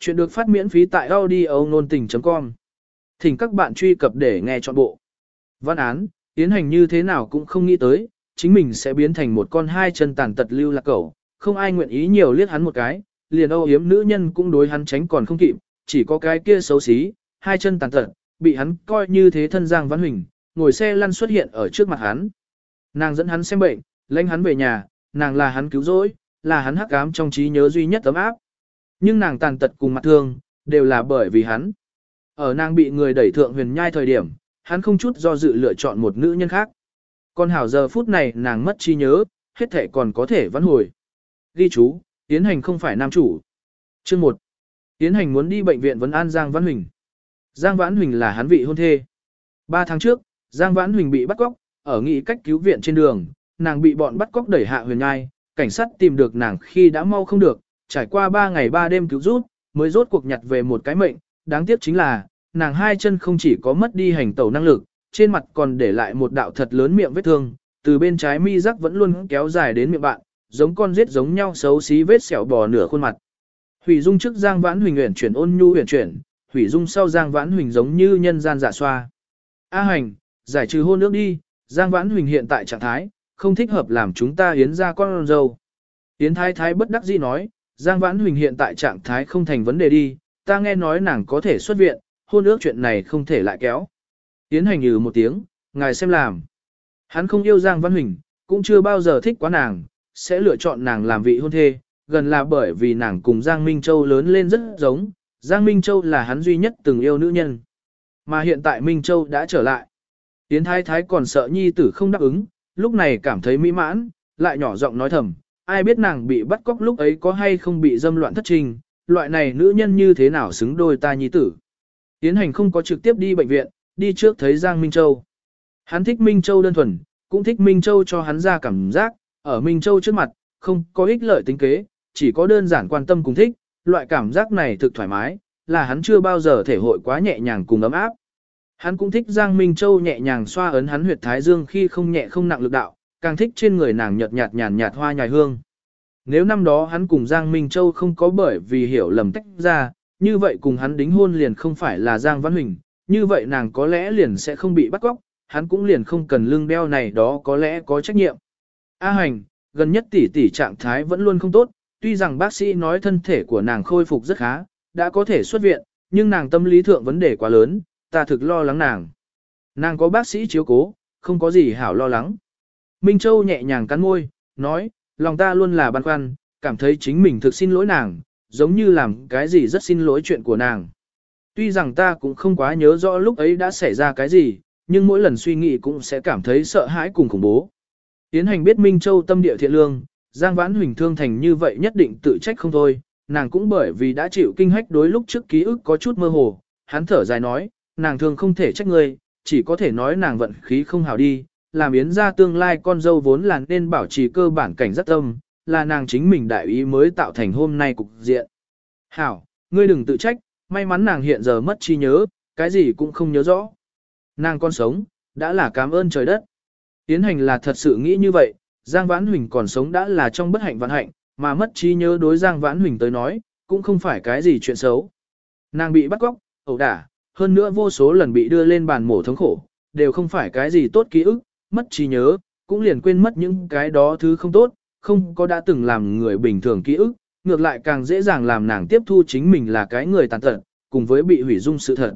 Chuyện được phát miễn phí tại audio nôn tình.com. Thỉnh các bạn truy cập để nghe trọn bộ. Văn án, tiến hành như thế nào cũng không nghĩ tới, chính mình sẽ biến thành một con hai chân tàn tật lưu lạc cẩu, không ai nguyện ý nhiều liếc hắn một cái, liền âu yếm nữ nhân cũng đối hắn tránh còn không kịp, chỉ có cái kia xấu xí, hai chân tàn tật, bị hắn coi như thế thân giang văn huỳnh, ngồi xe lăn xuất hiện ở trước mặt hắn. Nàng dẫn hắn xem bệnh, lãnh hắn về nhà, nàng là hắn cứu rỗi, là hắn hắc ám trong trí nhớ duy nhất tấm áp. Nhưng nàng tàn tật cùng mặt thương, đều là bởi vì hắn. Ở nàng bị người đẩy thượng huyền nhai thời điểm, hắn không chút do dự lựa chọn một nữ nhân khác. Còn hảo giờ phút này nàng mất trí nhớ, hết thể còn có thể vãn hồi. Ghi chú, Tiến Hành không phải nam chủ. Chương 1. Tiến Hành muốn đi bệnh viện vấn an Giang Vãn Huỳnh. Giang Vãn Huỳnh là hắn vị hôn thê. Ba tháng trước, Giang Vãn Huỳnh bị bắt cóc, ở nghị cách cứu viện trên đường, nàng bị bọn bắt cóc đẩy hạ huyền nhai, cảnh sát tìm được nàng khi đã mau không được, trải qua 3 ngày 3 đêm cứu rút, mới rốt cuộc nhặt về một cái mệnh, đáng tiếc chính là, nàng hai chân không chỉ có mất đi hành tẩu năng lực, trên mặt còn để lại một đạo thật lớn miệng vết thương, từ bên trái mi rắc vẫn luôn kéo dài đến miệng bạn, giống con giết giống nhau xấu xí vết sẹo bò nửa khuôn mặt. Hủy dung trước Giang Vãn Huỳnh uyển chuyển ôn nhu uyển chuyển, hủy dung sau Giang Vãn Huỳnh giống như nhân gian giả xoa. A hành, giải trừ hôn nước đi, Giang Vãn Huỳnh hiện tại trạng thái, không thích hợp làm chúng ta hiến ra con dâu. Yến Thái Thái bất đắc dĩ nói, Giang Vãn Huỳnh hiện tại trạng thái không thành vấn đề đi, ta nghe nói nàng có thể xuất viện, hôn ước chuyện này không thể lại kéo. Tiến Hành như một tiếng, ngài xem làm. Hắn không yêu Giang Vãn Huỳnh, cũng chưa bao giờ thích quá nàng, sẽ lựa chọn nàng làm vị hôn thê, gần là bởi vì nàng cùng Giang Minh Châu lớn lên rất giống, Giang Minh Châu là hắn duy nhất từng yêu nữ nhân. Mà hiện tại Minh Châu đã trở lại. Tiến Thái Thái còn sợ nhi tử không đáp ứng, lúc này cảm thấy mỹ mãn, lại nhỏ giọng nói thầm, ai biết nàng bị bắt cóc lúc ấy có hay không bị dâm loạn thất trình, loại này nữ nhân như thế nào xứng đôi ta nhi tử. Tiến hành không có trực tiếp đi bệnh viện, đi trước thấy Giang Minh Châu. Hắn thích Minh Châu đơn thuần, cũng thích Minh Châu cho hắn ra cảm giác, ở Minh Châu trước mặt, không có ích lợi tính kế, chỉ có đơn giản quan tâm cùng thích, loại cảm giác này thực thoải mái, là hắn chưa bao giờ thể hội quá nhẹ nhàng cùng ấm áp. Hắn cũng thích Giang Minh Châu nhẹ nhàng xoa ấn hắn huyệt thái dương khi không nhẹ không nặng lực đạo, càng thích trên người nàng nhợt nhạt nhàn nhạt hoa nhài hương. Nếu năm đó hắn cùng Giang Minh Châu không có bởi vì hiểu lầm tách ra, như vậy cùng hắn đính hôn liền không phải là Giang Văn Huỳnh, như vậy nàng có lẽ liền sẽ không bị bắt cóc, hắn cũng liền không cần lương đeo này đó có lẽ có trách nhiệm. A hành, gần nhất tỷ tỷ trạng thái vẫn luôn không tốt, tuy rằng bác sĩ nói thân thể của nàng khôi phục rất khá, đã có thể xuất viện, nhưng nàng tâm lý thượng vấn đề quá lớn, ta thực lo lắng nàng. Nàng có bác sĩ chiếu cố, không có gì hảo lo lắng. Minh Châu nhẹ nhàng cắn môi, nói, lòng ta luôn là băn khoăn, cảm thấy chính mình thực xin lỗi nàng, giống như làm cái gì rất xin lỗi chuyện của nàng. Tuy rằng ta cũng không quá nhớ rõ lúc ấy đã xảy ra cái gì, nhưng mỗi lần suy nghĩ cũng sẽ cảm thấy sợ hãi cùng khủng bố. Tiến hành biết Minh Châu tâm địa thiện lương, Giang Vãn Huỳnh thương thành như vậy nhất định tự trách không thôi, nàng cũng bởi vì đã chịu kinh hách đối lúc trước ký ức có chút mơ hồ, hắn thở dài nói, nàng thường không thể trách ngươi, chỉ có thể nói nàng vận khí không hào đi, làm yến ra tương lai con dâu vốn là nên bảo trì cơ bản cảnh giác tâm, là nàng chính mình đại ý mới tạo thành hôm nay cục diện. Hảo, ngươi đừng tự trách, may mắn nàng hiện giờ mất trí nhớ, cái gì cũng không nhớ rõ. Nàng con sống, đã là cảm ơn trời đất. Tiến hành là thật sự nghĩ như vậy, Giang Vãn Huỳnh còn sống đã là trong bất hạnh vạn hạnh, mà mất trí nhớ đối Giang Vãn Huỳnh tới nói, cũng không phải cái gì chuyện xấu. Nàng bị bắt cóc, ẩu đả, hơn nữa vô số lần bị đưa lên bàn mổ thống khổ, đều không phải cái gì tốt ký ức, mất trí nhớ, cũng liền quên mất những cái đó thứ không tốt, không có đã từng làm người bình thường ký ức, ngược lại càng dễ dàng làm nàng tiếp thu chính mình là cái người tàn tật, cùng với bị hủy dung sự thật.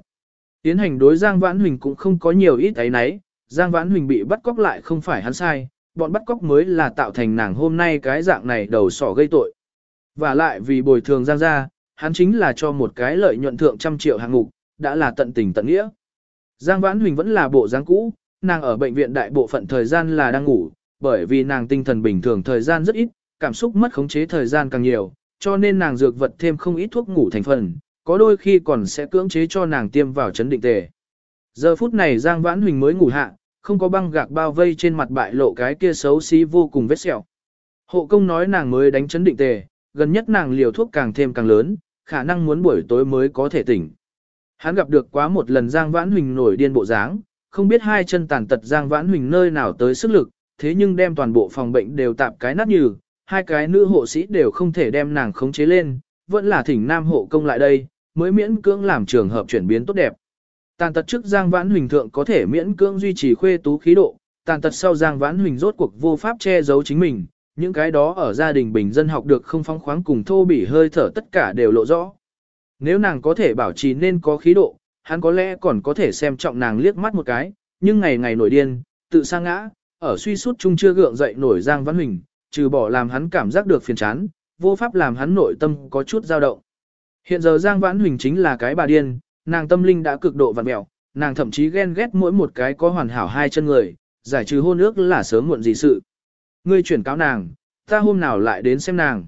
Tiến hành đối Giang Vãn Huỳnh cũng không có nhiều ít ấy nấy, Giang Vãn Huỳnh bị bắt cóc lại không phải hắn sai, bọn bắt cóc mới là tạo thành nàng hôm nay cái dạng này đầu sỏ gây tội. Và lại vì bồi thường Giang ra, hắn chính là cho một cái lợi nhuận thượng trăm triệu hàng ngục, đã là tận tình tận nghĩa. Giang Vãn Huỳnh vẫn là bộ dáng cũ, nàng ở bệnh viện đại bộ phận thời gian là đang ngủ, bởi vì nàng tinh thần bình thường thời gian rất ít, cảm xúc mất khống chế thời gian càng nhiều, cho nên nàng dược vật thêm không ít thuốc ngủ thành phần, có đôi khi còn sẽ cưỡng chế cho nàng tiêm vào chấn định tề. Giờ phút này Giang Vãn Huỳnh mới ngủ hạ, không có băng gạc bao vây trên mặt bại lộ cái kia xấu xí vô cùng vết sẹo. Hộ công nói nàng mới đánh chấn định tề, gần nhất nàng liều thuốc càng thêm càng lớn, khả năng muốn buổi tối mới có thể tỉnh. Hắn gặp được quá một lần Giang Vãn Huỳnh nổi điên bộ dáng, không biết hai chân tàn tật Giang Vãn Huỳnh nơi nào tới sức lực, thế nhưng đem toàn bộ phòng bệnh đều tạp cái nát như, hai cái nữ hộ sĩ đều không thể đem nàng khống chế lên, vẫn là thỉnh nam hộ công lại đây, mới miễn cưỡng làm trường hợp chuyển biến tốt đẹp. Tàn tật trước Giang Vãn Huỳnh thượng có thể miễn cưỡng duy trì khuê tú khí độ, tàn tật sau Giang Vãn Huỳnh rốt cuộc vô pháp che giấu chính mình, những cái đó ở gia đình bình dân học được không phóng khoáng cùng thô bỉ hơi thở tất cả đều lộ rõ. Nếu nàng có thể bảo trì nên có khí độ, hắn có lẽ còn có thể xem trọng nàng liếc mắt một cái, nhưng ngày ngày nổi điên, tự sa ngã, ở suy sút chung chưa gượng dậy nổi Giang Văn Huỳnh, trừ bỏ làm hắn cảm giác được phiền chán, vô pháp làm hắn nội tâm có chút dao động. Hiện giờ Giang Vãn Huỳnh chính là cái bà điên, nàng tâm linh đã cực độ vặn mẹo, nàng thậm chí ghen ghét mỗi một cái có hoàn hảo hai chân người, giải trừ hôn ước là sớm muộn gì sự. Ngươi chuyển cáo nàng, ta hôm nào lại đến xem nàng.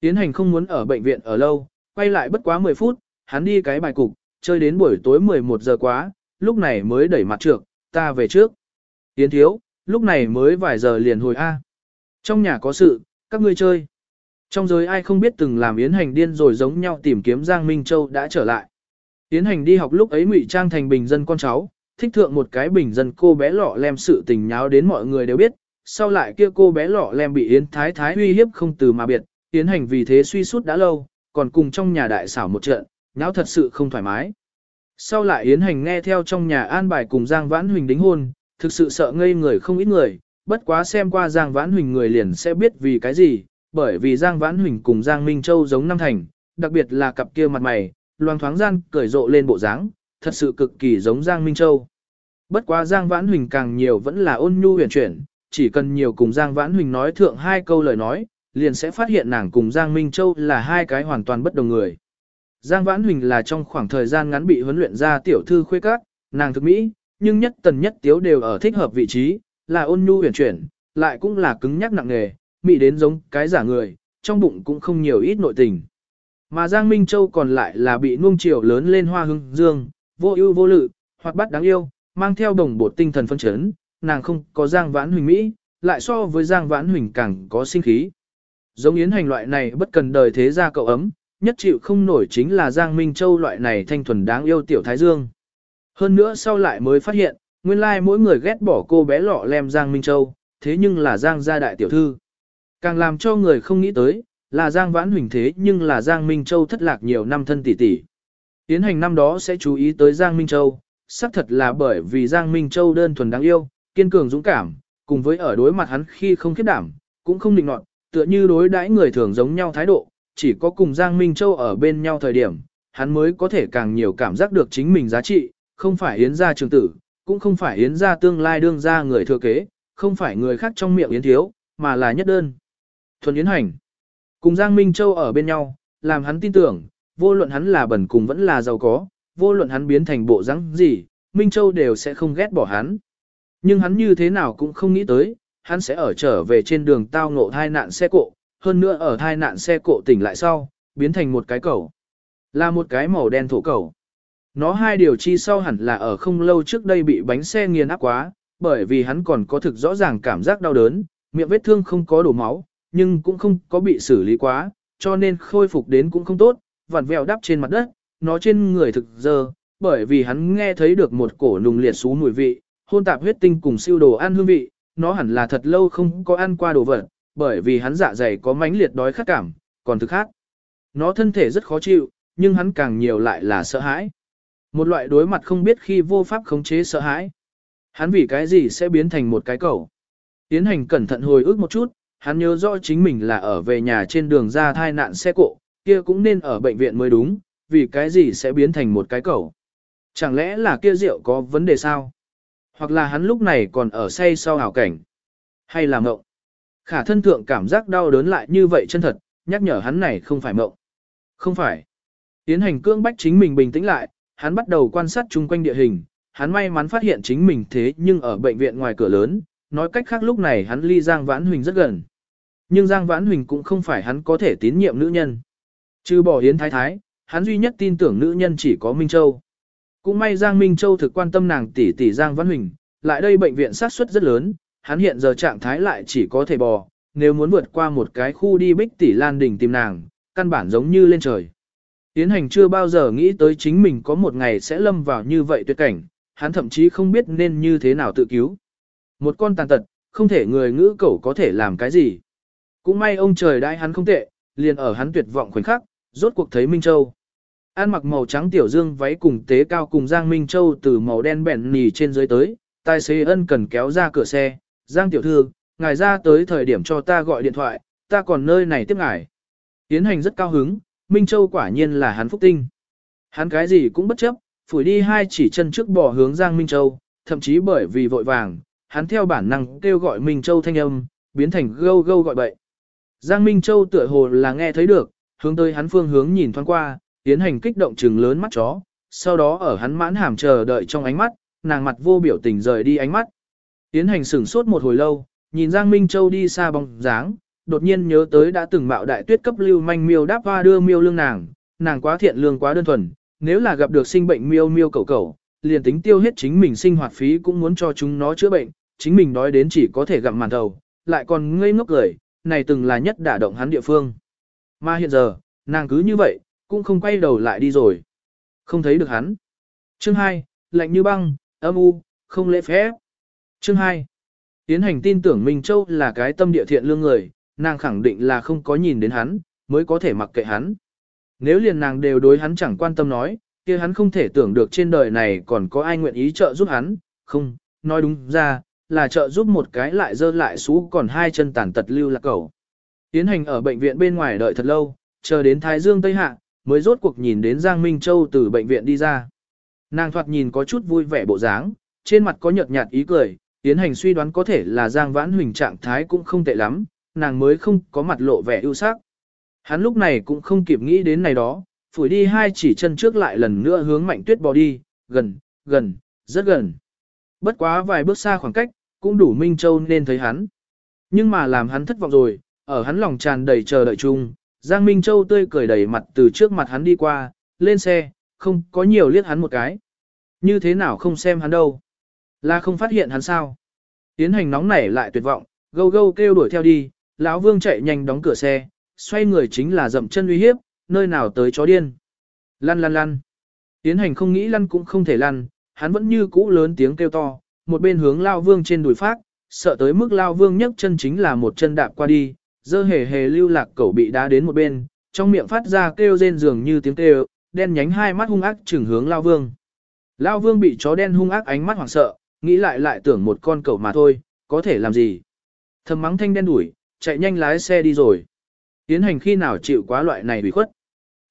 Tiến hành không muốn ở bệnh viện ở lâu, quay lại bất quá 10 phút, hắn đi cái bài cục, chơi đến buổi tối 11 giờ quá, lúc này mới đẩy mặt trược, ta về trước. Tiến thiếu, lúc này mới vài giờ liền hồi A. Trong nhà có sự, các ngươi chơi. Trong giới ai không biết từng làm yến hành điên rồi giống nhau tìm kiếm Giang Minh Châu đã trở lại. Yến hành đi học lúc ấy ngụy trang thành bình dân con cháu, thích thượng một cái bình dân cô bé lọ lem sự tình nháo đến mọi người đều biết, sau lại kia cô bé lọ lem bị Yến Thái Thái uy hiếp không từ mà biệt, Yến hành vì thế suy sút đã lâu, còn cùng trong nhà đại xảo một trận, nháo thật sự không thoải mái. Sau lại Yến hành nghe theo trong nhà an bài cùng Giang Vãn Huỳnh đính hôn, thực sự sợ ngây người không ít người, bất quá xem qua Giang Vãn Huỳnh người liền sẽ biết vì cái gì, bởi vì Giang Vãn Huỳnh cùng Giang Minh Châu giống năm thành, đặc biệt là cặp kia mặt mày, loang thoáng gian cởi rộ lên bộ dáng, thật sự cực kỳ giống Giang Minh Châu. Bất quá Giang Vãn Huỳnh càng nhiều vẫn là ôn nhu huyền chuyển, chỉ cần nhiều cùng Giang Vãn Huỳnh nói thượng hai câu lời nói, liền sẽ phát hiện nàng cùng Giang Minh Châu là hai cái hoàn toàn bất đồng người. Giang Vãn Huỳnh là trong khoảng thời gian ngắn bị huấn luyện ra tiểu thư khuê các, nàng thực mỹ, nhưng nhất tần nhất tiếu đều ở thích hợp vị trí, là ôn nhu huyền chuyển, lại cũng là cứng nhắc nặng nề, mỹ đến giống cái giả người, trong bụng cũng không nhiều ít nội tình. Mà Giang Minh Châu còn lại là bị nuông chiều lớn lên hoa hưng dương, vô ưu vô lự, hoặc bắt đáng yêu, mang theo đồng bộ tinh thần phân chấn, nàng không có Giang Vãn Huỳnh Mỹ, lại so với Giang Vãn Huỳnh càng có sinh khí. Giống yến hành loại này bất cần đời thế gia cậu ấm, nhất chịu không nổi chính là Giang Minh Châu loại này thanh thuần đáng yêu tiểu thái dương. Hơn nữa sau lại mới phát hiện, nguyên lai like mỗi người ghét bỏ cô bé lọ lem Giang Minh Châu, thế nhưng là Giang gia đại tiểu thư. Càng làm cho người không nghĩ tới, là Giang Vãn Huỳnh thế nhưng là Giang Minh Châu thất lạc nhiều năm thân tỷ tỷ. Tiến hành năm đó sẽ chú ý tới Giang Minh Châu, xác thật là bởi vì Giang Minh Châu đơn thuần đáng yêu, kiên cường dũng cảm, cùng với ở đối mặt hắn khi không khiếp đảm, cũng không định nọt, tựa như đối đãi người thường giống nhau thái độ, chỉ có cùng Giang Minh Châu ở bên nhau thời điểm, hắn mới có thể càng nhiều cảm giác được chính mình giá trị, không phải yến gia trường tử, cũng không phải yến gia tương lai đương gia người thừa kế, không phải người khác trong miệng yến thiếu, mà là nhất đơn. Thuần yến hành. Cùng Giang Minh Châu ở bên nhau, làm hắn tin tưởng, vô luận hắn là bẩn cùng vẫn là giàu có, vô luận hắn biến thành bộ rắn gì, Minh Châu đều sẽ không ghét bỏ hắn. Nhưng hắn như thế nào cũng không nghĩ tới, hắn sẽ ở trở về trên đường tao ngộ thai nạn xe cộ, hơn nữa ở thai nạn xe cộ tỉnh lại sau, biến thành một cái cầu. Là một cái màu đen thổ cầu. Nó hai điều chi sau hẳn là ở không lâu trước đây bị bánh xe nghiền áp quá, bởi vì hắn còn có thực rõ ràng cảm giác đau đớn, miệng vết thương không có đổ máu, nhưng cũng không có bị xử lý quá, cho nên khôi phục đến cũng không tốt, vặn vẹo đắp trên mặt đất, nó trên người thực dơ, bởi vì hắn nghe thấy được một cổ nùng liệt xú mùi vị, hôn tạp huyết tinh cùng siêu đồ ăn hương vị, nó hẳn là thật lâu không có ăn qua đồ vật, bởi vì hắn dạ dày có mãnh liệt đói khát cảm, còn thực khác. Nó thân thể rất khó chịu, nhưng hắn càng nhiều lại là sợ hãi. Một loại đối mặt không biết khi vô pháp khống chế sợ hãi. Hắn vì cái gì sẽ biến thành một cái cầu. Tiến hành cẩn thận hồi ức một chút, hắn nhớ rõ chính mình là ở về nhà trên đường ra thai nạn xe cộ, kia cũng nên ở bệnh viện mới đúng, vì cái gì sẽ biến thành một cái cầu. Chẳng lẽ là kia rượu có vấn đề sao? Hoặc là hắn lúc này còn ở say sau hảo cảnh? Hay là mộng? Khả thân thượng cảm giác đau đớn lại như vậy chân thật, nhắc nhở hắn này không phải mộng. Không phải. Tiến hành cương bách chính mình bình tĩnh lại, hắn bắt đầu quan sát chung quanh địa hình, hắn may mắn phát hiện chính mình thế nhưng ở bệnh viện ngoài cửa lớn, nói cách khác lúc này hắn ly Giang Vãn Huỳnh rất gần. Nhưng Giang Vãn Huỳnh cũng không phải hắn có thể tín nhiệm nữ nhân. Trừ bỏ Yến Thái Thái, hắn duy nhất tin tưởng nữ nhân chỉ có Minh Châu. Cũng may Giang Minh Châu thực quan tâm nàng tỷ tỷ Giang Vãn Huỳnh, lại đây bệnh viện sát suất rất lớn, hắn hiện giờ trạng thái lại chỉ có thể bò, nếu muốn vượt qua một cái khu đi bích tỷ lan đỉnh tìm nàng, căn bản giống như lên trời. Tiến hành chưa bao giờ nghĩ tới chính mình có một ngày sẽ lâm vào như vậy tuyệt cảnh, hắn thậm chí không biết nên như thế nào tự cứu. Một con tàn tật, không thể người ngữ cẩu có thể làm cái gì. Cũng may ông trời đãi hắn không tệ, liền ở hắn tuyệt vọng khoảnh khắc, rốt cuộc thấy Minh Châu. An mặc màu trắng tiểu dương váy cùng tế cao cùng Giang Minh Châu từ màu đen bẹn nì trên dưới tới, tài xế ân cần kéo ra cửa xe, Giang tiểu thư, ngài ra tới thời điểm cho ta gọi điện thoại, ta còn nơi này tiếp ngài. Tiến hành rất cao hứng, Minh Châu quả nhiên là hắn phúc tinh. Hắn cái gì cũng bất chấp, phủi đi hai chỉ chân trước bỏ hướng Giang Minh Châu, thậm chí bởi vì vội vàng, hắn theo bản năng kêu gọi Minh Châu thanh âm, biến thành gâu gâu gọi bậy. Giang Minh Châu tựa hồ là nghe thấy được, hướng tới hắn phương hướng nhìn thoáng qua, tiến hành kích động trừng lớn mắt chó, sau đó ở hắn mãn hàm chờ đợi trong ánh mắt, nàng mặt vô biểu tình rời đi ánh mắt. Tiến hành sửng sốt một hồi lâu, nhìn Giang Minh Châu đi xa bóng dáng, đột nhiên nhớ tới đã từng mạo đại tuyết cấp lưu manh miêu đáp hoa đưa miêu lương nàng, nàng quá thiện lương quá đơn thuần, nếu là gặp được sinh bệnh miêu miêu cầu cầu, liền tính tiêu hết chính mình sinh hoạt phí cũng muốn cho chúng nó chữa bệnh, chính mình nói đến chỉ có thể gặm màn đầu, lại còn ngây ngốc cười, này từng là nhất đả động hắn địa phương. Mà hiện giờ, nàng cứ như vậy, cũng không quay đầu lại đi rồi. Không thấy được hắn. Chương 2, lạnh như băng, âm u, không lễ phép. Chương 2. Tiến hành tin tưởng Minh Châu là cái tâm địa thiện lương người, nàng khẳng định là không có nhìn đến hắn, mới có thể mặc kệ hắn. Nếu liền nàng đều đối hắn chẳng quan tâm nói, kia hắn không thể tưởng được trên đời này còn có ai nguyện ý trợ giúp hắn, không, nói đúng ra, là trợ giúp một cái lại dơ lại xú còn hai chân tàn tật lưu lạc cầu. Tiến hành ở bệnh viện bên ngoài đợi thật lâu, chờ đến Thái Dương Tây Hạ, mới rốt cuộc nhìn đến Giang Minh Châu từ bệnh viện đi ra. Nàng thoạt nhìn có chút vui vẻ bộ dáng, trên mặt có nhợt nhạt ý cười, tiến hành suy đoán có thể là Giang Vãn Huỳnh trạng thái cũng không tệ lắm, nàng mới không có mặt lộ vẻ ưu sắc. Hắn lúc này cũng không kịp nghĩ đến này đó, phủi đi hai chỉ chân trước lại lần nữa hướng mạnh tuyết bò đi, gần, gần, rất gần. Bất quá vài bước xa khoảng cách, cũng đủ Minh Châu nên thấy hắn. Nhưng mà làm hắn thất vọng rồi, ở hắn lòng tràn đầy chờ đợi chung, Giang Minh Châu tươi cười đầy mặt từ trước mặt hắn đi qua, lên xe, không có nhiều liếc hắn một cái. Như thế nào không xem hắn đâu? Là không phát hiện hắn sao? Tiến hành nóng nảy lại tuyệt vọng, gâu gâu kêu đuổi theo đi, lão Vương chạy nhanh đóng cửa xe, xoay người chính là dậm chân uy hiếp, nơi nào tới chó điên. Lăn lăn lăn. Tiến hành không nghĩ lăn cũng không thể lăn, hắn vẫn như cũ lớn tiếng kêu to, một bên hướng Lao Vương trên đùi phát, sợ tới mức Lao Vương nhấc chân chính là một chân đạp qua đi, dơ hề hề lưu lạc cẩu bị đá đến một bên, trong miệng phát ra kêu rên dường như tiếng kêu, đen nhánh hai mắt hung ác trừng hướng Lao Vương. Lao Vương bị chó đen hung ác ánh mắt hoảng sợ, nghĩ lại lại tưởng một con cẩu mà thôi, có thể làm gì. Thầm mắng thanh đen đuổi, chạy nhanh lái xe đi rồi. Tiến hành khi nào chịu quá loại này bị khuất.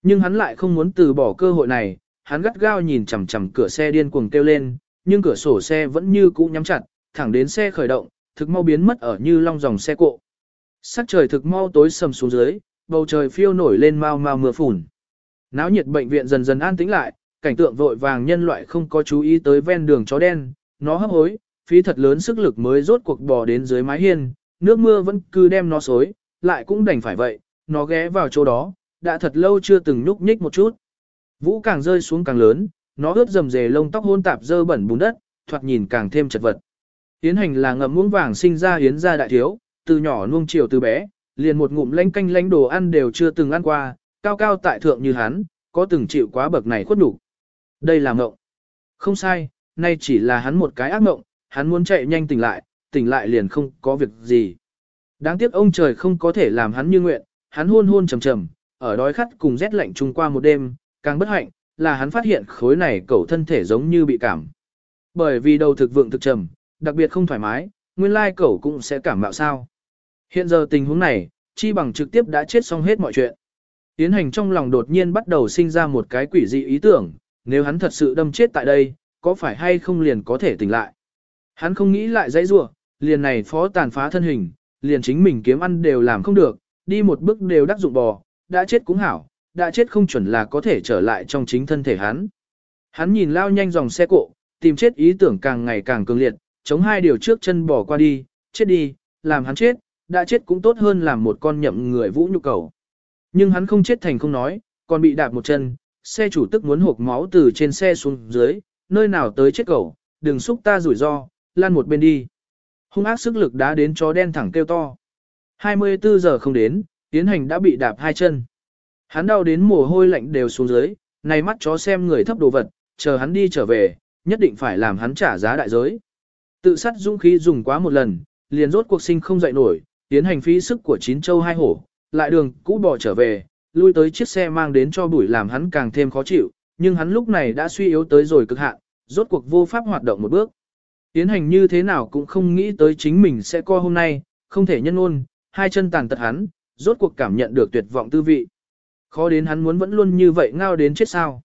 Nhưng hắn lại không muốn từ bỏ cơ hội này, hắn gắt gao nhìn chằm chằm cửa xe điên cuồng kêu lên, nhưng cửa sổ xe vẫn như cũ nhắm chặt, thẳng đến xe khởi động, thực mau biến mất ở như long dòng xe cộ. Sắc trời thực mau tối sầm xuống dưới, bầu trời phiêu nổi lên mau mau mưa phùn. Náo nhiệt bệnh viện dần dần an tĩnh lại, cảnh tượng vội vàng nhân loại không có chú ý tới ven đường chó đen, nó hấp hối, phí thật lớn sức lực mới rốt cuộc bò đến dưới mái hiên, nước mưa vẫn cứ đem nó xối, lại cũng đành phải vậy, nó ghé vào chỗ đó, đã thật lâu chưa từng nhúc nhích một chút. Vũ càng rơi xuống càng lớn, nó ướt dầm dề lông tóc hôn tạp dơ bẩn bùn đất, thoạt nhìn càng thêm chật vật. Yến hành là ngậm muỗng vàng sinh ra yến gia đại thiếu, từ nhỏ nuông chiều từ bé, liền một ngụm lanh canh lanh đồ ăn đều chưa từng ăn qua, cao cao tại thượng như hắn, có từng chịu quá bậc này khuất đủ. Đây là ngộng. Không sai, nay chỉ là hắn một cái ác mộng, hắn muốn chạy nhanh tỉnh lại, tỉnh lại liền không có việc gì. Đáng tiếc ông trời không có thể làm hắn như nguyện, hắn hôn hôn trầm trầm, ở đói khát cùng rét lạnh chung qua một đêm, càng bất hạnh, là hắn phát hiện khối này cẩu thân thể giống như bị cảm. Bởi vì đầu thực vượng thực trầm, đặc biệt không thoải mái, nguyên lai cẩu cũng sẽ cảm mạo sao. Hiện giờ tình huống này, chi bằng trực tiếp đã chết xong hết mọi chuyện. Tiến hành trong lòng đột nhiên bắt đầu sinh ra một cái quỷ dị ý tưởng, nếu hắn thật sự đâm chết tại đây, có phải hay không liền có thể tỉnh lại. Hắn không nghĩ lại dãy rủa, liền này phó tàn phá thân hình, liền chính mình kiếm ăn đều làm không được, đi một bước đều đắc dụng bò, đã chết cũng hảo, đã chết không chuẩn là có thể trở lại trong chính thân thể hắn. Hắn nhìn lao nhanh dòng xe cộ, tìm chết ý tưởng càng ngày càng cường liệt, chống hai điều trước chân bỏ qua đi, chết đi, làm hắn chết, đã chết cũng tốt hơn làm một con nhậm người vũ nhu cầu. Nhưng hắn không chết thành không nói, còn bị đạp một chân, xe chủ tức muốn hộp máu từ trên xe xuống dưới, nơi nào tới chết cẩu, đừng xúc ta rủi ro, lan một bên đi. Hung ác sức lực đã đến chó đen thẳng kêu to. 24 giờ không đến, tiến hành đã bị đạp hai chân. Hắn đau đến mồ hôi lạnh đều xuống dưới, này mắt chó xem người thấp đồ vật, chờ hắn đi trở về, nhất định phải làm hắn trả giá đại giới. Tự sát dũng khí dùng quá một lần, liền rốt cuộc sinh không dậy nổi, tiến hành phí sức của chín châu hai hổ, lại đường cũ bỏ trở về, lui tới chiếc xe mang đến cho bụi làm hắn càng thêm khó chịu, nhưng hắn lúc này đã suy yếu tới rồi cực hạn, rốt cuộc vô pháp hoạt động một bước. Tiến hành như thế nào cũng không nghĩ tới chính mình sẽ co hôm nay, không thể nhân ôn, hai chân tàn tật hắn, rốt cuộc cảm nhận được tuyệt vọng tư vị. Khó đến hắn muốn vẫn luôn như vậy ngao đến chết sao.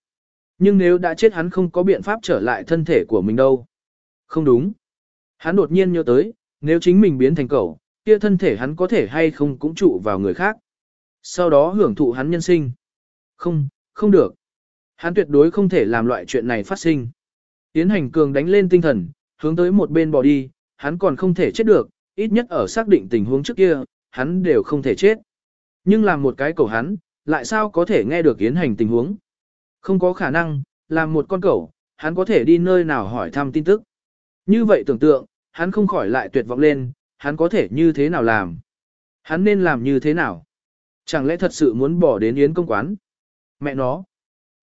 Nhưng nếu đã chết hắn không có biện pháp trở lại thân thể của mình đâu. Không đúng. Hắn đột nhiên nhớ tới, nếu chính mình biến thành cẩu, kia thân thể hắn có thể hay không cũng trụ vào người khác. Sau đó hưởng thụ hắn nhân sinh. Không, không được. Hắn tuyệt đối không thể làm loại chuyện này phát sinh. Tiến hành cường đánh lên tinh thần, hướng tới một bên bỏ đi, hắn còn không thể chết được, ít nhất ở xác định tình huống trước kia, hắn đều không thể chết. Nhưng làm một cái cầu hắn, lại sao có thể nghe được Yến Hành tình huống? Không có khả năng, làm một con cẩu, hắn có thể đi nơi nào hỏi thăm tin tức. Như vậy tưởng tượng, hắn không khỏi lại tuyệt vọng lên, hắn có thể như thế nào làm? Hắn nên làm như thế nào? Chẳng lẽ thật sự muốn bỏ đến Yến công quán? Mẹ nó!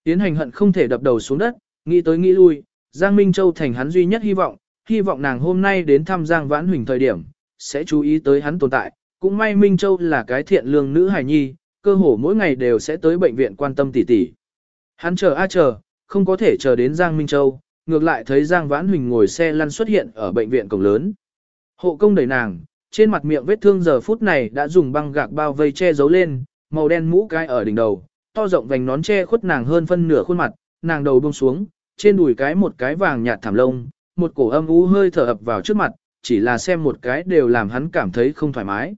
Yến hành hận không thể đập đầu xuống đất, nghĩ tới nghĩ lui, Giang Minh Châu thành hắn duy nhất hy vọng, hy vọng nàng hôm nay đến thăm Giang Vãn Huỳnh thời điểm, sẽ chú ý tới hắn tồn tại. Cũng may Minh Châu là cái thiện lương nữ hài nhi, cơ hồ mỗi ngày đều sẽ tới bệnh viện quan tâm tỉ tỉ. Hắn chờ a chờ, không có thể chờ đến Giang Minh Châu, ngược lại thấy Giang Vãn Huỳnh ngồi xe lăn xuất hiện ở bệnh viện cổng lớn. Hộ công đẩy nàng, trên mặt miệng vết thương giờ phút này đã dùng băng gạc bao vây che giấu lên, màu đen mũ cái ở đỉnh đầu, to rộng vành nón che khuất nàng hơn phân nửa khuôn mặt, nàng đầu buông xuống, trên đùi cái một cái vàng nhạt thảm lông, một cổ âm u hơi thở ập vào trước mặt, chỉ là xem một cái đều làm hắn cảm thấy không thoải mái.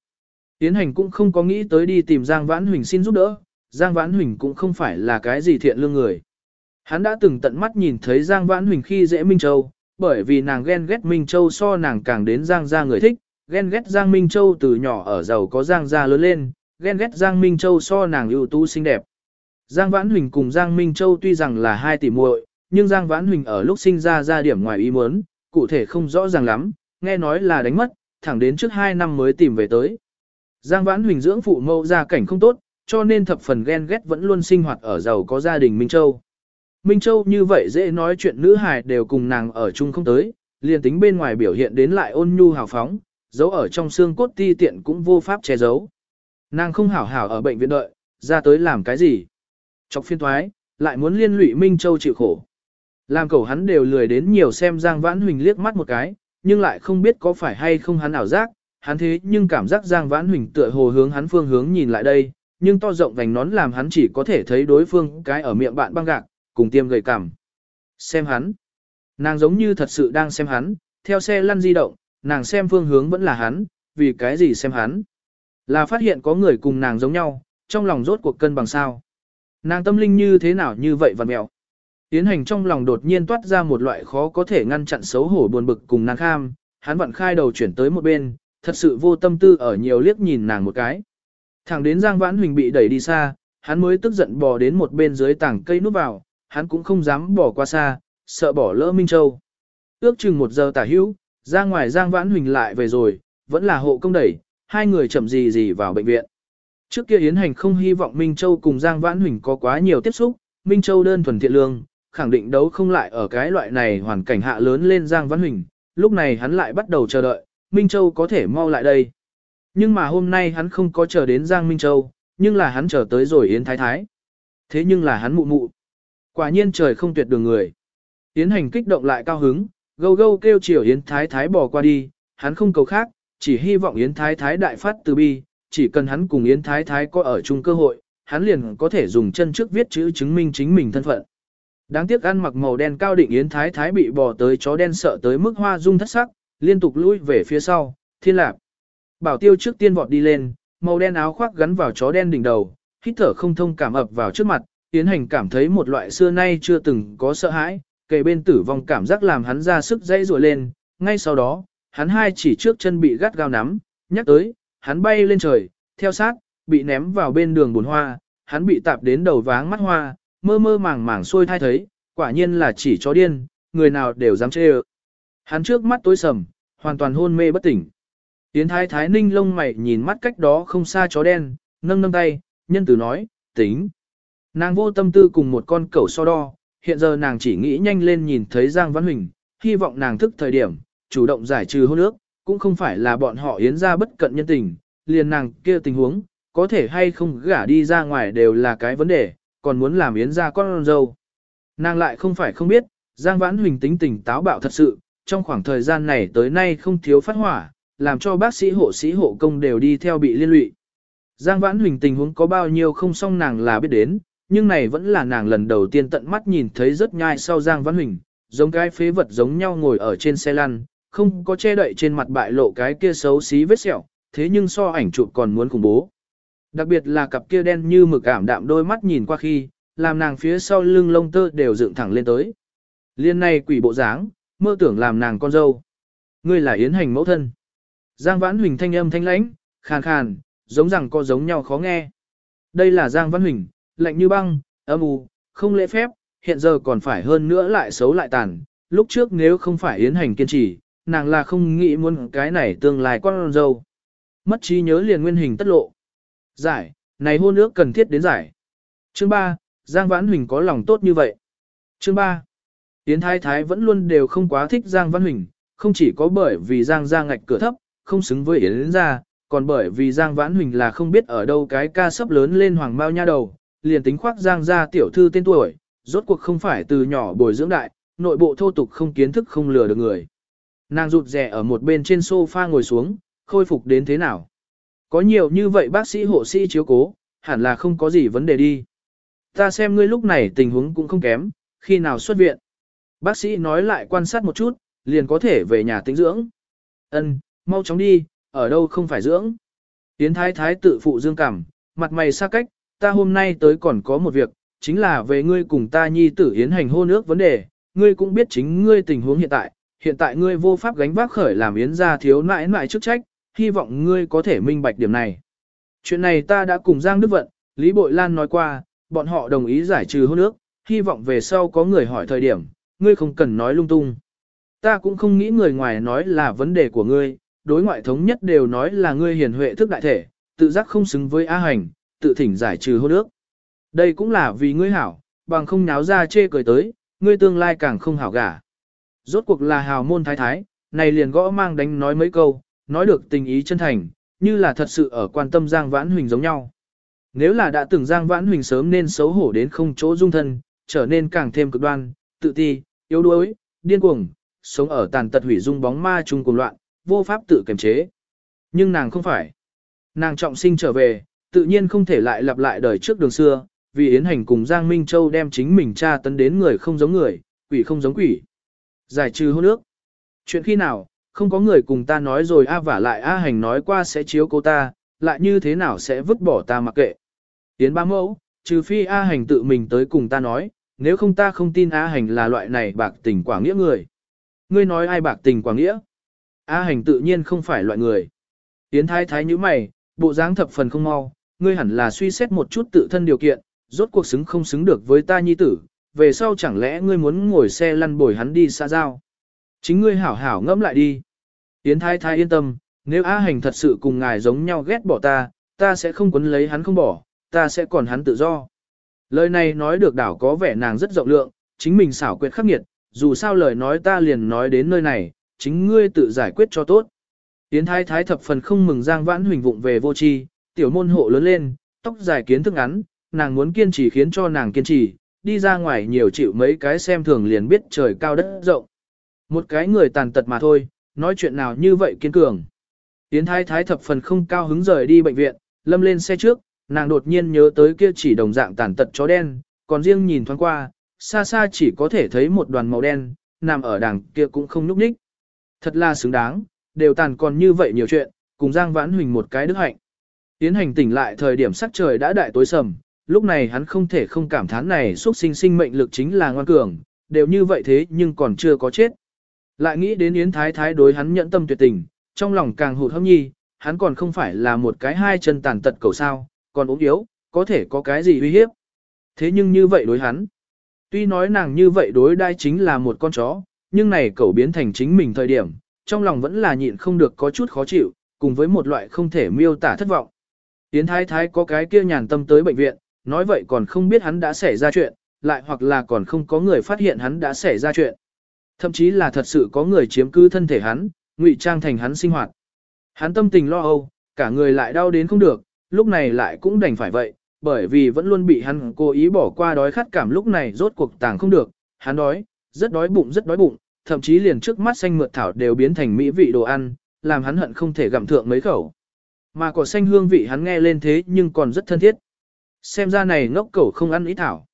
Tiến hành cũng không có nghĩ tới đi tìm Giang Vãn Huỳnh xin giúp đỡ, Giang Vãn Huỳnh cũng không phải là cái gì thiện lương người. Hắn đã từng tận mắt nhìn thấy Giang Vãn Huỳnh khi dễ Minh Châu, bởi vì nàng ghen ghét Minh Châu so nàng càng đến Giang gia người thích, ghen ghét Giang Minh Châu từ nhỏ ở giàu có Giang gia lớn lên, ghen ghét Giang Minh Châu so nàng ưu tú xinh đẹp. Giang Vãn Huỳnh cùng Giang Minh Châu tuy rằng là hai tỷ muội, nhưng Giang Vãn Huỳnh ở lúc sinh ra ra điểm ngoài ý muốn, cụ thể không rõ ràng lắm, nghe nói là đánh mất, thẳng đến trước 2 năm mới tìm về tới. Giang Vãn Huỳnh dưỡng phụ mẫu gia cảnh không tốt, cho nên thập phần ghen ghét vẫn luôn sinh hoạt ở giàu có gia đình Minh Châu. Minh Châu như vậy dễ nói chuyện nữ hài đều cùng nàng ở chung không tới, liền tính bên ngoài biểu hiện đến lại ôn nhu hào phóng, giấu ở trong xương cốt ti tiện cũng vô pháp che giấu. Nàng không hảo hảo ở bệnh viện đợi, ra tới làm cái gì? Chọc phiên thoái, lại muốn liên lụy Minh Châu chịu khổ. Làm cầu hắn đều lười đến nhiều xem Giang Vãn Huỳnh liếc mắt một cái, nhưng lại không biết có phải hay không hắn ảo giác, hắn thế nhưng cảm giác Giang Vãn Huỳnh tựa hồ hướng hắn phương hướng nhìn lại đây, nhưng to rộng vành nón làm hắn chỉ có thể thấy đối phương cái ở miệng bạn băng gạc, cùng tiêm gầy cảm Xem hắn. Nàng giống như thật sự đang xem hắn, theo xe lăn di động, nàng xem phương hướng vẫn là hắn, vì cái gì xem hắn. Là phát hiện có người cùng nàng giống nhau, trong lòng rốt cuộc cân bằng sao. Nàng tâm linh như thế nào như vậy vằn mẹo. Tiến hành trong lòng đột nhiên toát ra một loại khó có thể ngăn chặn xấu hổ buồn bực cùng nàng kham, hắn vặn khai đầu chuyển tới một bên, thật sự vô tâm tư ở nhiều liếc nhìn nàng một cái. Thẳng đến Giang Vãn Huỳnh bị đẩy đi xa, hắn mới tức giận bò đến một bên dưới tảng cây núp vào, hắn cũng không dám bỏ qua xa, sợ bỏ lỡ Minh Châu. Ước chừng một giờ tả hữu, ra ngoài Giang Vãn Huỳnh lại về rồi, vẫn là hộ công đẩy, hai người chậm gì gì vào bệnh viện. Trước kia Yến Hành không hy vọng Minh Châu cùng Giang Vãn Huỳnh có quá nhiều tiếp xúc, Minh Châu đơn thuần thiện lương, khẳng định đấu không lại ở cái loại này hoàn cảnh hạ lớn lên Giang Vãn Huỳnh, lúc này hắn lại bắt đầu chờ đợi, Minh Châu có thể mau lại đây. Nhưng mà hôm nay hắn không có chờ đến Giang Minh Châu, nhưng là hắn chờ tới rồi Yến Thái Thái. Thế nhưng là hắn mụ mụ. Quả nhiên trời không tuyệt đường người. Yến hành kích động lại cao hứng, gâu gâu kêu chiều Yến Thái Thái bỏ qua đi, hắn không cầu khác, chỉ hy vọng Yến Thái Thái đại phát từ bi, chỉ cần hắn cùng Yến Thái Thái có ở chung cơ hội, hắn liền có thể dùng chân trước viết chữ chứng minh chính mình thân phận. Đáng tiếc ăn mặc màu đen cao định Yến Thái Thái bị bò tới chó đen sợ tới mức hoa dung thất sắc, liên tục lùi về phía sau, thiên lạp. Bảo tiêu trước tiên vọt đi lên, màu đen áo khoác gắn vào chó đen đỉnh đầu, hít thở không thông cảm ập vào trước mặt, tiến hành cảm thấy một loại xưa nay chưa từng có sợ hãi, kề bên tử vong cảm giác làm hắn ra sức dây rùa lên, ngay sau đó, hắn hai chỉ trước chân bị gắt gao nắm, nhắc tới, hắn bay lên trời, theo sát, bị ném vào bên đường bùn hoa, hắn bị tạp đến đầu váng mắt hoa, mơ mơ màng màng xôi thai thấy, quả nhiên là chỉ chó điên, người nào đều dám chê ơ. Hắn trước mắt tối sầm, hoàn toàn hôn mê bất tỉnh. Yến thái thái ninh lông mày nhìn mắt cách đó không xa chó đen, nâng nâng tay, nhân từ nói, tính. Nàng vô tâm tư cùng một con cẩu so đo, hiện giờ nàng chỉ nghĩ nhanh lên nhìn thấy Giang Văn Huỳnh, hy vọng nàng thức thời điểm, chủ động giải trừ hôn ước, cũng không phải là bọn họ yến ra bất cận nhân tình, liền nàng kia tình huống, có thể hay không gả đi ra ngoài đều là cái vấn đề, còn muốn làm yến ra con dâu. Nàng lại không phải không biết, Giang Vãn Huỳnh tính tình táo bạo thật sự, trong khoảng thời gian này tới nay không thiếu phát hỏa, làm cho bác sĩ hộ sĩ hộ công đều đi theo bị liên lụy. Giang Vãn Huỳnh tình huống có bao nhiêu không xong nàng là biết đến, nhưng này vẫn là nàng lần đầu tiên tận mắt nhìn thấy rất nhai sau Giang Vãn Huỳnh, giống cái phế vật giống nhau ngồi ở trên xe lăn, không có che đậy trên mặt bại lộ cái kia xấu xí vết sẹo, thế nhưng so ảnh chụp còn muốn khủng bố. Đặc biệt là cặp kia đen như mực ảm đạm đôi mắt nhìn qua khi, làm nàng phía sau lưng lông tơ đều dựng thẳng lên tới. Liên này quỷ bộ dáng, mơ tưởng làm nàng con dâu. Ngươi là yến hành mẫu thân. Giang Vãn Huỳnh thanh âm thanh lãnh, khàn khàn, giống rằng có giống nhau khó nghe. Đây là Giang Vãn Huỳnh, lạnh như băng, âm u, không lễ phép, hiện giờ còn phải hơn nữa lại xấu lại tàn. Lúc trước nếu không phải yến hành kiên trì, nàng là không nghĩ muốn cái này tương lai con dâu. Mất trí nhớ liền nguyên hình tất lộ. Giải, này hôn ước cần thiết đến giải. Chương 3, Giang Vãn Huỳnh có lòng tốt như vậy. Chương 3. Yến Thái Thái vẫn luôn đều không quá thích Giang Vãn Huỳnh, không chỉ có bởi vì Giang ra ngạch cửa thấp, không xứng với Yến ra, còn bởi vì Giang Vãn Huỳnh là không biết ở đâu cái ca sấp lớn lên hoàng bao nha đầu, liền tính khoác Giang ra tiểu thư tên tuổi, rốt cuộc không phải từ nhỏ bồi dưỡng đại, nội bộ thô tục không kiến thức không lừa được người. Nàng rụt rè ở một bên trên sofa ngồi xuống, khôi phục đến thế nào. Có nhiều như vậy bác sĩ hộ sĩ chiếu cố, hẳn là không có gì vấn đề đi. Ta xem ngươi lúc này tình huống cũng không kém, khi nào xuất viện. Bác sĩ nói lại quan sát một chút, liền có thể về nhà tĩnh dưỡng. Ân, mau chóng đi, ở đâu không phải dưỡng. Tiến thái thái tự phụ dương cảm, mặt mày xa cách, ta hôm nay tới còn có một việc, chính là về ngươi cùng ta nhi tử yến hành hôn ước vấn đề, ngươi cũng biết chính ngươi tình huống hiện tại, hiện tại ngươi vô pháp gánh vác khởi làm yến gia thiếu nãi nãi chức trách, hy vọng ngươi có thể minh bạch điểm này. Chuyện này ta đã cùng Giang Đức Vận, Lý Bội Lan nói qua, bọn họ đồng ý giải trừ hôn ước, hy vọng về sau có người hỏi thời điểm, ngươi không cần nói lung tung. Ta cũng không nghĩ người ngoài nói là vấn đề của ngươi, đối ngoại thống nhất đều nói là ngươi hiền huệ thức đại thể, tự giác không xứng với A Hành, tự thỉnh giải trừ hôn ước. Đây cũng là vì ngươi hảo, bằng không náo ra chê cười tới, ngươi tương lai càng không hảo gả. Rốt cuộc là hào môn thái thái, này liền gõ mang đánh nói mấy câu, nói được tình ý chân thành, như là thật sự ở quan tâm Giang Vãn Huỳnh giống nhau. Nếu là đã từng Giang Vãn Huỳnh sớm nên xấu hổ đến không chỗ dung thân, trở nên càng thêm cực đoan, tự ti, yếu đuối, điên cuồng, sống ở tàn tật hủy dung bóng ma chung cuồng loạn, vô pháp tự kiềm chế. Nhưng nàng không phải. Nàng trọng sinh trở về, tự nhiên không thể lại lặp lại đời trước đường xưa, vì Yến Hành cùng Giang Minh Châu đem chính mình tra tấn đến người không giống người, quỷ không giống quỷ. Giải trừ hôn ước. Chuyện khi nào, không có người cùng ta nói rồi A vả lại A Hành nói qua sẽ chiếu cô ta, lại như thế nào sẽ vứt bỏ ta mặc kệ. tiến ba mẫu, trừ phi A Hành tự mình tới cùng ta nói, nếu không ta không tin A Hành là loại này bạc tình quả nghĩa người. Ngươi nói ai bạc tình quả nghĩa? A Hành tự nhiên không phải loại người. tiến thái thái như mày, bộ dáng thập phần không mau, ngươi hẳn là suy xét một chút tự thân điều kiện, rốt cuộc xứng không xứng được với ta nhi tử, về sau chẳng lẽ ngươi muốn ngồi xe lăn bồi hắn đi xa giao. Chính ngươi hảo hảo ngẫm lại đi. Yến thái thái yên tâm, nếu A hành thật sự cùng ngài giống nhau ghét bỏ ta, ta sẽ không quấn lấy hắn không bỏ, ta sẽ còn hắn tự do. Lời này nói được đảo có vẻ nàng rất rộng lượng, chính mình xảo quyệt khắc nghiệt, dù sao lời nói ta liền nói đến nơi này, chính ngươi tự giải quyết cho tốt. Yến thái thái thập phần không mừng Giang Vãn Huỳnh vụng về vô tri, tiểu môn hộ lớn lên, tóc dài kiến thức ngắn, nàng muốn kiên trì khiến cho nàng kiên trì, đi ra ngoài nhiều chịu mấy cái xem thường liền biết trời cao đất rộng. Một cái người tàn tật mà thôi, nói chuyện nào như vậy kiên cường. tiến thái thái thập phần không cao hứng rời đi bệnh viện, lâm lên xe trước, nàng đột nhiên nhớ tới kia chỉ đồng dạng tàn tật chó đen, còn riêng nhìn thoáng qua, xa xa chỉ có thể thấy một đoàn màu đen, nằm ở đằng kia cũng không nhúc nhích. Thật là xứng đáng, đều tàn còn như vậy nhiều chuyện, cùng Giang Vãn Huỳnh một cái đức hạnh. Tiến hành tỉnh lại thời điểm sắc trời đã đại tối sầm, lúc này hắn không thể không cảm thán này xuất sinh sinh mệnh lực chính là ngoan cường, đều như vậy thế nhưng còn chưa có chết. Lại nghĩ đến Yến Thái Thái đối hắn nhẫn tâm tuyệt tình, trong lòng càng hụt hẫng nhi, hắn còn không phải là một cái hai chân tàn tật cầu sao, còn ốm yếu, có thể có cái gì uy hiếp. Thế nhưng như vậy đối hắn, tuy nói nàng như vậy đối đai chính là một con chó, nhưng này cậu biến thành chính mình thời điểm, trong lòng vẫn là nhịn không được có chút khó chịu, cùng với một loại không thể miêu tả thất vọng. Yến Thái Thái có cái kia nhàn tâm tới bệnh viện, nói vậy còn không biết hắn đã xảy ra chuyện, lại hoặc là còn không có người phát hiện hắn đã xảy ra chuyện. Thậm chí là thật sự có người chiếm cứ thân thể hắn, ngụy trang thành hắn sinh hoạt. Hắn tâm tình lo âu, cả người lại đau đến không được, lúc này lại cũng đành phải vậy, bởi vì vẫn luôn bị hắn cố ý bỏ qua đói khát cảm lúc này rốt cuộc tàng không được, hắn đói, rất đói bụng rất đói bụng, thậm chí liền trước mắt xanh mượt thảo đều biến thành mỹ vị đồ ăn, làm hắn hận không thể gặm thượng mấy khẩu. Mà cỏ xanh hương vị hắn nghe lên thế nhưng còn rất thân thiết. Xem ra này ngốc cẩu không ăn ý thảo.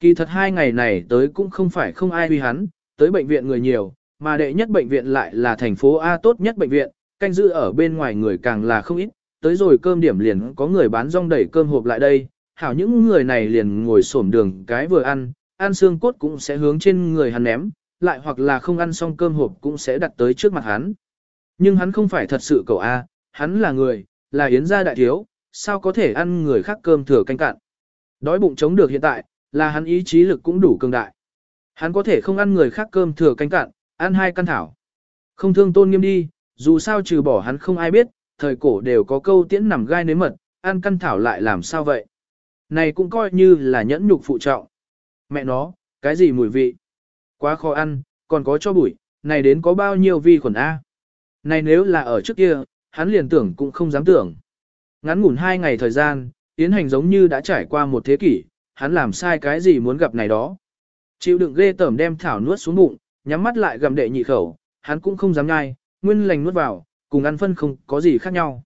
Kỳ thật hai ngày này tới cũng không phải không ai huy hắn, tới bệnh viện người nhiều, mà đệ nhất bệnh viện lại là thành phố A tốt nhất bệnh viện, canh giữ ở bên ngoài người càng là không ít, tới rồi cơm điểm liền có người bán rong đẩy cơm hộp lại đây, hảo những người này liền ngồi xổm đường cái vừa ăn, ăn xương cốt cũng sẽ hướng trên người hắn ném, lại hoặc là không ăn xong cơm hộp cũng sẽ đặt tới trước mặt hắn. Nhưng hắn không phải thật sự cậu A, hắn là người, là yến gia đại thiếu, sao có thể ăn người khác cơm thừa canh cạn. Đói bụng chống được hiện tại, là hắn ý chí lực cũng đủ cường đại. Hắn có thể không ăn người khác cơm thừa canh cạn, ăn hai căn thảo. Không thương tôn nghiêm đi, dù sao trừ bỏ hắn không ai biết, thời cổ đều có câu tiễn nằm gai nếm mật, ăn căn thảo lại làm sao vậy. Này cũng coi như là nhẫn nhục phụ trọng. Mẹ nó, cái gì mùi vị? Quá khó ăn, còn có cho bụi, này đến có bao nhiêu vi khuẩn A. Này nếu là ở trước kia, hắn liền tưởng cũng không dám tưởng. Ngắn ngủn hai ngày thời gian, tiến hành giống như đã trải qua một thế kỷ, hắn làm sai cái gì muốn gặp này đó. Chịu đựng ghê tởm đem thảo nuốt xuống bụng, nhắm mắt lại gầm đệ nhị khẩu, hắn cũng không dám nhai, nguyên lành nuốt vào, cùng ăn phân không có gì khác nhau.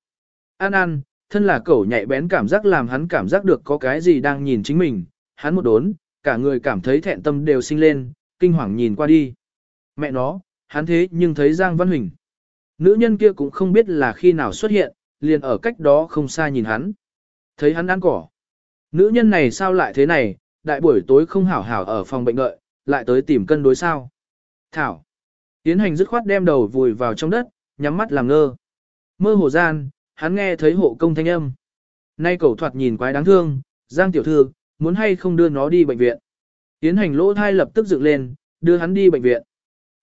Ăn ăn, thân là cẩu nhạy bén cảm giác làm hắn cảm giác được có cái gì đang nhìn chính mình, hắn một đốn, cả người cảm thấy thẹn tâm đều sinh lên, kinh hoàng nhìn qua đi. Mẹ nó, hắn thế nhưng thấy Giang Văn Huỳnh. Nữ nhân kia cũng không biết là khi nào xuất hiện, liền ở cách đó không xa nhìn hắn. Thấy hắn ăn cỏ. Nữ nhân này sao lại thế này, đại buổi tối không hảo hảo ở phòng bệnh ngợi, lại tới tìm cân đối sao. Thảo. Tiến hành dứt khoát đem đầu vùi vào trong đất, nhắm mắt làm ngơ. Mơ hồ gian, hắn nghe thấy hộ công thanh âm. Nay cẩu thoạt nhìn quái đáng thương, Giang tiểu thư, muốn hay không đưa nó đi bệnh viện. Tiến hành lỗ thai lập tức dựng lên, đưa hắn đi bệnh viện.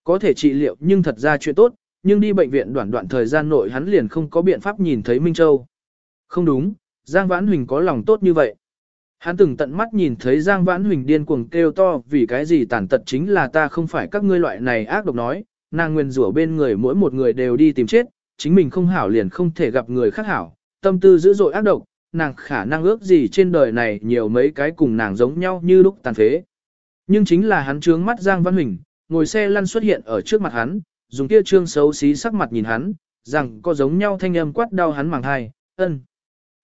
Có thể trị liệu nhưng thật ra chuyện tốt, nhưng đi bệnh viện đoạn đoạn thời gian nội hắn liền không có biện pháp nhìn thấy Minh Châu. Không đúng, Giang Vãn Huỳnh có lòng tốt như vậy. Hắn từng tận mắt nhìn thấy Giang Vãn Huỳnh điên cuồng kêu to vì cái gì tàn tật chính là ta không phải các ngươi loại này ác độc nói, nàng nguyên rủa bên người mỗi một người đều đi tìm chết, chính mình không hảo liền không thể gặp người khác hảo, tâm tư dữ dội ác độc, nàng khả năng ước gì trên đời này nhiều mấy cái cùng nàng giống nhau như lúc tàn phế. Nhưng chính là hắn trướng mắt Giang Văn Huỳnh, ngồi xe lăn xuất hiện ở trước mặt hắn, dùng kia trương xấu xí sắc mặt nhìn hắn, rằng có giống nhau thanh âm quát đau hắn màng hai, ân.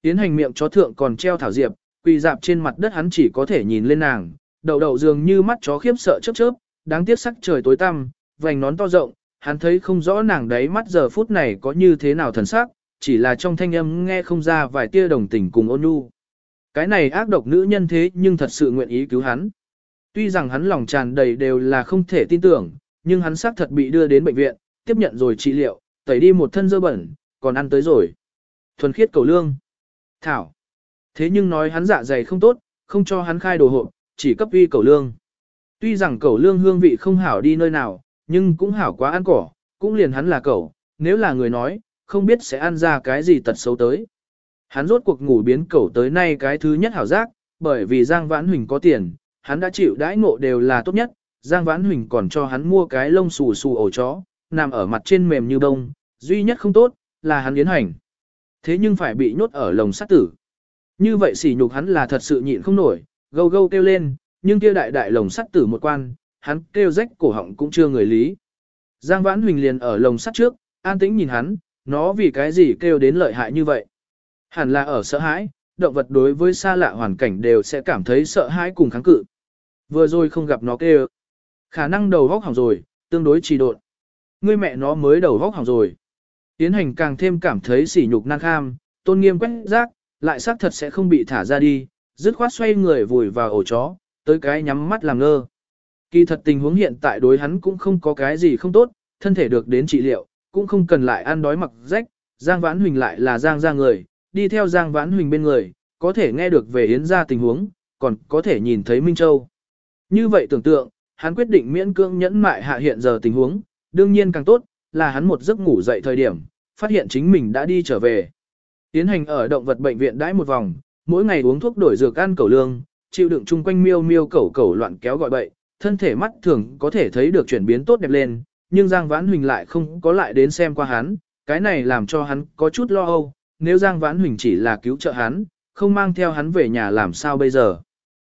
Tiến hành miệng chó thượng còn treo thảo diệp, quỳ dạp trên mặt đất hắn chỉ có thể nhìn lên nàng, đầu đầu dường như mắt chó khiếp sợ chớp chớp, đáng tiếc sắc trời tối tăm, vành nón to rộng, hắn thấy không rõ nàng đấy mắt giờ phút này có như thế nào thần sắc, chỉ là trong thanh âm nghe không ra vài tia đồng tình cùng ôn nhu. Cái này ác độc nữ nhân thế nhưng thật sự nguyện ý cứu hắn. Tuy rằng hắn lòng tràn đầy đều là không thể tin tưởng, nhưng hắn xác thật bị đưa đến bệnh viện, tiếp nhận rồi trị liệu, tẩy đi một thân dơ bẩn, còn ăn tới rồi. Thuần khiết cầu lương. Thảo. Thế nhưng nói hắn dạ dày không tốt, không cho hắn khai đồ hộp, chỉ cấp uy cầu lương. Tuy rằng cầu lương hương vị không hảo đi nơi nào, nhưng cũng hảo quá ăn cỏ, cũng liền hắn là cầu, nếu là người nói, không biết sẽ ăn ra cái gì tật xấu tới. Hắn rốt cuộc ngủ biến cầu tới nay cái thứ nhất hảo giác, bởi vì Giang Vãn Huỳnh có tiền, hắn đã chịu đãi ngộ đều là tốt nhất, Giang Vãn Huỳnh còn cho hắn mua cái lông xù xù ổ chó, nằm ở mặt trên mềm như bông, duy nhất không tốt, là hắn yến hành. Thế nhưng phải bị nhốt ở lồng sắt tử. Như vậy sỉ nhục hắn là thật sự nhịn không nổi, gâu gâu kêu lên, nhưng kia đại đại lồng sắt tử một quan, hắn kêu rách cổ họng cũng chưa người lý. Giang Vãn Huỳnh liền ở lồng sắt trước, an tĩnh nhìn hắn, nó vì cái gì kêu đến lợi hại như vậy. Hẳn là ở sợ hãi, động vật đối với xa lạ hoàn cảnh đều sẽ cảm thấy sợ hãi cùng kháng cự. Vừa rồi không gặp nó kêu. Khả năng đầu vóc hỏng rồi, tương đối trì độn. Ngươi mẹ nó mới đầu vóc hỏng rồi. Tiến hành càng thêm cảm thấy sỉ nhục năng kham, tôn nghiêm quét rác, lại xác thật sẽ không bị thả ra đi, dứt khoát xoay người vùi vào ổ chó, tới cái nhắm mắt làm ngơ. Kỳ thật tình huống hiện tại đối hắn cũng không có cái gì không tốt, thân thể được đến trị liệu, cũng không cần lại ăn đói mặc rách, Giang Vãn Huỳnh lại là Giang ra người, đi theo Giang Vãn Huỳnh bên người, có thể nghe được về Yến ra tình huống, còn có thể nhìn thấy Minh Châu. Như vậy tưởng tượng, hắn quyết định miễn cưỡng nhẫn mại hạ hiện giờ tình huống, đương nhiên càng tốt, là hắn một giấc ngủ dậy thời điểm, phát hiện chính mình đã đi trở về. Tiến hành ở động vật bệnh viện đãi một vòng, mỗi ngày uống thuốc đổi dược ăn cẩu lương, chịu đựng chung quanh miêu miêu cẩu cẩu loạn kéo gọi bậy, thân thể mắt thường có thể thấy được chuyển biến tốt đẹp lên, nhưng Giang Vãn Huỳnh lại không có lại đến xem qua hắn, cái này làm cho hắn có chút lo âu, nếu Giang Vãn Huỳnh chỉ là cứu trợ hắn, không mang theo hắn về nhà làm sao bây giờ.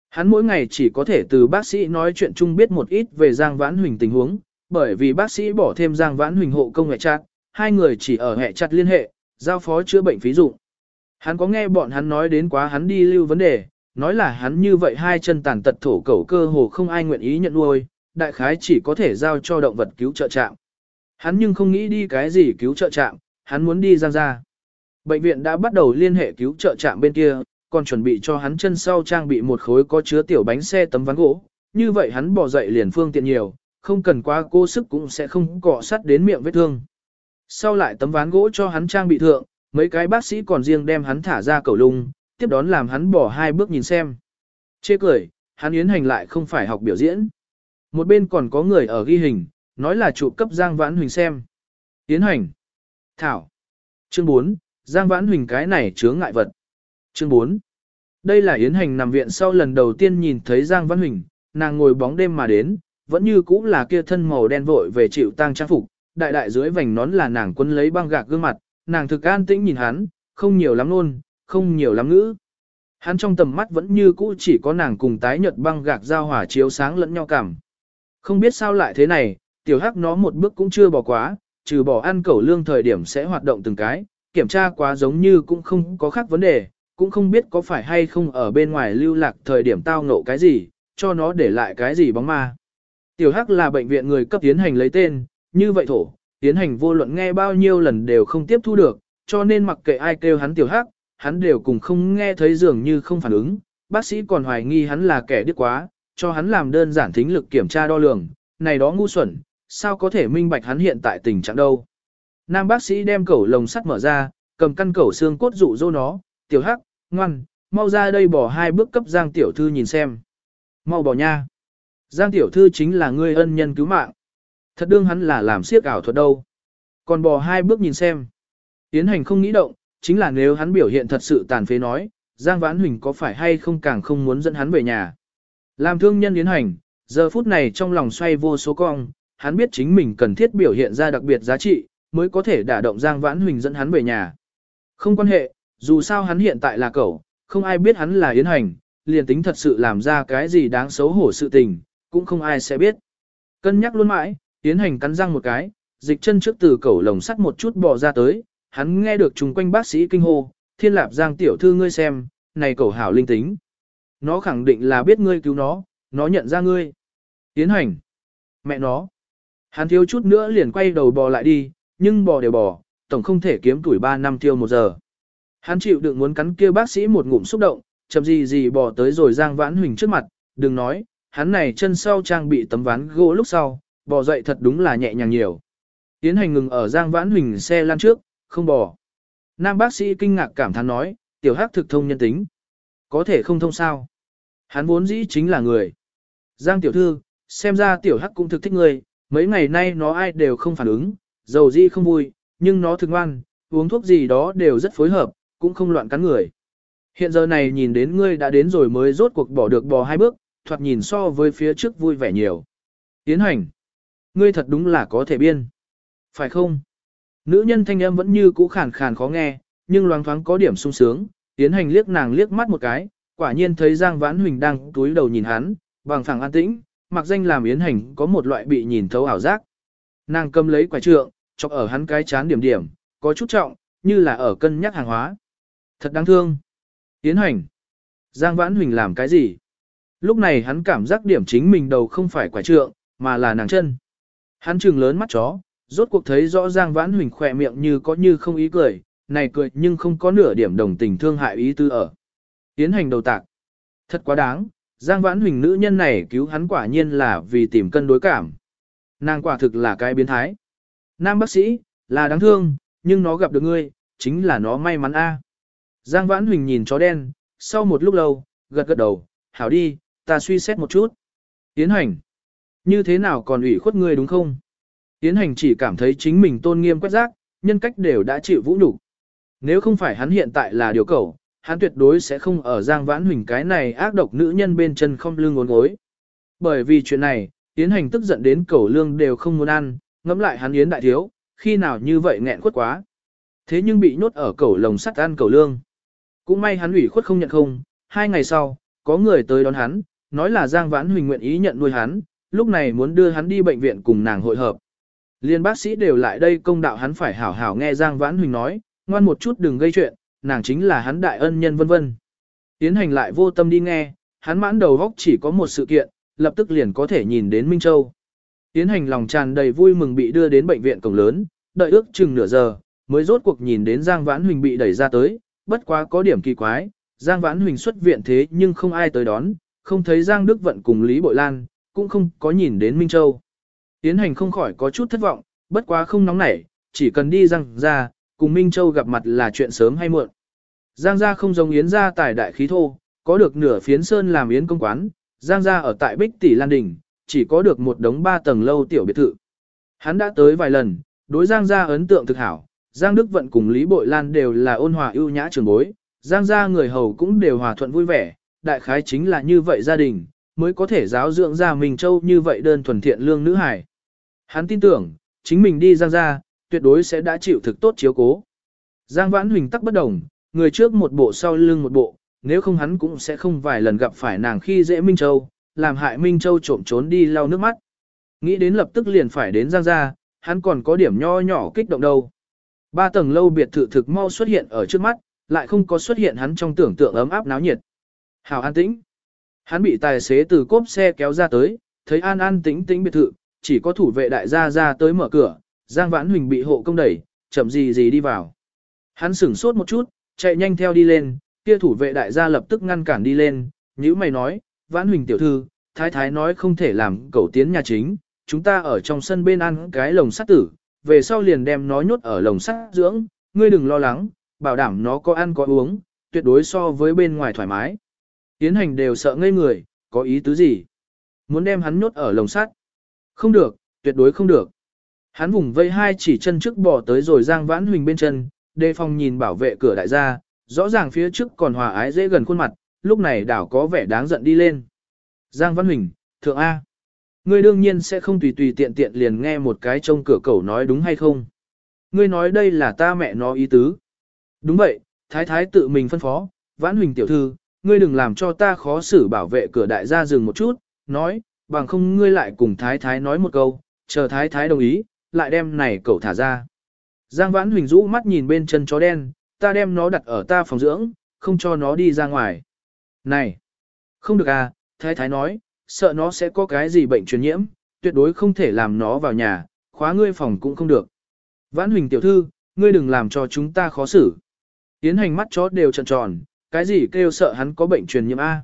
Hắn mỗi ngày chỉ có thể từ bác sĩ nói chuyện chung biết một ít về Giang Vãn Huỳnh tình huống, bởi vì bác sĩ bỏ thêm Giang Vãn Huỳnh hộ công hệ chặt, hai người chỉ ở hệ chặt liên hệ, giao phó chữa bệnh phí dụng. Hắn có nghe bọn hắn nói đến quá hắn đi lưu vấn đề, nói là hắn như vậy hai chân tàn tật thổ cẩu cơ hồ không ai nguyện ý nhận nuôi, đại khái chỉ có thể giao cho động vật cứu trợ trạm. Hắn nhưng không nghĩ đi cái gì cứu trợ trạm, hắn muốn đi giang ra. Bệnh viện đã bắt đầu liên hệ cứu trợ trạm bên kia, còn chuẩn bị cho hắn chân sau trang bị một khối có chứa tiểu bánh xe tấm ván gỗ. Như vậy hắn bỏ dậy liền phương tiện nhiều, không cần quá cố sức cũng sẽ không cọ sắt đến miệng vết thương. Sau lại tấm ván gỗ cho hắn trang bị thượng, mấy cái bác sĩ còn riêng đem hắn thả ra cầu lung, tiếp đón làm hắn bỏ hai bước nhìn xem. Chê cười, hắn yến hành lại không phải học biểu diễn. Một bên còn có người ở ghi hình, nói là chụp cấp Giang Vãn Huỳnh xem. Yến hành. Thảo. Chương 4, Giang Vãn Huỳnh cái này chướng ngại vật. Chương 4. Đây là Yến hành nằm viện sau lần đầu tiên nhìn thấy Giang văn Huỳnh, nàng ngồi bóng đêm mà đến, vẫn như cũ là kia thân màu đen vội về chịu tang trang phục, đại đại dưới vành nón là nàng quân lấy băng gạc gương mặt, nàng thực an tĩnh nhìn hắn, không nhiều lắm luôn, không nhiều lắm ngữ. Hắn trong tầm mắt vẫn như cũ chỉ có nàng cùng tái nhật băng gạc giao hỏa chiếu sáng lẫn nhau cảm. Không biết sao lại thế này, tiểu hắc nó một bước cũng chưa bỏ quá, trừ bỏ ăn cẩu lương thời điểm sẽ hoạt động từng cái, kiểm tra quá giống như cũng không có khác vấn đề, cũng không biết có phải hay không ở bên ngoài lưu lạc thời điểm tao ngộ cái gì, cho nó để lại cái gì bóng ma. Tiểu hắc là bệnh viện người cấp tiến hành lấy tên, như vậy thổ, tiến hành vô luận nghe bao nhiêu lần đều không tiếp thu được, cho nên mặc kệ ai kêu hắn tiểu hắc, hắn đều cùng không nghe thấy dường như không phản ứng, bác sĩ còn hoài nghi hắn là kẻ điếc quá, cho hắn làm đơn giản thính lực kiểm tra đo lường, này đó ngu xuẩn, sao có thể minh bạch hắn hiện tại tình trạng đâu. Nam bác sĩ đem cẩu lồng sắt mở ra, cầm căn cẩu xương cốt dụ dỗ nó, tiểu hắc, ngoan, mau ra đây bỏ hai bước cấp Giang tiểu thư nhìn xem. Mau bỏ nha. Giang tiểu thư chính là người ân nhân cứu mạng. Thật đương hắn là làm siếc ảo thuật đâu. Còn bỏ hai bước nhìn xem. Tiến hành không nghĩ động, chính là nếu hắn biểu hiện thật sự tàn phế nói, Giang Vãn Huỳnh có phải hay không càng không muốn dẫn hắn về nhà. Làm thương nhân Yến Hành, giờ phút này trong lòng xoay vô số cong, hắn biết chính mình cần thiết biểu hiện ra đặc biệt giá trị, mới có thể đả động Giang Vãn Huỳnh dẫn hắn về nhà. Không quan hệ, dù sao hắn hiện tại là cậu, không ai biết hắn là Yến Hành, liền tính thật sự làm ra cái gì đáng xấu hổ sự tình, cũng không ai sẽ biết. Cân nhắc luôn mãi, Yến Hành cắn răng một cái, dịch chân trước từ cẩu lồng sắt một chút bò ra tới, hắn nghe được chung quanh bác sĩ kinh hô, thiên lạp giang tiểu thư ngươi xem, này cẩu hảo linh tính. Nó khẳng định là biết ngươi cứu nó, nó nhận ra ngươi. Yến hành. Mẹ nó. Hắn thiếu chút nữa liền quay đầu bò lại đi, nhưng bò đều bò, tổng không thể kiếm tuổi 3 năm tiêu một giờ. Hắn chịu đựng muốn cắn kia bác sĩ một ngụm xúc động, chậm gì gì bỏ tới rồi giang vãn huỳnh trước mặt, đừng nói, hắn này chân sau trang bị tấm ván gỗ lúc sau, bỏ dậy thật đúng là nhẹ nhàng nhiều. Tiến hành ngừng ở giang vãn huỳnh xe lan trước, không bỏ. Nam bác sĩ kinh ngạc cảm thán nói, tiểu hắc thực thông nhân tính. Có thể không thông sao. Hắn vốn dĩ chính là người. Giang tiểu thư, xem ra tiểu hắc cũng thực thích người, mấy ngày nay nó ai đều không phản ứng, dầu gì không vui, nhưng nó thực ngoan, uống thuốc gì đó đều rất phối hợp, cũng không loạn cắn người. Hiện giờ này nhìn đến ngươi đã đến rồi mới rốt cuộc bỏ được bò hai bước, thoạt nhìn so với phía trước vui vẻ nhiều. Tiến hành. Ngươi thật đúng là có thể biên. Phải không? Nữ nhân thanh âm vẫn như cũ khàn khàn khó nghe, nhưng loáng thoáng có điểm sung sướng, tiến hành liếc nàng liếc mắt một cái, quả nhiên thấy Giang Vãn Huỳnh đang túi đầu nhìn hắn, bằng phẳng an tĩnh, mặc danh làm yến hành có một loại bị nhìn thấu ảo giác. Nàng cầm lấy quả trượng, chọc ở hắn cái chán điểm điểm, có chút trọng, như là ở cân nhắc hàng hóa. Thật đáng thương. Yến hành. Giang Vãn Huỳnh làm cái gì? Lúc này hắn cảm giác điểm chính mình đầu không phải quả trượng, mà là nàng chân. Hắn trừng lớn mắt chó, rốt cuộc thấy rõ Giang Vãn Huỳnh khỏe miệng như có như không ý cười, này cười nhưng không có nửa điểm đồng tình thương hại ý tư ở. Tiến hành đầu tạc. Thật quá đáng, Giang Vãn Huỳnh nữ nhân này cứu hắn quả nhiên là vì tìm cân đối cảm. Nàng quả thực là cái biến thái. Nam bác sĩ, là đáng thương, nhưng nó gặp được ngươi, chính là nó may mắn a. Giang Vãn Huỳnh nhìn chó đen, sau một lúc lâu, gật gật đầu, hảo đi, ta suy xét một chút. Tiến hành. Như thế nào còn ủy khuất ngươi đúng không? Tiến hành chỉ cảm thấy chính mình tôn nghiêm quét rác, nhân cách đều đã chịu vũ nhục. Nếu không phải hắn hiện tại là điều cầu, hắn tuyệt đối sẽ không ở Giang Vãn Huỳnh cái này ác độc nữ nhân bên chân không lưng ngốn gối. Bởi vì chuyện này, Tiến hành tức giận đến cầu lương đều không muốn ăn, ngẫm lại hắn yến đại thiếu, khi nào như vậy nghẹn khuất quá. Thế nhưng bị nhốt ở cẩu lồng sắt ăn cẩu lương. Cũng may hắn ủy khuất không nhận không, hai ngày sau, có người tới đón hắn, nói là Giang Vãn Huỳnh nguyện ý nhận nuôi hắn, lúc này muốn đưa hắn đi bệnh viện cùng nàng hội hợp. Liên bác sĩ đều lại đây công đạo hắn phải hảo hảo nghe Giang Vãn Huỳnh nói, ngoan một chút đừng gây chuyện, nàng chính là hắn đại ân nhân vân vân. Tiến hành lại vô tâm đi nghe, hắn mãn đầu góc chỉ có một sự kiện, lập tức liền có thể nhìn đến Minh Châu. Tiến hành lòng tràn đầy vui mừng bị đưa đến bệnh viện cổng lớn, đợi ước chừng nửa giờ, mới rốt cuộc nhìn đến Giang Vãn Huỳnh bị đẩy ra tới, bất quá có điểm kỳ quái, Giang Vãn Huỳnh xuất viện thế nhưng không ai tới đón, không thấy Giang Đức Vận cùng Lý Bội Lan, cũng không có nhìn đến Minh Châu. Tiến hành không khỏi có chút thất vọng, bất quá không nóng nảy, chỉ cần đi Giang ra, cùng Minh Châu gặp mặt là chuyện sớm hay muộn. Giang gia không giống Yến gia tài đại khí thô, có được nửa phiến sơn làm Yến công quán, Giang gia ở tại Bích Tỷ Lan Đình, chỉ có được một đống ba tầng lâu tiểu biệt thự. Hắn đã tới vài lần, đối Giang gia ấn tượng thực hảo, Giang Đức Vận cùng Lý Bội Lan đều là ôn hòa ưu nhã trường bối, Giang gia người hầu cũng đều hòa thuận vui vẻ, đại khái chính là như vậy gia đình, mới có thể giáo dưỡng ra mình châu như vậy đơn thuần thiện lương nữ hải. Hắn tin tưởng, chính mình đi Giang gia, tuyệt đối sẽ đã chịu thực tốt chiếu cố. Giang Vãn Huỳnh tắc bất đồng, người trước một bộ sau lưng một bộ, nếu không hắn cũng sẽ không vài lần gặp phải nàng khi dễ Minh Châu, làm hại Minh Châu trộm trốn đi lau nước mắt. Nghĩ đến lập tức liền phải đến Giang gia, hắn còn có điểm nho nhỏ kích động đâu. Ba tầng lâu biệt thự thực mau xuất hiện ở trước mắt, lại không có xuất hiện hắn trong tưởng tượng ấm áp náo nhiệt. Hào an tĩnh. Hắn bị tài xế từ cốp xe kéo ra tới, thấy an an tĩnh tĩnh biệt thự, chỉ có thủ vệ đại gia ra tới mở cửa, Giang Vãn Huỳnh bị hộ công đẩy, chậm gì gì đi vào. Hắn sửng sốt một chút, chạy nhanh theo đi lên, kia thủ vệ đại gia lập tức ngăn cản đi lên, nhữ mày nói, Vãn Huỳnh tiểu thư, thái thái nói không thể làm cậu tiến nhà chính, chúng ta ở trong sân bên ăn cái lồng sắt tử, về sau liền đem nó nhốt ở lồng sắt dưỡng, ngươi đừng lo lắng, bảo đảm nó có ăn có uống, tuyệt đối so với bên ngoài thoải mái. Tiến hành đều sợ ngây người, có ý tứ gì? Muốn đem hắn nhốt ở lồng sắt? Không được, tuyệt đối không được. Hắn vùng vây hai chỉ chân trước bỏ tới rồi giang vãn huỳnh bên chân, đề phòng nhìn bảo vệ cửa đại gia, rõ ràng phía trước còn hòa ái dễ gần khuôn mặt, lúc này đảo có vẻ đáng giận đi lên. Giang Văn Huỳnh, thượng A. Ngươi đương nhiên sẽ không tùy tùy tiện tiện liền nghe một cái trông cửa cầu nói đúng hay không. Ngươi nói đây là ta mẹ nó ý tứ. Đúng vậy, thái thái tự mình phân phó, Vãn Huỳnh tiểu thư, ngươi đừng làm cho ta khó xử bảo vệ cửa đại gia dừng một chút, nói, bằng không ngươi lại cùng thái thái nói một câu, chờ thái thái đồng ý, lại đem này cậu thả ra. Giang Vãn Huỳnh rũ mắt nhìn bên chân chó đen, ta đem nó đặt ở ta phòng dưỡng, không cho nó đi ra ngoài. Này, không được à, thái thái nói, sợ nó sẽ có cái gì bệnh truyền nhiễm, tuyệt đối không thể làm nó vào nhà, khóa ngươi phòng cũng không được. Vãn Huỳnh tiểu thư, ngươi đừng làm cho chúng ta khó xử. Tiến hành mắt chó đều tròn tròn, cái gì kêu sợ hắn có bệnh truyền nhiễm A.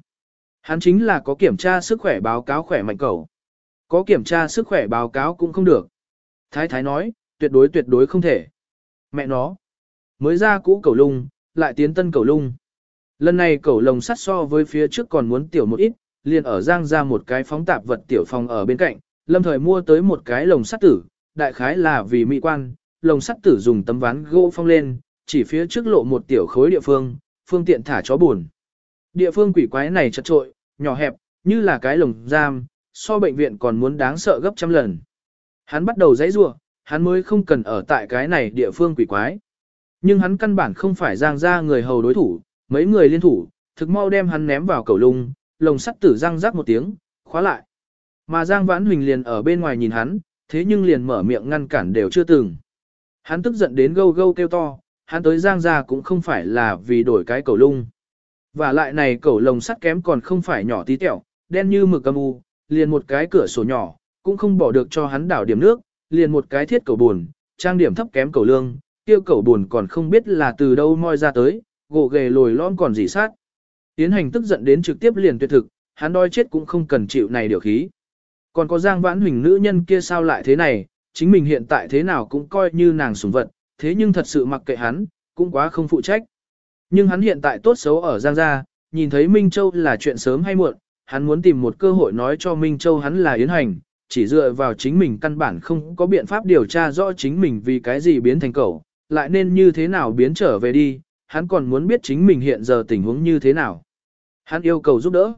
Hắn chính là có kiểm tra sức khỏe báo cáo khỏe mạnh cầu. Có kiểm tra sức khỏe báo cáo cũng không được. Thái thái nói, tuyệt đối tuyệt đối không thể. Mẹ nó, mới ra cũ cầu lung, lại tiến tân cầu lung. Lần này cầu lồng sắt so với phía trước còn muốn tiểu một ít, liền ở giang ra một cái phóng tạp vật tiểu phòng ở bên cạnh, lâm thời mua tới một cái lồng sắt tử, đại khái là vì mỹ quan, lồng sắt tử dùng tấm ván gỗ phong lên, chỉ phía trước lộ một tiểu khối địa phương, phương tiện thả chó buồn. Địa phương quỷ quái này chật trội, nhỏ hẹp, như là cái lồng giam, so bệnh viện còn muốn đáng sợ gấp trăm lần. Hắn bắt đầu dãy rua, hắn mới không cần ở tại cái này địa phương quỷ quái. Nhưng hắn căn bản không phải giang ra người hầu đối thủ, mấy người liên thủ, thực mau đem hắn ném vào cầu lung, lồng sắt tử răng rắc một tiếng, khóa lại. Mà Giang Vãn Huỳnh liền ở bên ngoài nhìn hắn, thế nhưng liền mở miệng ngăn cản đều chưa từng. Hắn tức giận đến gâu gâu kêu to, hắn tới Giang ra cũng không phải là vì đổi cái cầu lung. Và lại này cầu lồng sắt kém còn không phải nhỏ tí tẹo, đen như mực âm u, liền một cái cửa sổ nhỏ, cũng không bỏ được cho hắn đảo điểm nước, liền một cái thiết cầu buồn, trang điểm thấp kém cầu lương, tiêu cầu buồn còn không biết là từ đâu moi ra tới, gỗ ghề lồi lõm còn gì sát. Tiến hành tức giận đến trực tiếp liền tuyệt thực, hắn đói chết cũng không cần chịu này điều khí. Còn có Giang Vãn Huỳnh nữ nhân kia sao lại thế này, chính mình hiện tại thế nào cũng coi như nàng sủng vật, thế nhưng thật sự mặc kệ hắn, cũng quá không phụ trách. Nhưng hắn hiện tại tốt xấu ở Giang gia, nhìn thấy Minh Châu là chuyện sớm hay muộn, hắn muốn tìm một cơ hội nói cho Minh Châu hắn là Yến Hành, chỉ dựa vào chính mình căn bản không có biện pháp điều tra rõ chính mình vì cái gì biến thành cậu, lại nên như thế nào biến trở về đi, hắn còn muốn biết chính mình hiện giờ tình huống như thế nào. Hắn yêu cầu giúp đỡ.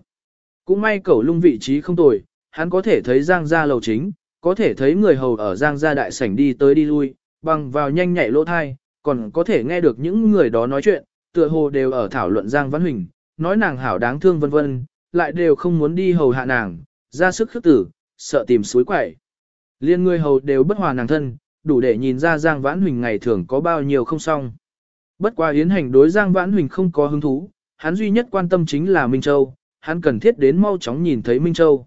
Cũng may cậu lung vị trí không tồi, hắn có thể thấy Giang gia lầu chính, có thể thấy người hầu ở Giang gia đại sảnh đi tới đi lui, bằng vào nhanh nhạy lỗ thai, còn có thể nghe được những người đó nói chuyện, tựa hồ đều ở thảo luận Giang Văn Huỳnh, nói nàng hảo đáng thương vân vân, lại đều không muốn đi hầu hạ nàng, ra sức khước tử, sợ tìm suối quẩy. Liên người hầu đều bất hòa nàng thân, đủ để nhìn ra Giang Vãn Huỳnh ngày thường có bao nhiêu không xong. Bất qua Yến Hành đối Giang Vãn Huỳnh không có hứng thú, hắn duy nhất quan tâm chính là Minh Châu, hắn cần thiết đến mau chóng nhìn thấy Minh Châu.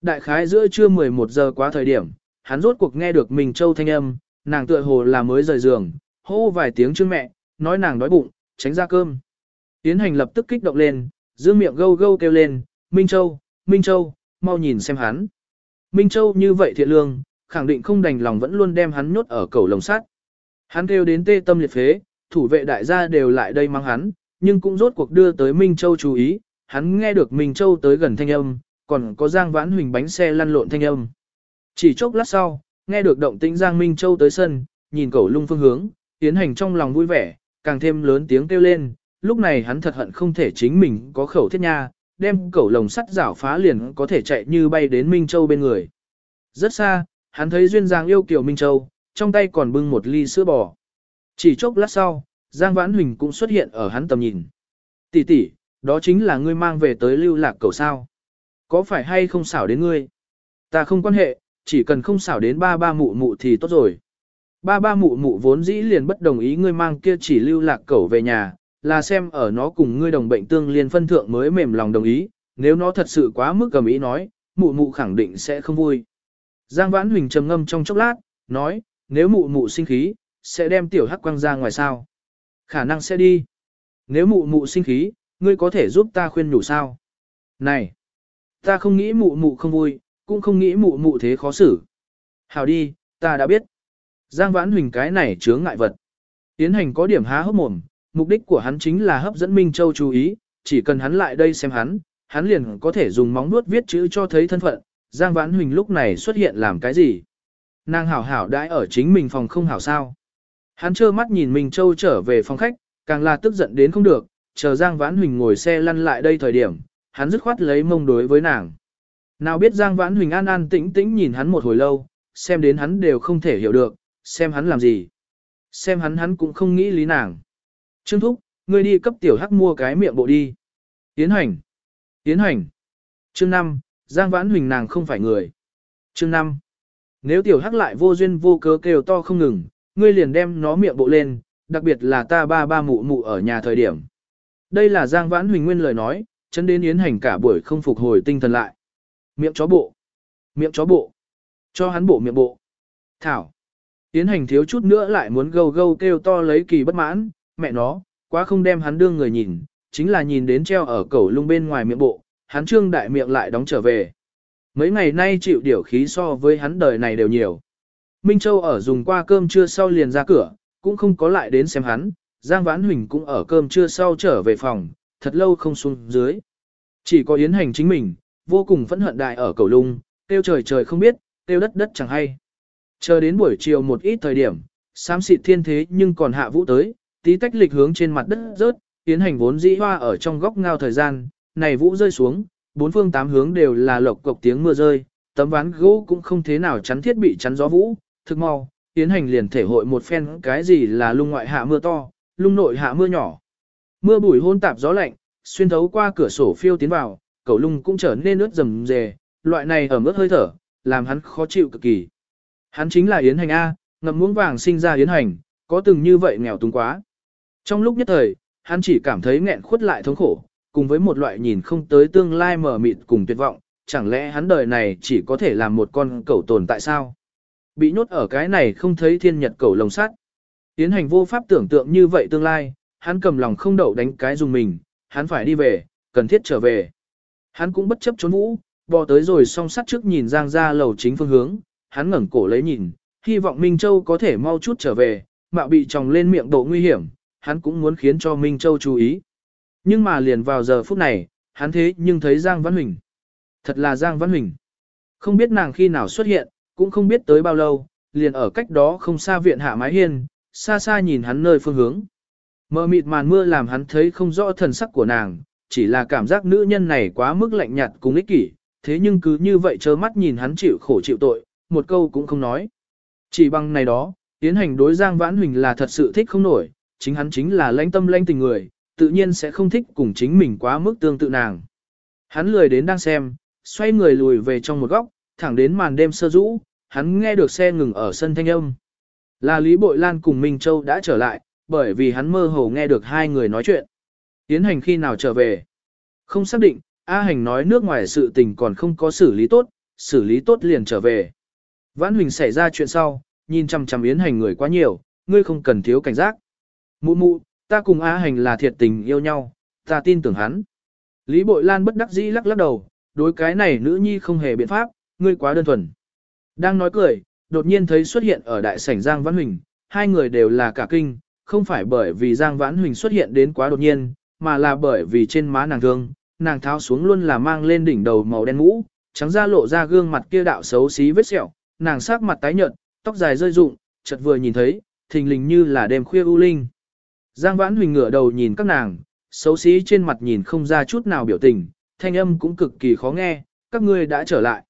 Đại khái giữa trưa 11 giờ quá thời điểm, hắn rốt cuộc nghe được Minh Châu thanh âm, nàng tựa hồ là mới rời giường, hô vài tiếng trước mẹ, nói nàng đói bụng, tránh ra cơm. Tiến Hành lập tức kích động lên, giữ miệng gâu gâu kêu lên, Minh Châu, Minh Châu, mau nhìn xem hắn. Minh Châu như vậy thiện lương, khẳng định không đành lòng vẫn luôn đem hắn nhốt ở cầu lồng sắt. Hắn kêu đến tê tâm liệt phế, thủ vệ đại gia đều lại đây mang hắn, nhưng cũng rốt cuộc đưa tới Minh Châu chú ý, hắn nghe được Minh Châu tới gần thanh âm, còn có Giang Vãn Huỳnh bánh xe lăn lộn thanh âm. Chỉ chốc lát sau, nghe được động tĩnh Giang Minh Châu tới sân, nhìn cẩu lung phương hướng, tiến hành trong lòng vui vẻ, càng thêm lớn tiếng kêu lên, lúc này hắn thật hận không thể chính mình có khẩu thiết nha, đem cẩu lồng sắt rảo phá liền có thể chạy như bay đến Minh Châu bên người. Rất xa, hắn thấy Duyên Giang yêu kiều Minh Châu, trong tay còn bưng một ly sữa bò. Chỉ chốc lát sau, Giang Vãn Huỳnh cũng xuất hiện ở hắn tầm nhìn. Tỷ tỷ, đó chính là ngươi mang về tới lưu lạc cầu sao. Có phải hay không xảo đến ngươi? Ta không quan hệ, chỉ cần không xảo đến ba ba mụ mụ thì tốt rồi. Ba ba mụ mụ vốn dĩ liền bất đồng ý ngươi mang kia chỉ lưu lạc cẩu về nhà, là xem ở nó cùng ngươi đồng bệnh tương liên phân thượng mới mềm lòng đồng ý, nếu nó thật sự quá mức cầm ý nói, mụ mụ khẳng định sẽ không vui. Giang Vãn Huỳnh trầm ngâm trong chốc lát, nói, nếu mụ mụ sinh khí, sẽ đem tiểu hắc quăng ra ngoài sao? Khả năng sẽ đi. Nếu mụ mụ sinh khí, ngươi có thể giúp ta khuyên nhủ sao? Này, ta không nghĩ mụ mụ không vui, cũng không nghĩ mụ mụ thế khó xử. hảo đi, ta đã biết. Giang Vãn Huỳnh cái này chướng ngại vật. Tiến hành có điểm há hốc mồm, mục đích của hắn chính là hấp dẫn Minh Châu chú ý, chỉ cần hắn lại đây xem hắn, hắn liền có thể dùng móng nuốt viết chữ cho thấy thân phận, Giang Vãn Huỳnh lúc này xuất hiện làm cái gì? Nàng hảo hảo đãi ở chính mình phòng không hảo sao? Hắn trơ mắt nhìn Minh Châu trở về phòng khách, càng là tức giận đến không được, chờ Giang Vãn Huỳnh ngồi xe lăn lại đây thời điểm, hắn dứt khoát lấy mông đối với nàng. Nào biết Giang Vãn Huỳnh an an tĩnh tĩnh nhìn hắn một hồi lâu, xem đến hắn đều không thể hiểu được, xem hắn làm gì. Xem hắn hắn cũng không nghĩ lý nàng. Trương Thúc, ngươi đi cấp tiểu hắc mua cái miệng bộ đi. Tiến hành. Tiến hành. Chương 5, Giang Vãn Huỳnh nàng không phải người. Chương 5. Nếu tiểu hắc lại vô duyên vô cớ kêu to không ngừng, ngươi liền đem nó miệng bộ lên, đặc biệt là ta ba ba mụ mụ ở nhà thời điểm. Đây là Giang Vãn Huỳnh nguyên lời nói, chấn đến yến hành cả buổi không phục hồi tinh thần lại. Miệng chó bộ. Miệng chó bộ. Cho hắn bộ miệng bộ. Thảo. Yến hành thiếu chút nữa lại muốn gâu gâu kêu to lấy kỳ bất mãn, mẹ nó, quá không đem hắn đương người nhìn, chính là nhìn đến treo ở cầu lung bên ngoài miệng bộ, hắn trương đại miệng lại đóng trở về. Mấy ngày nay chịu điều khí so với hắn đời này đều nhiều. Minh Châu ở dùng qua cơm trưa sau liền ra cửa, cũng không có lại đến xem hắn, Giang Vãn Huỳnh cũng ở cơm trưa sau trở về phòng, thật lâu không xuống dưới. Chỉ có Yến Hành chính mình, vô cùng phẫn hận đại ở cầu lung, tiêu trời trời không biết, tiêu đất đất chẳng hay. Chờ đến buổi chiều một ít thời điểm, xám xịt thiên thế nhưng còn hạ vũ tới, tí tách lịch hướng trên mặt đất rớt, Yến Hành vốn dĩ hoa ở trong góc ngao thời gian, này vũ rơi xuống, bốn phương tám hướng đều là lộc cộc tiếng mưa rơi, tấm ván gỗ cũng không thế nào chắn thiết bị chắn gió vũ, thực mau, tiến Hành liền thể hội một phen cái gì là lung ngoại hạ mưa to, lung nội hạ mưa nhỏ. Mưa bụi hôn tạp gió lạnh, xuyên thấu qua cửa sổ phiêu tiến vào, cẩu lung cũng trở nên ướt rầm rề, loại này ở mức hơi thở, làm hắn khó chịu cực kỳ. Hắn chính là Yến Hành A, ngậm muống vàng sinh ra Yến Hành, có từng như vậy nghèo túng quá. Trong lúc nhất thời, hắn chỉ cảm thấy nghẹn khuất lại thống khổ, cùng với một loại nhìn không tới tương lai mở mịt cùng tuyệt vọng, chẳng lẽ hắn đời này chỉ có thể làm một con cẩu tồn tại sao? Bị nhốt ở cái này không thấy thiên nhật cầu lồng sắt. Tiến hành vô pháp tưởng tượng như vậy tương lai, hắn cầm lòng không đậu đánh cái dùng mình, hắn phải đi về, cần thiết trở về. Hắn cũng bất chấp trốn vũ, bò tới rồi song sắt trước nhìn Giang ra lầu chính phương hướng, hắn ngẩng cổ lấy nhìn, hy vọng Minh Châu có thể mau chút trở về, mạo bị tròng lên miệng độ nguy hiểm, hắn cũng muốn khiến cho Minh Châu chú ý. Nhưng mà liền vào giờ phút này, hắn thế nhưng thấy Giang Văn Huỳnh. Thật là Giang Văn Huỳnh. Không biết nàng khi nào xuất hiện, cũng không biết tới bao lâu, liền ở cách đó không xa viện hạ mái hiên, xa xa nhìn hắn nơi phương hướng. Mờ mịt màn mưa làm hắn thấy không rõ thần sắc của nàng, chỉ là cảm giác nữ nhân này quá mức lạnh nhạt cùng ích kỷ, thế nhưng cứ như vậy trơ mắt nhìn hắn chịu khổ chịu tội, một câu cũng không nói. Chỉ bằng này đó, tiến hành đối Giang Vãn Huỳnh là thật sự thích không nổi, chính hắn chính là lãnh tâm lãnh tình người, tự nhiên sẽ không thích cùng chính mình quá mức tương tự nàng. Hắn lười đến đang xem, xoay người lùi về trong một góc, thẳng đến màn đêm sơ rũ, hắn nghe được xe ngừng ở sân thanh âm. Là Lý Bội Lan cùng Minh Châu đã trở lại, bởi vì hắn mơ hồ nghe được hai người nói chuyện. Tiến hành khi nào trở về? Không xác định, A hành nói nước ngoài sự tình còn không có xử lý tốt, xử lý tốt liền trở về. Vãn Huỳnh xảy ra chuyện sau, nhìn chằm chằm Yến hành người quá nhiều, ngươi không cần thiếu cảnh giác. Mụ mụ, ta cùng A hành là thiệt tình yêu nhau, ta tin tưởng hắn. Lý Bội Lan bất đắc dĩ lắc lắc đầu, đối cái này nữ nhi không hề biện pháp, ngươi quá đơn thuần. Đang nói cười, đột nhiên thấy xuất hiện ở đại sảnh Giang Vãn Huỳnh, hai người đều là cả kinh, không phải bởi vì Giang Vãn Huỳnh xuất hiện đến quá đột nhiên, mà là bởi vì trên má nàng thương, nàng tháo xuống luôn là mang lên đỉnh đầu màu đen mũ, trắng da lộ ra gương mặt kia đạo xấu xí vết sẹo, nàng sắc mặt tái nhợt, tóc dài rơi rụng, chợt vừa nhìn thấy, thình lình như là đêm khuya u linh. Giang Vãn Huỳnh ngửa đầu nhìn các nàng, xấu xí trên mặt nhìn không ra chút nào biểu tình, thanh âm cũng cực kỳ khó nghe, các ngươi đã trở lại.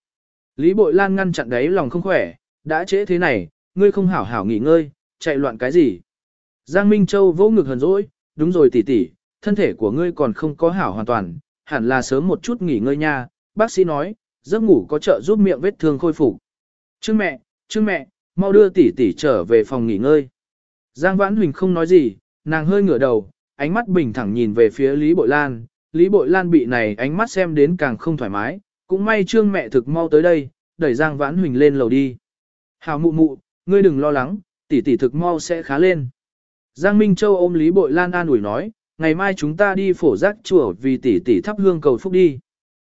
Lý Bội Lan ngăn chặn đấy lòng không khỏe, đã trễ thế này, ngươi không hảo hảo nghỉ ngơi, chạy loạn cái gì. Giang Minh Châu vỗ ngực hờn dỗi, đúng rồi tỷ tỷ, thân thể của ngươi còn không có hảo hoàn toàn, hẳn là sớm một chút nghỉ ngơi nha, bác sĩ nói, giấc ngủ có trợ giúp miệng vết thương khôi phục. Trương mẹ, trương mẹ, mau đưa tỷ tỷ trở về phòng nghỉ ngơi. Giang Vãn Huỳnh không nói gì, nàng hơi ngửa đầu, ánh mắt bình thẳng nhìn về phía Lý Bội Lan, Lý Bội Lan bị này ánh mắt xem đến càng không thoải mái, cũng may trương mẹ thực mau tới đây, đẩy Giang Vãn Huỳnh lên lầu đi. Hào mụ mụ, ngươi đừng lo lắng, tỷ tỷ thực mau sẽ khá lên. Giang Minh Châu ôm Lý Bội Lan an ủi nói, ngày mai chúng ta đi phổ giác chùa vì tỷ tỷ thắp hương cầu phúc đi.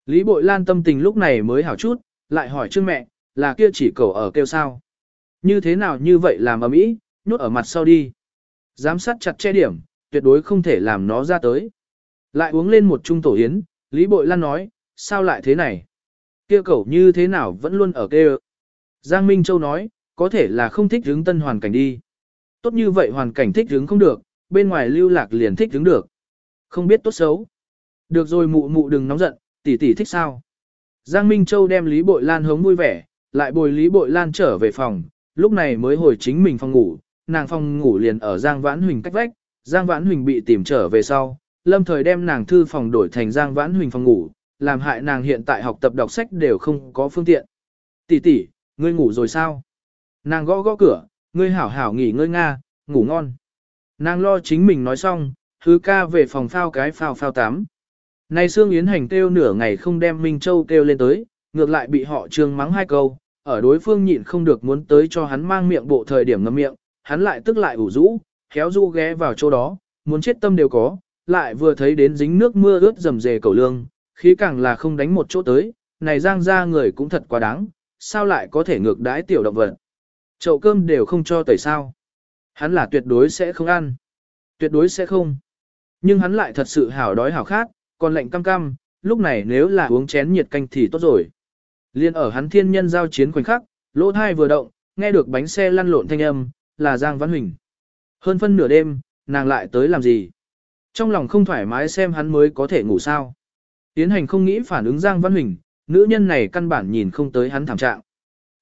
Lý Bội Lan tâm tình lúc này mới hảo chút, lại hỏi trương mẹ, là kia chỉ cầu ở kêu sao. Như thế nào như vậy làm ở mỹ, nhốt ở mặt sau đi. Giám sát chặt che điểm, tuyệt đối không thể làm nó ra tới. Lại uống lên một chung tổ yến, Lý Bội Lan nói, sao lại thế này? Kia cậu như thế nào vẫn luôn ở kêu. Giang Minh Châu nói, có thể là không thích hướng tân hoàn cảnh đi. Tốt như vậy hoàn cảnh thích hướng không được, bên ngoài lưu lạc liền thích hướng được. Không biết tốt xấu. Được rồi mụ mụ đừng nóng giận, tỷ tỷ thích sao. Giang Minh Châu đem Lý Bội Lan hống vui vẻ, lại bồi Lý Bội Lan trở về phòng, lúc này mới hồi chính mình phòng ngủ, nàng phòng ngủ liền ở Giang Vãn Huỳnh cách vách, Giang Vãn Huỳnh bị tìm trở về sau, lâm thời đem nàng thư phòng đổi thành Giang Vãn Huỳnh phòng ngủ, làm hại nàng hiện tại học tập đọc sách đều không có phương tiện. Tỷ tỷ, ngươi ngủ rồi sao? Nàng gõ gõ cửa, ngươi hảo hảo nghỉ ngơi nga, ngủ ngon. Nàng lo chính mình nói xong, thứ ca về phòng phao cái phao phao tắm. Nay Sương Yến Hành kêu nửa ngày không đem Minh Châu kêu lên tới, ngược lại bị họ trương mắng hai câu, ở đối phương nhịn không được muốn tới cho hắn mang miệng bộ thời điểm ngâm miệng, hắn lại tức lại ủ rũ, khéo du ghé vào chỗ đó, muốn chết tâm đều có, lại vừa thấy đến dính nước mưa ướt rầm rề cầu lương, khí càng là không đánh một chỗ tới, này giang ra người cũng thật quá đáng, sao lại có thể ngược đãi tiểu động vật. Chậu cơm đều không cho tẩy sao. Hắn là tuyệt đối sẽ không ăn. Tuyệt đối sẽ không. Nhưng hắn lại thật sự hảo đói hảo khát, còn lạnh cam cam, lúc này nếu là uống chén nhiệt canh thì tốt rồi. Liên ở hắn thiên nhân giao chiến khoảnh khắc, lỗ thai vừa động, nghe được bánh xe lăn lộn thanh âm, là Giang Văn Huỳnh. Hơn phân nửa đêm, nàng lại tới làm gì? Trong lòng không thoải mái xem hắn mới có thể ngủ sao. Tiến hành không nghĩ phản ứng Giang Văn Huỳnh, nữ nhân này căn bản nhìn không tới hắn thảm trạng.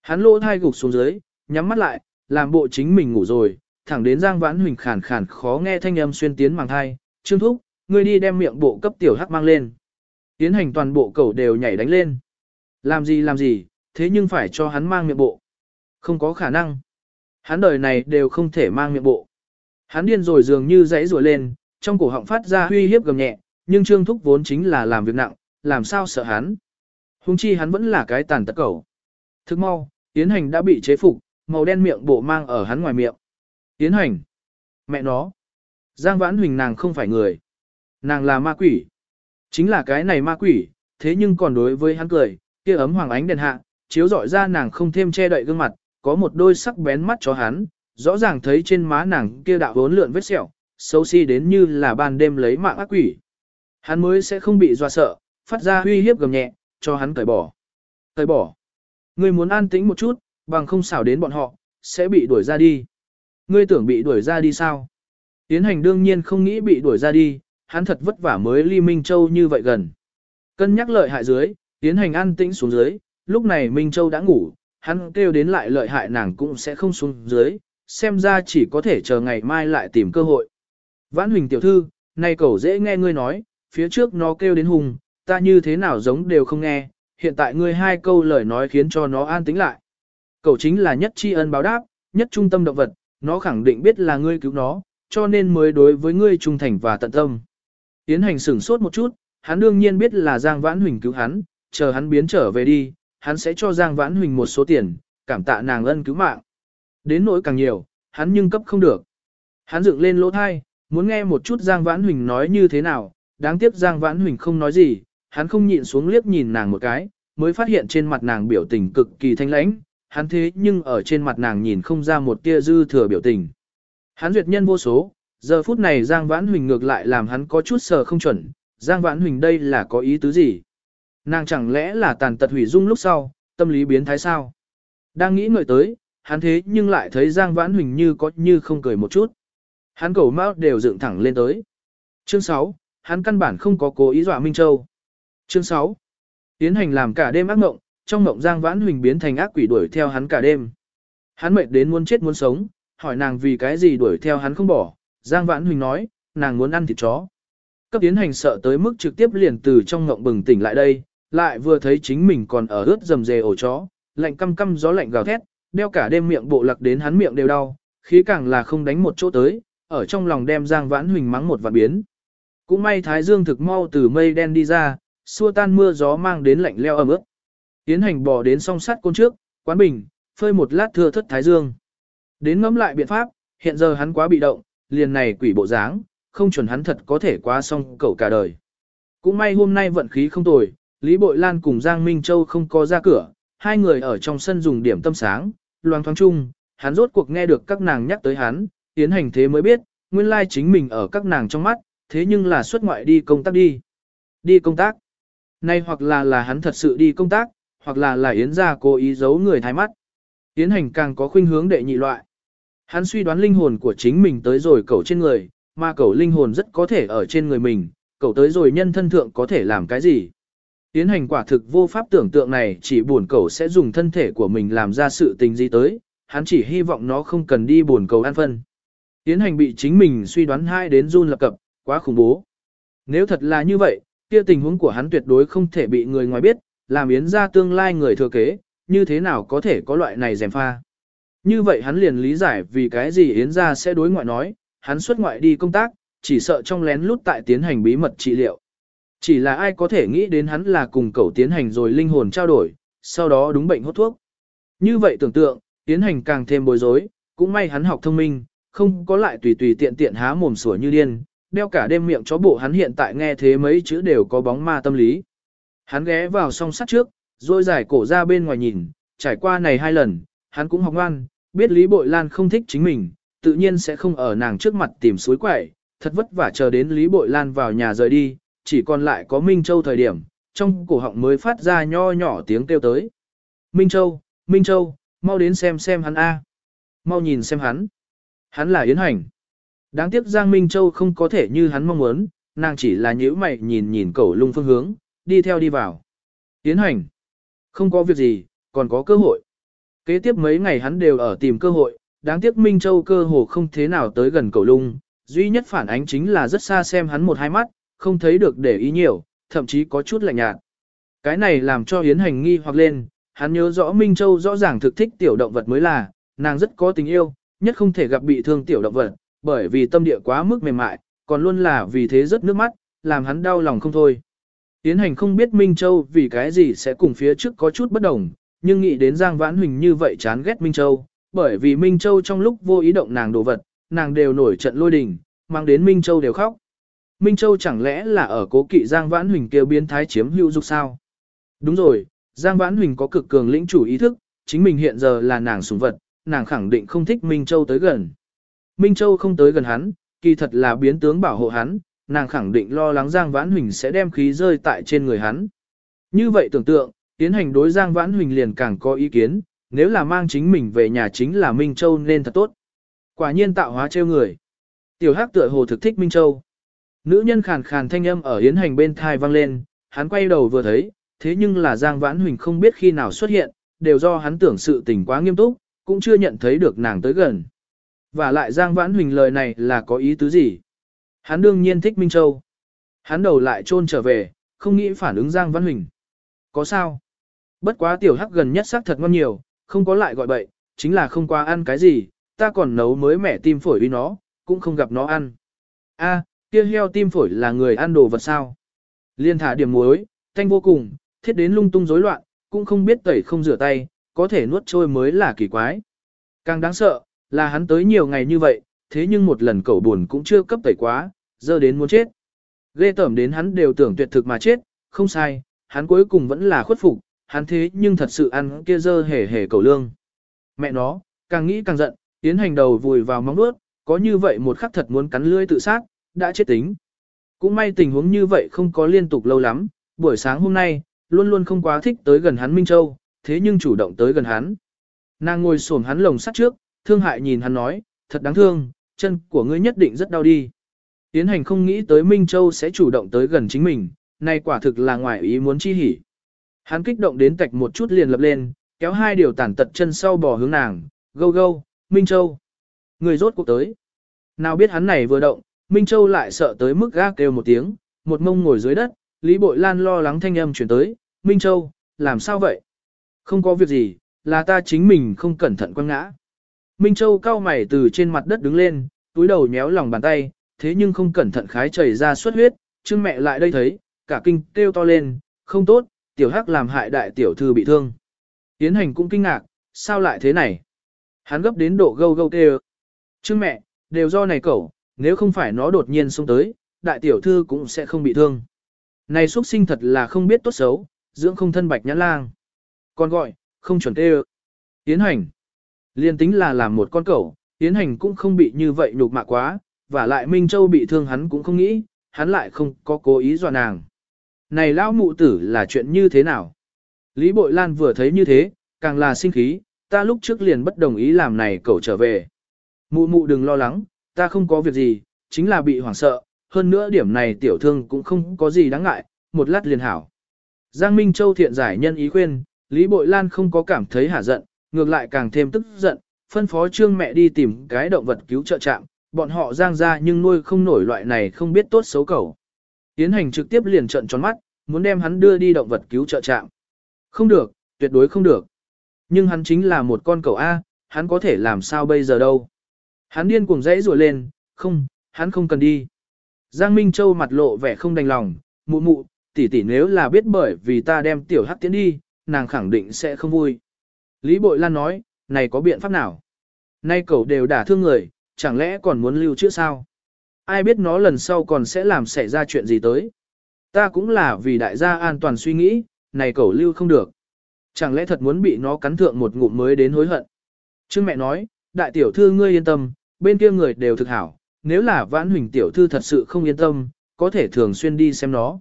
Hắn lỗ thai gục xuống dưới, nhắm mắt lại, làm bộ chính mình ngủ rồi, thẳng đến Giang Vãn Huỳnh khàn khàn khó nghe thanh âm xuyên tiến màng thai, "Trương thúc, ngươi đi đem miệng bộ cấp tiểu hắc mang lên." Tiến hành toàn bộ cầu đều nhảy đánh lên. Làm gì làm gì, thế nhưng phải cho hắn mang miệng bộ. Không có khả năng. Hắn đời này đều không thể mang miệng bộ. Hắn điên rồi dường như dãy rùa lên, trong cổ họng phát ra huy hiếp gầm nhẹ, nhưng Trương Thúc vốn chính là làm việc nặng, làm sao sợ hắn. Hùng chi hắn vẫn là cái tàn tật cầu. Thức mau, Yến Hành đã bị chế phục, màu đen miệng bộ mang ở hắn ngoài miệng. Yến Hành. Mẹ nó. Giang Vãn Huỳnh nàng không phải người. Nàng là ma quỷ. Chính là cái này ma quỷ, thế nhưng còn đối với hắn cười, kia ấm hoàng ánh đèn hạ, chiếu rọi ra nàng không thêm che đậy gương mặt, có một đôi sắc bén mắt cho hắn, rõ ràng thấy trên má nàng kia đạo vốn lượn vết sẹo, xấu xí si đến như là ban đêm lấy mạng ác quỷ. Hắn mới sẽ không bị dọa sợ, phát ra uy hiếp gầm nhẹ, cho hắn cởi bỏ. Cởi bỏ. Ngươi muốn an tĩnh một chút, bằng không xảo đến bọn họ, sẽ bị đuổi ra đi. Ngươi tưởng bị đuổi ra đi sao? Tiến hành đương nhiên không nghĩ bị đuổi ra đi, hắn thật vất vả mới ly Minh Châu như vậy gần. Cân nhắc lợi hại dưới, tiến hành an tĩnh xuống dưới, lúc này Minh Châu đã ngủ, hắn kêu đến lại lợi hại nàng cũng sẽ không xuống dưới, xem ra chỉ có thể chờ ngày mai lại tìm cơ hội. Vãn Huỳnh tiểu thư, này cậu dễ nghe ngươi nói, phía trước nó kêu đến hùng, ta như thế nào giống đều không nghe, hiện tại ngươi hai câu lời nói khiến cho nó an tĩnh lại. Cậu chính là nhất tri ân báo đáp, nhất trung tâm động vật, nó khẳng định biết là ngươi cứu nó, cho nên mới đối với ngươi trung thành và tận tâm. Tiến hành sửng sốt một chút, hắn đương nhiên biết là Giang Vãn Huỳnh cứu hắn, chờ hắn biến trở về đi, hắn sẽ cho Giang Vãn Huỳnh một số tiền, cảm tạ nàng ân cứu mạng. Đến nỗi càng nhiều, hắn nhưng cấp không được. Hắn dựng lên lỗ thai, muốn nghe một chút Giang Vãn Huỳnh nói như thế nào, đáng tiếc Giang Vãn Huỳnh không nói gì, hắn không nhịn xuống liếc nhìn nàng một cái, mới phát hiện trên mặt nàng biểu tình cực kỳ thanh lãnh, hắn thế nhưng ở trên mặt nàng nhìn không ra một tia dư thừa biểu tình. Hắn duyệt nhân vô số, giờ phút này Giang Vãn Huỳnh ngược lại làm hắn có chút sờ không chuẩn, Giang Vãn Huỳnh đây là có ý tứ gì? Nàng chẳng lẽ là tàn tật hủy dung lúc sau, tâm lý biến thái sao? Đang nghĩ ngợi tới, hắn thế nhưng lại thấy Giang Vãn Huỳnh như có như không cười một chút. Hắn cầu mau đều dựng thẳng lên tới. Chương 6, hắn căn bản không có cố ý dọa Minh Châu. Chương 6. Tiến hành làm cả đêm ác ngộng, trong ngộng Giang Vãn Huỳnh biến thành ác quỷ đuổi theo hắn cả đêm. Hắn mệt đến muốn chết muốn sống, hỏi nàng vì cái gì đuổi theo hắn không bỏ. Giang Vãn Huỳnh nói, nàng muốn ăn thịt chó. Cấp tiến hành sợ tới mức trực tiếp liền từ trong ngộng bừng tỉnh lại đây, lại vừa thấy chính mình còn ở ướt dầm dề ổ chó, lạnh căm căm gió lạnh gào thét, đeo cả đêm miệng bộ lặc đến hắn miệng đều đau, khí càng là không đánh một chỗ tới, ở trong lòng đem Giang Vãn Huỳnh mắng một vạn biến. Cũng may Thái Dương thực mau từ mây đen đi ra, xua tan mưa gió mang đến lạnh leo ẩm ướt. Tiến hành bỏ đến song sắt côn trước, quán bình, phơi một lát thưa thất Thái Dương. Đến ngẫm lại biện pháp, hiện giờ hắn quá bị động, liền này quỷ bộ dáng, không chuẩn hắn thật có thể quá xong cậu cả đời. Cũng may hôm nay vận khí không tồi, Lý Bội Lan cùng Giang Minh Châu không có ra cửa, hai người ở trong sân dùng điểm tâm sáng, loang thoáng chung, hắn rốt cuộc nghe được các nàng nhắc tới hắn, tiến hành thế mới biết, nguyên lai chính mình ở các nàng trong mắt, thế nhưng là xuất ngoại đi công tác đi. Đi công tác. Nay hoặc là là hắn thật sự đi công tác, hoặc là là Yến gia cố ý giấu người thái mắt. Yến hành càng có khuynh hướng đệ nhị loại. Hắn suy đoán linh hồn của chính mình tới rồi cậu trên người, mà cậu linh hồn rất có thể ở trên người mình, cậu tới rồi nhân thân thượng có thể làm cái gì. Tiến hành quả thực vô pháp tưởng tượng này chỉ buồn cẩu sẽ dùng thân thể của mình làm ra sự tình gì tới, hắn chỉ hy vọng nó không cần đi buồn cầu an phân. Tiến hành bị chính mình suy đoán hai đến run lập cập, quá khủng bố. Nếu thật là như vậy, kia tình huống của hắn tuyệt đối không thể bị người ngoài biết, làm yến ra tương lai người thừa kế, như thế nào có thể có loại này dèm pha. Như vậy hắn liền lý giải vì cái gì yến ra sẽ đối ngoại nói, hắn xuất ngoại đi công tác, chỉ sợ trong lén lút tại tiến hành bí mật trị liệu. Chỉ là ai có thể nghĩ đến hắn là cùng cậu tiến hành rồi linh hồn trao đổi, sau đó đúng bệnh hốt thuốc. Như vậy tưởng tượng, tiến hành càng thêm bối rối, cũng may hắn học thông minh, không có lại tùy tùy tiện tiện há mồm sủa như điên, đeo cả đêm miệng chó bộ hắn hiện tại nghe thế mấy chữ đều có bóng ma tâm lý. Hắn ghé vào song sắt trước, rồi giải cổ ra bên ngoài nhìn, trải qua này hai lần, hắn cũng học ngoan, biết Lý Bội Lan không thích chính mình, tự nhiên sẽ không ở nàng trước mặt tìm suối quẩy, thật vất vả chờ đến Lý Bội Lan vào nhà rời đi, chỉ còn lại có Minh Châu thời điểm, trong cổ họng mới phát ra nho nhỏ tiếng kêu tới. Minh Châu, Minh Châu, mau đến xem xem hắn A. Mau nhìn xem hắn. Hắn là Yến Hành. Đáng tiếc Giang Minh Châu không có thể như hắn mong muốn, nàng chỉ là nhíu mày nhìn nhìn cẩu lung phương hướng, đi theo đi vào. Yến Hành. Không có việc gì, còn có cơ hội. Kế tiếp mấy ngày hắn đều ở tìm cơ hội, đáng tiếc Minh Châu cơ hồ không thế nào tới gần cẩu lung, duy nhất phản ánh chính là rất xa xem hắn một hai mắt, không thấy được để ý nhiều, thậm chí có chút lạnh nhạt. Cái này làm cho Yến Hành nghi hoặc lên, hắn nhớ rõ Minh Châu rõ ràng thực thích tiểu động vật mới là, nàng rất có tình yêu, nhất không thể gặp bị thương tiểu động vật, bởi vì tâm địa quá mức mềm mại, còn luôn là vì thế rất nước mắt, làm hắn đau lòng không thôi. Tiến Hành không biết Minh Châu vì cái gì sẽ cùng phía trước có chút bất đồng, nhưng nghĩ đến Giang Vãn Huỳnh như vậy chán ghét Minh Châu, bởi vì Minh Châu trong lúc vô ý động nàng đồ vật, nàng đều nổi trận lôi đình, mang đến Minh Châu đều khóc. Minh Châu chẳng lẽ là ở cố kỵ Giang Vãn Huỳnh kêu biến thái chiếm hữu dục sao? Đúng rồi, Giang Vãn Huỳnh có cực cường lĩnh chủ ý thức, chính mình hiện giờ là nàng sủng vật, nàng khẳng định không thích Minh Châu tới gần. Minh Châu không tới gần hắn, kỳ thật là biến tướng bảo hộ hắn, nàng khẳng định lo lắng Giang Vãn Huỳnh sẽ đem khí rơi tại trên người hắn. Như vậy tưởng tượng, tiến hành đối Giang Vãn Huỳnh liền càng có ý kiến, nếu là mang chính mình về nhà chính là Minh Châu nên thật tốt. Quả nhiên tạo hóa trêu người. Tiểu Hắc tựa hồ thực thích Minh Châu. Nữ nhân khàn khàn thanh âm ở yến hành bên thai vang lên, hắn quay đầu vừa thấy, thế nhưng là Giang Vãn Huỳnh không biết khi nào xuất hiện, đều do hắn tưởng sự tình quá nghiêm túc, cũng chưa nhận thấy được nàng tới gần. Và lại Giang Vãn Huỳnh lời này là có ý tứ gì? Hắn đương nhiên thích Minh Châu. Hắn đầu lại trôn trở về, không nghĩ phản ứng Giang Vãn Huỳnh. Có sao? Bất quá tiểu hắc gần nhất xác thật ngon nhiều, không có lại gọi bậy, chính là không qua ăn cái gì, ta còn nấu mới mẻ tim phổi với nó, cũng không gặp nó ăn. A, kia heo tim phổi là người ăn đồ vật sao? Liên thả điểm muối, thanh vô cùng, thiết đến lung tung rối loạn, cũng không biết tẩy không rửa tay, có thể nuốt trôi mới là kỳ quái. Càng đáng sợ, là hắn tới nhiều ngày như vậy, thế nhưng một lần cẩu buồn cũng chưa cấp tẩy quá, giờ đến muốn chết. Ghê tởm đến hắn đều tưởng tuyệt thực mà chết, không sai, hắn cuối cùng vẫn là khuất phục, hắn thế nhưng thật sự ăn kia dơ hề hề cẩu lương. Mẹ nó, càng nghĩ càng giận, tiến hành đầu vùi vào móng nuốt, có như vậy một khắc thật muốn cắn lưỡi tự sát, đã chết tính. Cũng may tình huống như vậy không có liên tục lâu lắm, buổi sáng hôm nay, luôn luôn không quá thích tới gần hắn Minh Châu, thế nhưng chủ động tới gần hắn. Nàng ngồi xổm hắn lồng sắt trước, thương hại nhìn hắn nói, thật đáng thương, chân của ngươi nhất định rất đau đi. Tiến hành không nghĩ tới Minh Châu sẽ chủ động tới gần chính mình, nay quả thực là ngoài ý muốn chi hỉ. Hắn kích động đến tạch một chút liền lập lên, kéo hai điều tản tật chân sau bò hướng nàng, gâu gâu, Minh Châu. Người rốt cuộc tới. Nào biết hắn này vừa động, Minh Châu lại sợ tới mức gác kêu một tiếng, một mông ngồi dưới đất, Lý Bội Lan lo lắng thanh âm chuyển tới, Minh Châu, làm sao vậy? Không có việc gì, là ta chính mình không cẩn thận quăng ngã. Minh Châu cao mày từ trên mặt đất đứng lên, túi đầu nhéo lòng bàn tay, thế nhưng không cẩn thận khái chảy ra suốt huyết, Trương mẹ lại đây thấy, cả kinh kêu to lên, không tốt, tiểu hắc làm hại đại tiểu thư bị thương. Tiến hành cũng kinh ngạc, sao lại thế này? Hắn gấp đến độ gâu gâu kêu. Trương mẹ, đều do này cậu, nếu không phải nó đột nhiên xông tới, đại tiểu thư cũng sẽ không bị thương. Này xuất sinh thật là không biết tốt xấu, dưỡng không thân bạch nhãn lang. Còn gọi, không chuẩn kêu. Tiến hành. Liên tính là làm một con cẩu, tiến hành cũng không bị như vậy nhục mạ quá, và lại Minh Châu bị thương hắn cũng không nghĩ, hắn lại không có cố ý dọa nàng. Này lão mụ tử là chuyện như thế nào? Lý Bội Lan vừa thấy như thế, càng là sinh khí, ta lúc trước liền bất đồng ý làm này cậu trở về. Mụ mụ đừng lo lắng, ta không có việc gì, chính là bị hoảng sợ, hơn nữa điểm này tiểu thương cũng không có gì đáng ngại, một lát liền hảo. Giang Minh Châu thiện giải nhân ý khuyên, Lý Bội Lan không có cảm thấy hả giận, ngược lại càng thêm tức giận, phân phó trương mẹ đi tìm cái động vật cứu trợ trạm, bọn họ giang ra nhưng nuôi không nổi loại này không biết tốt xấu cầu. Tiến hành trực tiếp liền trận tròn mắt, muốn đem hắn đưa đi động vật cứu trợ trạm. Không được, tuyệt đối không được. Nhưng hắn chính là một con cầu A, hắn có thể làm sao bây giờ đâu. Hắn điên cuồng dãy rùa lên, không, hắn không cần đi. Giang Minh Châu mặt lộ vẻ không đành lòng, mụ mụ, tỷ tỷ nếu là biết bởi vì ta đem tiểu hắc tiến đi, nàng khẳng định sẽ không vui. Lý Bội Lan nói, này có biện pháp nào? Nay cậu đều đả thương người, chẳng lẽ còn muốn lưu chữ sao? Ai biết nó lần sau còn sẽ làm xảy ra chuyện gì tới? Ta cũng là vì đại gia an toàn suy nghĩ, này cậu lưu không được. Chẳng lẽ thật muốn bị nó cắn thượng một ngụm mới đến hối hận? Trương mẹ nói, đại tiểu thư ngươi yên tâm, bên kia người đều thực hảo, nếu là vãn huỳnh tiểu thư thật sự không yên tâm, có thể thường xuyên đi xem nó.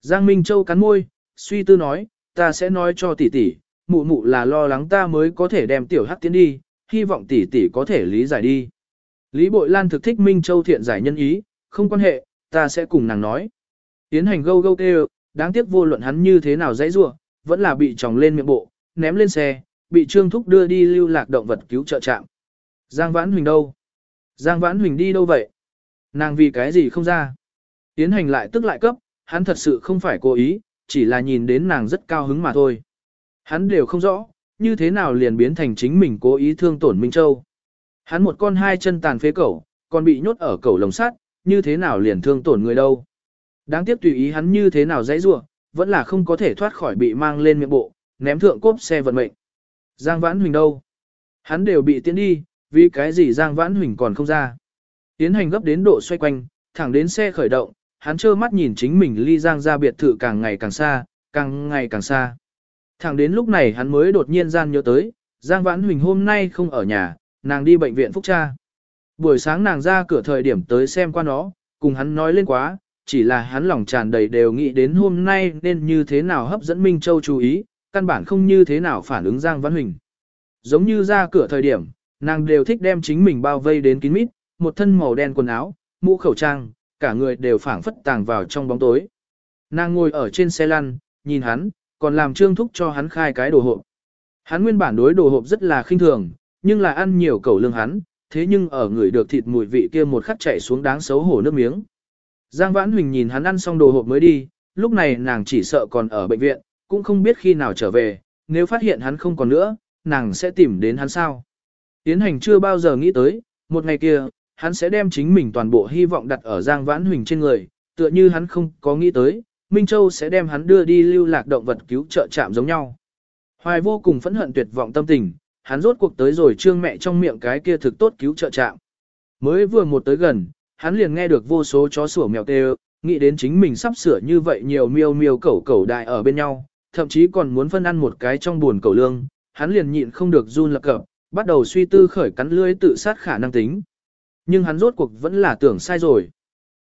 Giang Minh Châu cắn môi, suy tư nói, ta sẽ nói cho tỷ tỷ, mụ mụ là lo lắng ta mới có thể đem tiểu hắc tiến đi, hy vọng tỷ tỷ có thể lý giải đi. Lý Bội Lan thực thích Minh Châu thiện giải nhân ý, không quan hệ, ta sẽ cùng nàng nói. Tiến hành gâu gâu kêu, đáng tiếc vô luận hắn như thế nào dãy rua, vẫn là bị tròng lên miệng bộ, ném lên xe, bị Trương Thúc đưa đi lưu lạc động vật cứu trợ trạm. Giang Vãn Huỳnh đâu? Giang Vãn Huỳnh đi đâu vậy? Nàng vì cái gì không ra? Tiến hành lại tức lại cấp, hắn thật sự không phải cố ý, chỉ là nhìn đến nàng rất cao hứng mà thôi. Hắn đều không rõ, như thế nào liền biến thành chính mình cố ý thương tổn Minh Châu. Hắn một con hai chân tàn phế cẩu, còn bị nhốt ở cẩu lồng sắt, như thế nào liền thương tổn người đâu. Đáng tiếc tùy ý hắn như thế nào dãy rủa, vẫn là không có thể thoát khỏi bị mang lên miệng bộ, ném thượng cốp xe vận mệnh. Giang Vãn Huỳnh đâu? Hắn đều bị tiến đi, vì cái gì Giang Vãn Huỳnh còn không ra. Tiến hành gấp đến độ xoay quanh, thẳng đến xe khởi động, hắn trơ mắt nhìn chính mình ly Giang ra biệt thự càng ngày càng xa, càng ngày càng xa. Thẳng đến lúc này hắn mới đột nhiên gian nhớ tới, Giang Vãn Huỳnh hôm nay không ở nhà, nàng đi bệnh viện Phúc Cha. Buổi sáng nàng ra cửa thời điểm tới xem qua nó, cùng hắn nói lên quá, chỉ là hắn lòng tràn đầy đều nghĩ đến hôm nay nên như thế nào hấp dẫn Minh Châu chú ý, căn bản không như thế nào phản ứng Giang Vãn Huỳnh. Giống như ra cửa thời điểm, nàng đều thích đem chính mình bao vây đến kín mít, một thân màu đen quần áo, mũ khẩu trang, cả người đều phảng phất tàng vào trong bóng tối. Nàng ngồi ở trên xe lăn, nhìn hắn, còn làm trương thúc cho hắn khai cái đồ hộp. Hắn nguyên bản đối đồ hộp rất là khinh thường, nhưng là ăn nhiều cẩu lương hắn, thế nhưng ở người được thịt mùi vị kia một khắc chảy xuống đáng xấu hổ nước miếng. Giang Vãn Huỳnh nhìn hắn ăn xong đồ hộp mới đi, lúc này nàng chỉ sợ còn ở bệnh viện, cũng không biết khi nào trở về, nếu phát hiện hắn không còn nữa, nàng sẽ tìm đến hắn sao. Tiến hành chưa bao giờ nghĩ tới, một ngày kia, hắn sẽ đem chính mình toàn bộ hy vọng đặt ở Giang Vãn Huỳnh trên người, tựa như hắn không có nghĩ tới, Minh Châu sẽ đem hắn đưa đi lưu lạc động vật cứu trợ trạm giống nhau. Hoài vô cùng phẫn hận tuyệt vọng tâm tình, hắn rốt cuộc tới rồi trương mẹ trong miệng cái kia thực tốt cứu trợ trạm. Mới vừa một tới gần, hắn liền nghe được vô số chó sủa mèo kêu, nghĩ đến chính mình sắp sửa như vậy nhiều miêu miêu cẩu cẩu đại ở bên nhau, thậm chí còn muốn phân ăn một cái trong buồn cẩu lương, hắn liền nhịn không được run lập cập, bắt đầu suy tư khởi cắn lưỡi tự sát khả năng tính. Nhưng hắn rốt cuộc vẫn là tưởng sai rồi.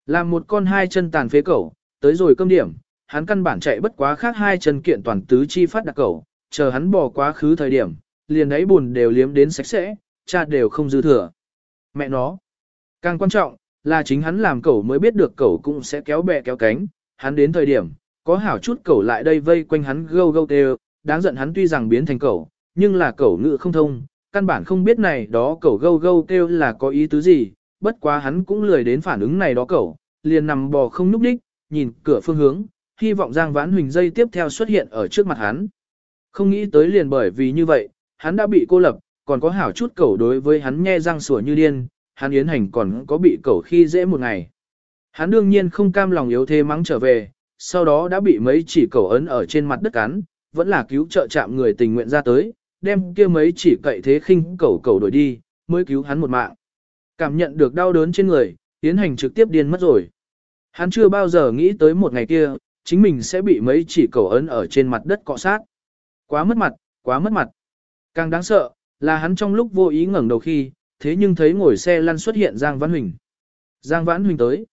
Làm một con hai chân tàn phế cẩu, tới rồi cơm điểm, hắn căn bản chạy bất quá khác hai chân kiện toàn tứ chi phát đặc cẩu, chờ hắn bỏ quá khứ thời điểm, liền ấy buồn đều liếm đến sạch sẽ, cha đều không dư thừa. Mẹ nó. Càng quan trọng, là chính hắn làm cẩu mới biết được cẩu cũng sẽ kéo bè kéo cánh, hắn đến thời điểm, có hảo chút cẩu lại đây vây quanh hắn gâu gâu đều, đáng giận hắn tuy rằng biến thành cẩu, nhưng là cẩu ngự không thông, căn bản không biết này đó cẩu gâu gâu kêu là có ý tứ gì, bất quá hắn cũng lười đến phản ứng này đó cẩu, liền nằm bò không núp đích, nhìn cửa phương hướng, hy vọng Giang Vãn Huỳnh dây tiếp theo xuất hiện ở trước mặt hắn. Không nghĩ tới liền bởi vì như vậy, hắn đã bị cô lập, còn có hảo chút cẩu đối với hắn nghe răng sủa như điên, hắn yến hành còn có bị cẩu khi dễ một ngày. Hắn đương nhiên không cam lòng yếu thế mắng trở về, sau đó đã bị mấy chỉ cẩu ấn ở trên mặt đất cắn, vẫn là cứu trợ chạm người tình nguyện ra tới, đem kia mấy chỉ cậy thế khinh cẩu cẩu đổi đi, mới cứu hắn một mạng. Cảm nhận được đau đớn trên người, tiến hành trực tiếp điên mất rồi. Hắn chưa bao giờ nghĩ tới một ngày kia, chính mình sẽ bị mấy chỉ cầu ấn ở trên mặt đất cọ sát. Quá mất mặt, quá mất mặt. Càng đáng sợ, là hắn trong lúc vô ý ngẩng đầu khi, thế nhưng thấy ngồi xe lăn xuất hiện Giang Vãn Huỳnh. Giang Vãn Huỳnh tới.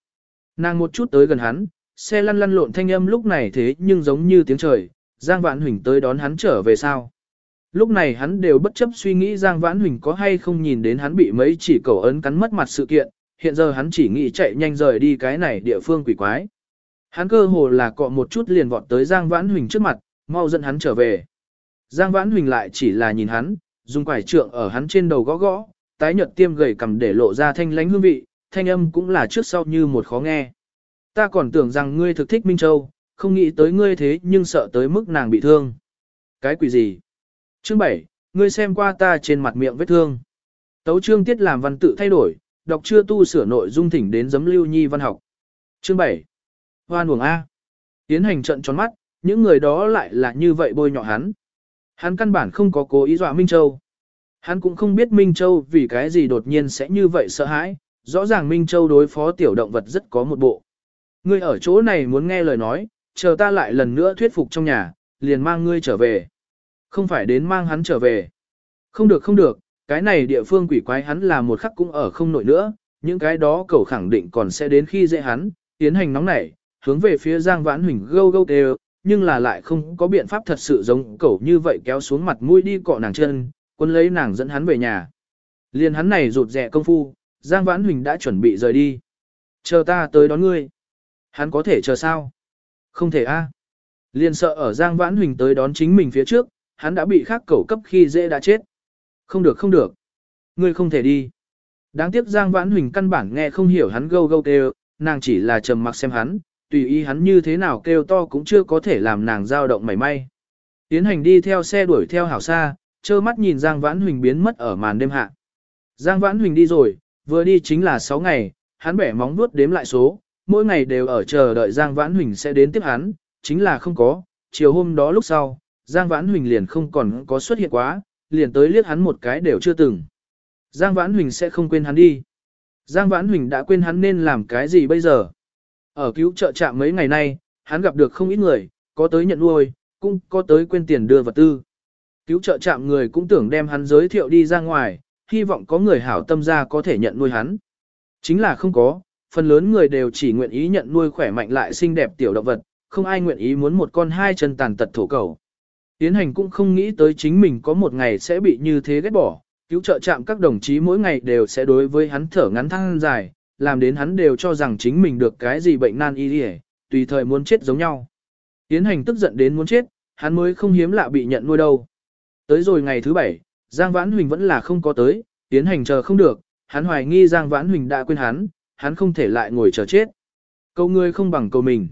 Nàng một chút tới gần hắn, xe lăn lăn lộn thanh âm lúc này thế nhưng giống như tiếng trời, Giang Vãn Huỳnh tới đón hắn trở về sao. Lúc này hắn đều bất chấp suy nghĩ Giang Vãn Huỳnh có hay không nhìn đến hắn bị mấy chỉ cầu ấn cắn mất mặt sự kiện, hiện giờ hắn chỉ nghĩ chạy nhanh rời đi cái này địa phương quỷ quái. Hắn cơ hồ là cọ một chút liền vọt tới Giang Vãn Huỳnh trước mặt, mau dẫn hắn trở về. Giang Vãn Huỳnh lại chỉ là nhìn hắn, dùng quải trượng ở hắn trên đầu gõ gõ, tái nhợt tiêm gầy cầm để lộ ra thanh lánh hương vị, thanh âm cũng là trước sau như một khó nghe. Ta còn tưởng rằng ngươi thực thích Minh Châu, không nghĩ tới ngươi thế nhưng sợ tới mức nàng bị thương. Cái quỷ gì? Chương 7, ngươi xem qua ta trên mặt miệng vết thương. Tấu chương tiết làm văn tự thay đổi, đọc chưa tu sửa nội dung thỉnh đến giấm lưu nhi văn học. Chương 7. Hoan uổng A. Tiến hành trận tròn mắt, những người đó lại là như vậy bôi nhọ hắn. Hắn căn bản không có cố ý dọa Minh Châu. Hắn cũng không biết Minh Châu vì cái gì đột nhiên sẽ như vậy sợ hãi, rõ ràng Minh Châu đối phó tiểu động vật rất có một bộ. Ngươi ở chỗ này muốn nghe lời nói, chờ ta lại lần nữa thuyết phục trong nhà, liền mang ngươi trở về. Không phải đến mang hắn trở về. Không được không được, cái này địa phương quỷ quái hắn là một khắc cũng ở không nổi nữa, những cái đó cầu khẳng định còn sẽ đến khi dễ hắn, tiến hành nóng nảy, hướng về phía Giang Vãn Huỳnh gâu gâu đều, nhưng là lại không có biện pháp thật sự giống cẩu như vậy kéo xuống mặt mũi đi cọ nàng chân, quân lấy nàng dẫn hắn về nhà. liền hắn này rụt rẻ công phu, Giang Vãn Huỳnh đã chuẩn bị rời đi. Chờ ta tới đón ngươi. Hắn có thể chờ sao? Không thể a. liền sợ ở Giang Vãn Huỳnh tới đón chính mình phía trước, hắn đã bị khác cẩu cấp khi dễ đã chết. Không được không được. Ngươi không thể đi. Đáng tiếc Giang Vãn Huỳnh căn bản nghe không hiểu hắn gâu gâu kêu, nàng chỉ là trầm mặc xem hắn, tùy ý hắn như thế nào kêu to cũng chưa có thể làm nàng dao động mảy may. Tiến hành đi theo xe đuổi theo hảo xa, trơ mắt nhìn Giang Vãn Huỳnh biến mất ở màn đêm hạ. Giang Vãn Huỳnh đi rồi, vừa đi chính là 6 ngày, hắn bẻ móng vuốt đếm lại số, mỗi ngày đều ở chờ đợi Giang Vãn Huỳnh sẽ đến tiếp hắn, chính là không có, chiều hôm đó lúc sau, Giang Vãn Huỳnh liền không còn có xuất hiện quá, liền tới liếc hắn một cái đều chưa từng. Giang Vãn Huỳnh sẽ không quên hắn đi. Giang Vãn Huỳnh đã quên hắn nên làm cái gì bây giờ. Ở cứu trợ trạm mấy ngày nay, hắn gặp được không ít người, có tới nhận nuôi, cũng có tới quên tiền đưa vật tư. Cứu trợ trạm người cũng tưởng đem hắn giới thiệu đi ra ngoài, hy vọng có người hảo tâm ra có thể nhận nuôi hắn. Chính là không có, phần lớn người đều chỉ nguyện ý nhận nuôi khỏe mạnh lại xinh đẹp tiểu động vật, không ai nguyện ý muốn một con hai chân tàn tật thổ cầu. Tiến hành cũng không nghĩ tới chính mình có một ngày sẽ bị như thế ghét bỏ, cứu trợ chạm các đồng chí mỗi ngày đều sẽ đối với hắn thở ngắn thăng dài, làm đến hắn đều cho rằng chính mình được cái gì bệnh nan y hề, tùy thời muốn chết giống nhau. Tiến hành tức giận đến muốn chết, hắn mới không hiếm lạ bị nhận nuôi đâu. Tới rồi ngày thứ bảy, Giang Vãn Huỳnh vẫn là không có tới, tiến hành chờ không được, hắn hoài nghi Giang Vãn Huỳnh đã quên hắn, hắn không thể lại ngồi chờ chết. Câu người không bằng câu mình.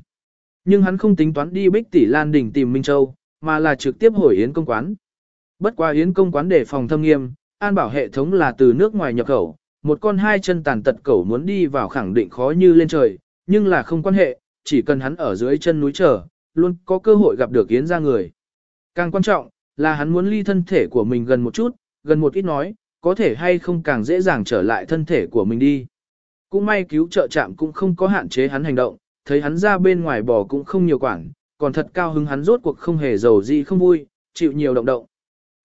Nhưng hắn không tính toán đi Bích Tỷ Lan đỉnh tìm Minh Châu, mà là trực tiếp hồi Yến công quán. Bất qua Yến công quán để phòng thâm nghiêm, an bảo hệ thống là từ nước ngoài nhập khẩu, một con hai chân tàn tật cẩu muốn đi vào khẳng định khó như lên trời, nhưng là không quan hệ, chỉ cần hắn ở dưới chân núi chờ, luôn có cơ hội gặp được Yến ra người. Càng quan trọng, là hắn muốn ly thân thể của mình gần một chút, gần một ít nói, có thể hay không càng dễ dàng trở lại thân thể của mình đi. Cũng may cứu trợ trạm cũng không có hạn chế hắn hành động, thấy hắn ra bên ngoài bò cũng không nhiều quản, còn thật cao hứng hắn rốt cuộc không hề giàu gì không vui, chịu nhiều động động.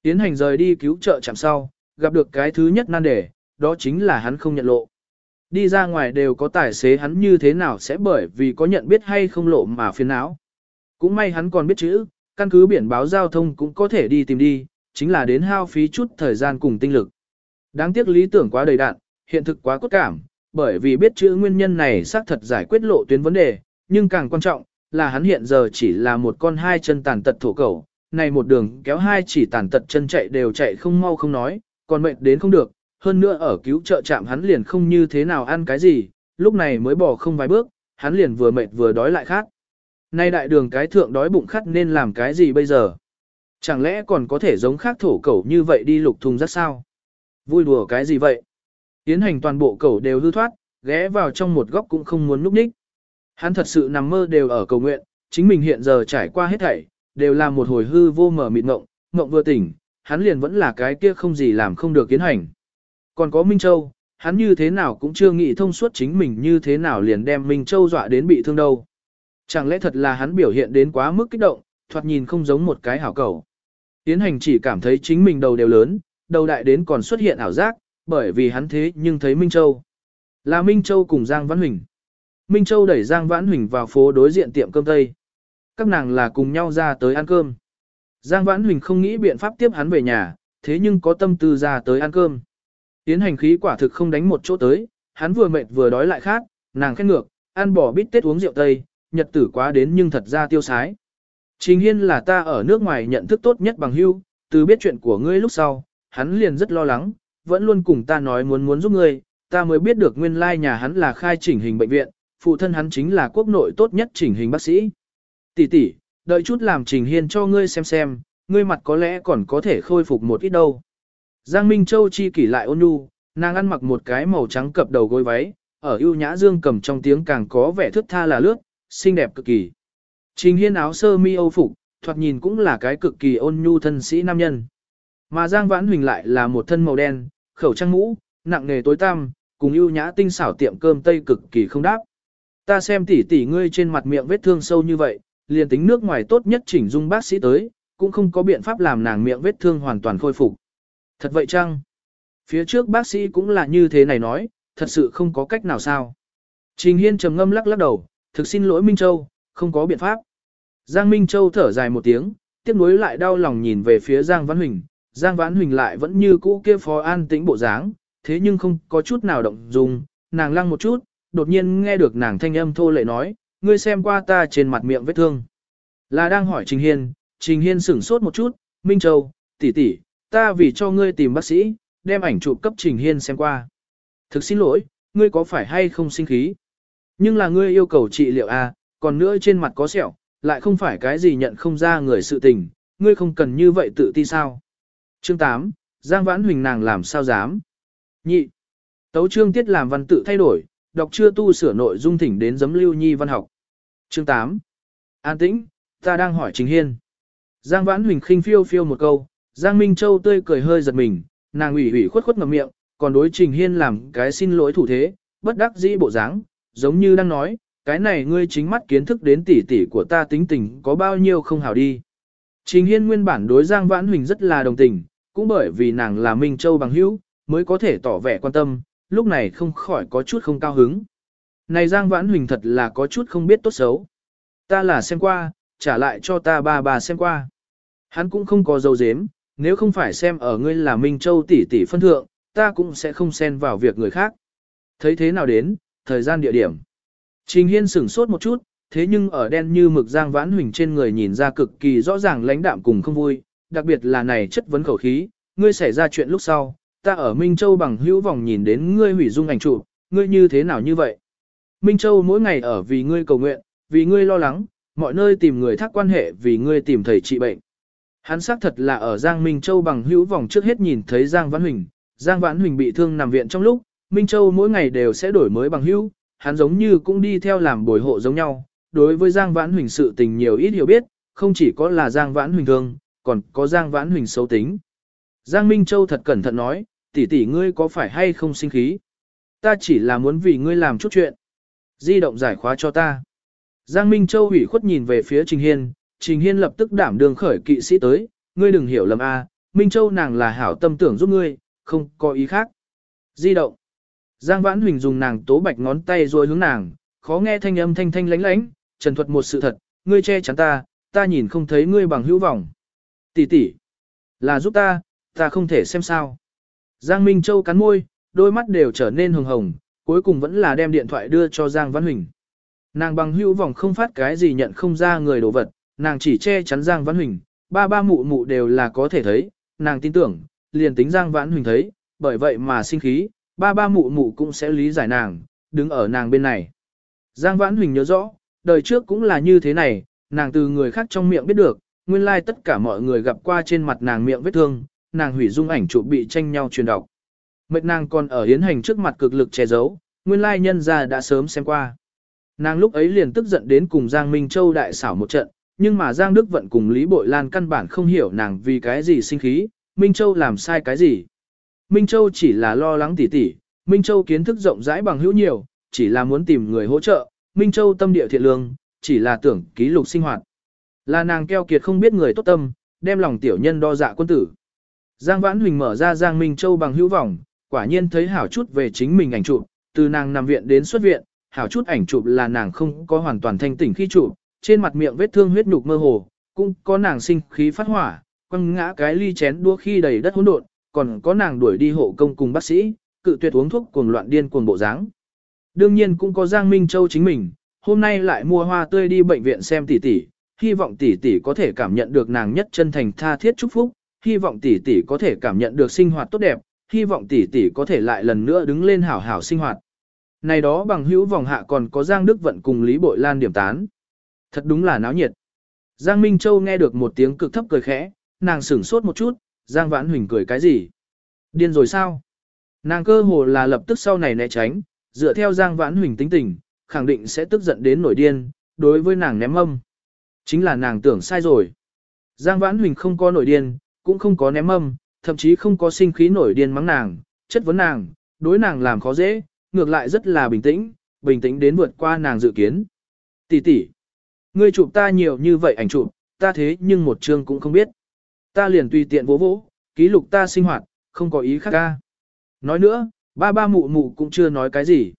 Tiến hành rời đi cứu trợ trạm sau, gặp được cái thứ nhất nan đề, đó chính là hắn không nhận lộ. Đi ra ngoài đều có tài xế hắn như thế nào sẽ bởi vì có nhận biết hay không lộ mà phiền não. Cũng may hắn còn biết chữ, căn cứ biển báo giao thông cũng có thể đi tìm đi, chính là đến hao phí chút thời gian cùng tinh lực. Đáng tiếc lý tưởng quá đầy đạn, hiện thực quá cốt cảm, bởi vì biết chữ nguyên nhân này xác thật giải quyết lộ tuyến vấn đề, nhưng càng quan trọng là hắn hiện giờ chỉ là một con hai chân tàn tật thổ cẩu, này một đường kéo hai chỉ tàn tật chân chạy đều chạy không mau không nói, còn mệt đến không được, hơn nữa ở cứu trợ trạm hắn liền không như thế nào ăn cái gì, lúc này mới bỏ không vài bước, hắn liền vừa mệt vừa đói lại khát. Nay đại đường cái thượng đói bụng khát nên làm cái gì bây giờ? Chẳng lẽ còn có thể giống khác thổ cẩu như vậy đi lục thùng rất sao? Vui đùa cái gì vậy? Tiến hành toàn bộ cẩu đều hư thoát, ghé vào trong một góc cũng không muốn núp ních. Hắn thật sự nằm mơ đều ở cầu nguyện, chính mình hiện giờ trải qua hết thảy, đều là một hồi hư vô mở mịt ngộng, ngộng vừa tỉnh, hắn liền vẫn là cái kia không gì làm không được tiến hành. Còn có Minh Châu, hắn như thế nào cũng chưa nghĩ thông suốt chính mình như thế nào liền đem Minh Châu dọa đến bị thương đâu. Chẳng lẽ thật là hắn biểu hiện đến quá mức kích động, thoạt nhìn không giống một cái hảo cầu. Tiến hành chỉ cảm thấy chính mình đầu đều lớn, đầu đại đến còn xuất hiện ảo giác, bởi vì hắn thế nhưng thấy Minh Châu. Là Minh Châu cùng Giang Văn Huỳnh. Minh Châu đẩy Giang Vãn Huỳnh vào phố đối diện tiệm cơm Tây. Các nàng là cùng nhau ra tới ăn cơm. Giang Vãn Huỳnh không nghĩ biện pháp tiếp hắn về nhà, thế nhưng có tâm tư ra tới ăn cơm. Tiến hành khí quả thực không đánh một chỗ tới, hắn vừa mệt vừa đói lại khát, nàng khét ngược, ăn bỏ bít tết uống rượu Tây, nhật tử quá đến nhưng thật ra tiêu sái. Trình Hiên là ta ở nước ngoài nhận thức tốt nhất bằng hưu, từ biết chuyện của ngươi lúc sau, hắn liền rất lo lắng, vẫn luôn cùng ta nói muốn muốn giúp ngươi, ta mới biết được nguyên lai nhà hắn là khai chỉnh hình bệnh viện, phụ thân hắn chính là quốc nội tốt nhất chỉnh hình bác sĩ. Tỷ tỷ, đợi chút làm Trình Hiên cho ngươi xem xem, ngươi mặt có lẽ còn có thể khôi phục một ít đâu. Giang Minh Châu chi kỷ lại ôn nhu, nàng ăn mặc một cái màu trắng cập đầu gối váy, ở ưu nhã dương cầm trong tiếng càng có vẻ thước tha là lướt, xinh đẹp cực kỳ. Trình Hiên áo sơ mi âu phục, thoạt nhìn cũng là cái cực kỳ ôn nhu thân sĩ nam nhân. Mà Giang Vãn Huỳnh lại là một thân màu đen, khẩu trang mũ, nặng nghề tối tăm, cùng ưu nhã tinh xảo tiệm cơm tây cực kỳ không đáp. Ta xem tỷ tỷ ngươi trên mặt miệng vết thương sâu như vậy, liền tính nước ngoài tốt nhất chỉnh dung bác sĩ tới, cũng không có biện pháp làm nàng miệng vết thương hoàn toàn khôi phục. Thật vậy chăng? Phía trước bác sĩ cũng là như thế này nói, thật sự không có cách nào sao. Trình Hiên trầm ngâm lắc lắc đầu, thực xin lỗi Minh Châu, không có biện pháp. Giang Minh Châu thở dài một tiếng, tiếp nối lại đau lòng nhìn về phía Giang Văn Huỳnh. Giang Văn Huỳnh lại vẫn như cũ kia phó an tĩnh bộ dáng, thế nhưng không có chút nào động dung, nàng lăng một chút, đột nhiên nghe được nàng thanh âm thô lệ nói, ngươi xem qua ta trên mặt miệng vết thương. Là đang hỏi Trình Hiên, Trình Hiên sửng sốt một chút, Minh Châu, tỷ tỷ, ta vì cho ngươi tìm bác sĩ, đem ảnh chụp cấp Trình Hiên xem qua. Thực xin lỗi, ngươi có phải hay không sinh khí? Nhưng là ngươi yêu cầu trị liệu à, còn nữa trên mặt có sẹo, lại không phải cái gì nhận không ra người sự tình, ngươi không cần như vậy tự ti sao. Chương 8, Giang Vãn Huỳnh nàng làm sao dám. Nhị, tấu chương tiết làm văn tự thay đổi, đọc chưa tu sửa nội dung thỉnh đến giấm lưu nhi văn học. Chương 8, An tĩnh, ta đang hỏi Trình Hiên. Giang Vãn Huỳnh khinh phiêu phiêu một câu, Giang Minh Châu tươi cười hơi giật mình, nàng ủy ủy khuất khuất ngậm miệng, còn đối Trình Hiên làm cái xin lỗi thủ thế, bất đắc dĩ bộ dáng, giống như đang nói, cái này ngươi chính mắt kiến thức đến tỷ tỷ của ta tính tình có bao nhiêu không hảo đi. Trình Hiên nguyên bản đối Giang Vãn Huỳnh rất là đồng tình, cũng bởi vì nàng là Minh Châu bằng hữu, mới có thể tỏ vẻ quan tâm, lúc này không khỏi có chút không cao hứng. Này Giang Vãn Huỳnh thật là có chút không biết tốt xấu. Ta là xem qua, trả lại cho ta ba bà xem qua. Hắn cũng không có dấu dếm, nếu không phải xem ở ngươi là Minh Châu tỷ tỷ phân thượng, ta cũng sẽ không xen vào việc người khác. Thấy thế nào đến, thời gian địa điểm. Trình Hiên sửng sốt một chút, thế nhưng ở đen như mực Giang Vãn Huỳnh trên người nhìn ra cực kỳ rõ ràng lãnh đạm cùng không vui, đặc biệt là này chất vấn khẩu khí, ngươi xảy ra chuyện lúc sau, ta ở Minh Châu bằng hữu vòng nhìn đến ngươi hủy dung ảnh chụp, ngươi như thế nào như vậy? Minh Châu mỗi ngày ở vì ngươi cầu nguyện, vì ngươi lo lắng, mọi nơi tìm người thác quan hệ vì ngươi tìm thầy trị bệnh. Hắn xác thật là ở Giang Minh Châu bằng hữu vòng trước hết nhìn thấy Giang Vãn Huỳnh, Giang Vãn Huỳnh bị thương nằm viện trong lúc, Minh Châu mỗi ngày đều sẽ đổi mới bằng hữu, hắn giống như cũng đi theo làm bồi hộ giống nhau. Đối với Giang Vãn Huỳnh sự tình nhiều ít hiểu biết, không chỉ có là Giang Vãn Huỳnh thương, còn có Giang Vãn Huỳnh xấu tính. Giang Minh Châu thật cẩn thận nói, tỷ tỷ ngươi có phải hay không sinh khí? Ta chỉ là muốn vì ngươi làm chút chuyện. Di động giải khóa cho ta. Giang Minh Châu ủy khuất nhìn về phía Trình Hiên, Trình Hiên lập tức đảm đường khởi kỵ sĩ tới, ngươi đừng hiểu lầm a, Minh Châu nàng là hảo tâm tưởng giúp ngươi, không có ý khác. Di động. Giang Vãn Huỳnh dùng nàng tố bạch ngón tay rồi hướng nàng, khó nghe thanh âm thanh thanh lánh lánh, trần thuật một sự thật, ngươi che chắn ta, ta nhìn không thấy ngươi bằng hữu vọng. Tỷ tỷ, là giúp ta, ta không thể xem sao. Giang Minh Châu cắn môi, đôi mắt đều trở nên hồng hồng, cuối cùng vẫn là đem điện thoại đưa cho Giang Văn Huỳnh. Nàng bằng hữu vọng không phát cái gì nhận không ra người đồ vật, nàng chỉ che chắn Giang Văn Huỳnh, ba ba mụ mụ đều là có thể thấy, nàng tin tưởng, liền tính Giang Văn Huỳnh thấy, bởi vậy mà sinh khí, ba ba mụ mụ cũng sẽ lý giải nàng, đứng ở nàng bên này. Giang Vãn Huỳnh nhớ rõ, đời trước cũng là như thế này, nàng từ người khác trong miệng biết được, nguyên lai tất cả mọi người gặp qua trên mặt nàng miệng vết thương, nàng hủy dung ảnh chụp bị tranh nhau truyền đọc. Mệt nàng còn ở hiến hành trước mặt cực lực che giấu, nguyên lai nhân ra đã sớm xem qua. Nàng lúc ấy liền tức giận đến cùng Giang Minh Châu đại xảo một trận, nhưng mà Giang Đức Vận cùng Lý Bội Lan căn bản không hiểu nàng vì cái gì sinh khí, Minh Châu làm sai cái gì. Minh Châu chỉ là lo lắng tỉ tỉ, Minh Châu kiến thức rộng rãi bằng hữu nhiều, chỉ là muốn tìm người hỗ trợ, Minh Châu tâm địa thiện lương, chỉ là tưởng ký lục sinh hoạt. Là nàng keo kiệt không biết người tốt tâm, đem lòng tiểu nhân đo dạ quân tử. Giang Vãn Huỳnh mở ra Giang Minh Châu bằng hữu vọng, quả nhiên thấy hảo chút về chính mình ảnh chụp, từ nàng nằm viện đến xuất viện, hảo chút ảnh chụp là nàng không có hoàn toàn thanh tỉnh khi chụp, trên mặt miệng vết thương huyết nhục mơ hồ, cũng có nàng sinh khí phát hỏa, quăng ngã cái ly chén đua khi đầy đất hỗn độn, còn có nàng đuổi đi hộ công cùng bác sĩ, cự tuyệt uống thuốc cuồng loạn điên cuồng bộ dáng. Đương nhiên cũng có Giang Minh Châu chính mình, hôm nay lại mua hoa tươi đi bệnh viện xem tỷ tỷ, hy vọng tỷ tỷ có thể cảm nhận được nàng nhất chân thành tha thiết chúc phúc, hy vọng tỷ tỷ có thể cảm nhận được sinh hoạt tốt đẹp, hy vọng tỷ tỷ có thể lại lần nữa đứng lên hảo hảo sinh hoạt. Này đó bằng hữu vòng hạ còn có Giang Đức Vận cùng Lý Bội Lan điểm tán. Thật đúng là náo nhiệt. Giang Minh Châu nghe được một tiếng cực thấp cười khẽ, nàng sửng sốt một chút, Giang Vãn Huỳnh cười cái gì? Điên rồi sao? Nàng cơ hồ là lập tức sau này né tránh, dựa theo Giang Vãn Huỳnh tính tình, khẳng định sẽ tức giận đến nổi điên, đối với nàng ném âm. Chính là nàng tưởng sai rồi. Giang Vãn Huỳnh không có nổi điên, cũng không có ném âm, thậm chí không có sinh khí nổi điên mắng nàng, chất vấn nàng, đối nàng làm khó dễ, ngược lại rất là bình tĩnh, bình tĩnh đến vượt qua nàng dự kiến. Tỷ tỷ, ngươi chụp ta nhiều như vậy ảnh chụp, ta thế nhưng một chương cũng không biết. Ta liền tùy tiện vỗ vỗ, ký lục ta sinh hoạt, không có ý khác ca. Nói nữa, ba ba mụ mụ cũng chưa nói cái gì.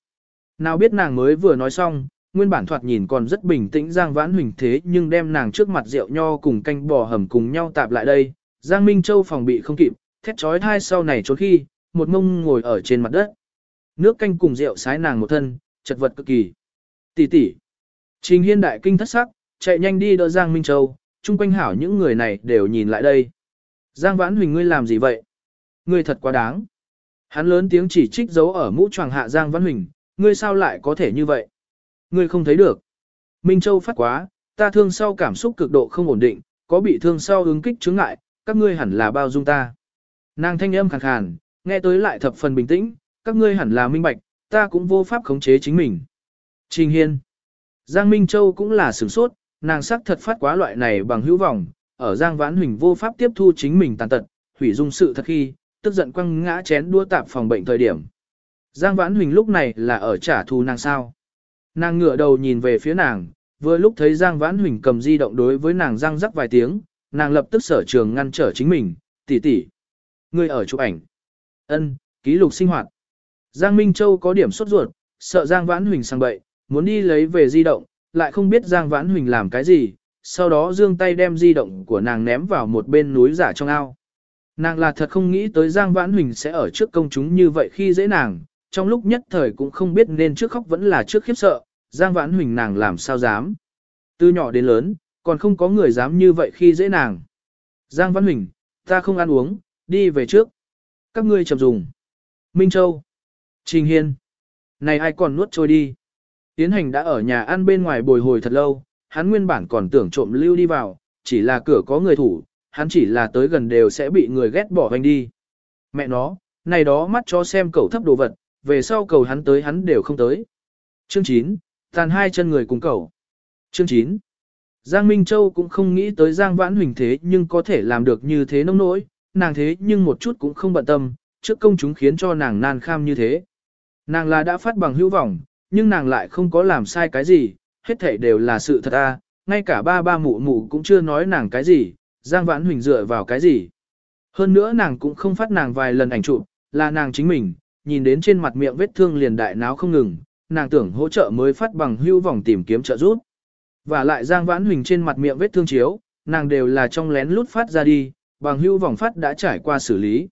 Nào biết nàng mới vừa nói xong, nguyên bản thoạt nhìn còn rất bình tĩnh Giang Vãn Huỳnh thế nhưng đem nàng trước mặt rượu nho cùng canh bò hầm cùng nhau tạp lại đây. Giang Minh Châu phòng bị không kịp, thét trói thai sau này trốn khi, một mông ngồi ở trên mặt đất. Nước canh cùng rượu sái nàng một thân, chật vật cực kỳ. Tỷ tỷ. Trình Hiên đại kinh thất sắc, chạy nhanh đi đỡ Giang Minh Châu, chung quanh hảo những người này đều nhìn lại đây. Giang Vãn Huỳnh ngươi làm gì vậy? Ngươi thật quá đáng. Hắn lớn tiếng chỉ trích giấu ở mũ tràng hạ Giang Vãn Huỳnh, ngươi sao lại có thể như vậy? Ngươi không thấy được. Minh Châu phát quá, ta thương sau cảm xúc cực độ không ổn định, có bị thương sau ứng kích chứng ngại, các ngươi hẳn là bao dung ta. Nàng thanh âm khàn khàn, nghe tới lại thập phần bình tĩnh, các ngươi hẳn là minh bạch, ta cũng vô pháp khống chế chính mình. Trình Hiên. Giang Minh Châu cũng là sửng sốt, nàng sắc thật phát quá loại này bằng hữu vọng, ở Giang Vãn Huỳnh vô pháp tiếp thu chính mình tàn tật, hủy dung sự thật khi, tức giận quăng ngã chén đua tạp phòng bệnh thời điểm. Giang Vãn Huỳnh lúc này là ở trả thù nàng sao. Nàng ngửa đầu nhìn về phía nàng, vừa lúc thấy Giang Vãn Huỳnh cầm di động đối với nàng răng rắc vài tiếng, nàng lập tức sở trường ngăn trở chính mình, tỷ tỷ, Ngươi ở chụp ảnh. ân ký lục sinh hoạt. Giang Minh Châu có điểm sốt ruột, sợ Giang Vãn Huỳnh sang bậy, muốn đi lấy về di động, lại không biết Giang Vãn Huỳnh làm cái gì, sau đó dương tay đem di động của nàng ném vào một bên núi giả trong ao. Nàng là thật không nghĩ tới Giang Vãn Huỳnh sẽ ở trước công chúng như vậy khi dễ nàng, trong lúc nhất thời cũng không biết nên trước khóc vẫn là trước khiếp sợ, Giang Vãn Huỳnh nàng làm sao dám. Từ nhỏ đến lớn, còn không có người dám như vậy khi dễ nàng. Giang Văn Huỳnh, ta không ăn uống, đi về trước. Các ngươi chậm dùng. Minh Châu. Trình Hiên. Này ai còn nuốt trôi đi. Tiến hành đã ở nhà ăn bên ngoài bồi hồi thật lâu, hắn nguyên bản còn tưởng trộm lưu đi vào, chỉ là cửa có người thủ, hắn chỉ là tới gần đều sẽ bị người ghét bỏ hoành đi. Mẹ nó, này đó mắt cho xem cầu thấp đồ vật, về sau cầu hắn tới hắn đều không tới. Chương 9, tàn hai chân người cùng cầu. Chương 9. Giang Minh Châu cũng không nghĩ tới Giang Vãn Huỳnh thế nhưng có thể làm được như thế nông nỗi, nàng thế nhưng một chút cũng không bận tâm, trước công chúng khiến cho nàng nan kham như thế. Nàng là đã phát bằng hữu vọng, nhưng nàng lại không có làm sai cái gì, hết thảy đều là sự thật a, ngay cả ba ba mụ mụ cũng chưa nói nàng cái gì, Giang Vãn Huỳnh dựa vào cái gì. Hơn nữa nàng cũng không phát nàng vài lần ảnh chụp, là nàng chính mình, nhìn đến trên mặt miệng vết thương liền đại náo không ngừng, nàng tưởng hỗ trợ mới phát bằng hữu vọng tìm kiếm trợ giúp. Và lại Giang Vãn Huỳnh trên mặt miệng vết thương chiếu, nàng đều là trong lén lút phát ra đi, bằng hưu vòng phát đã trải qua xử lý.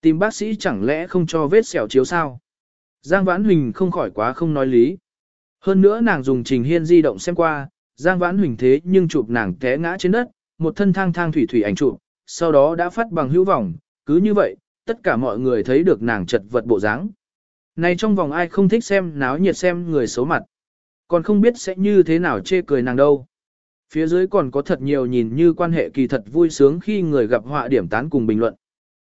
Tìm bác sĩ chẳng lẽ không cho vết sẹo chiếu sao? Giang Vãn Huỳnh không khỏi quá không nói lý. Hơn nữa nàng dùng trình hiên di động xem qua, Giang Vãn Huỳnh thế nhưng chụp nàng té ngã trên đất, một thân thang thang thủy thủy ảnh chụp, sau đó đã phát bằng hữu vọng, cứ như vậy, tất cả mọi người thấy được nàng chật vật bộ dáng. Này trong vòng ai không thích xem náo nhiệt xem người xấu mặt. Còn không biết sẽ như thế nào chê cười nàng đâu. Phía dưới còn có thật nhiều nhìn như quan hệ kỳ thật vui sướng khi người gặp họa điểm tán cùng bình luận.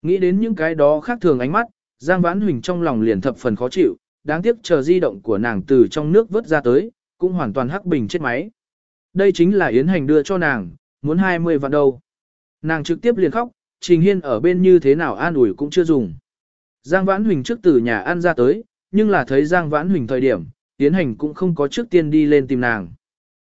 Nghĩ đến những cái đó khác thường ánh mắt, Giang Vãn Huỳnh trong lòng liền thập phần khó chịu, đáng tiếc chờ di động của nàng từ trong nước vớt ra tới, cũng hoàn toàn hắc bình chết máy. Đây chính là Yến Hành đưa cho nàng, muốn 20 vạn đâu. Nàng trực tiếp liền khóc, Trình Hiên ở bên như thế nào an ủi cũng chưa dùng. Giang Vãn Huỳnh trước từ nhà ăn ra tới, nhưng là thấy Giang Vãn Huỳnh thời điểm, tiến Hành cũng không có trước tiên đi lên tìm nàng.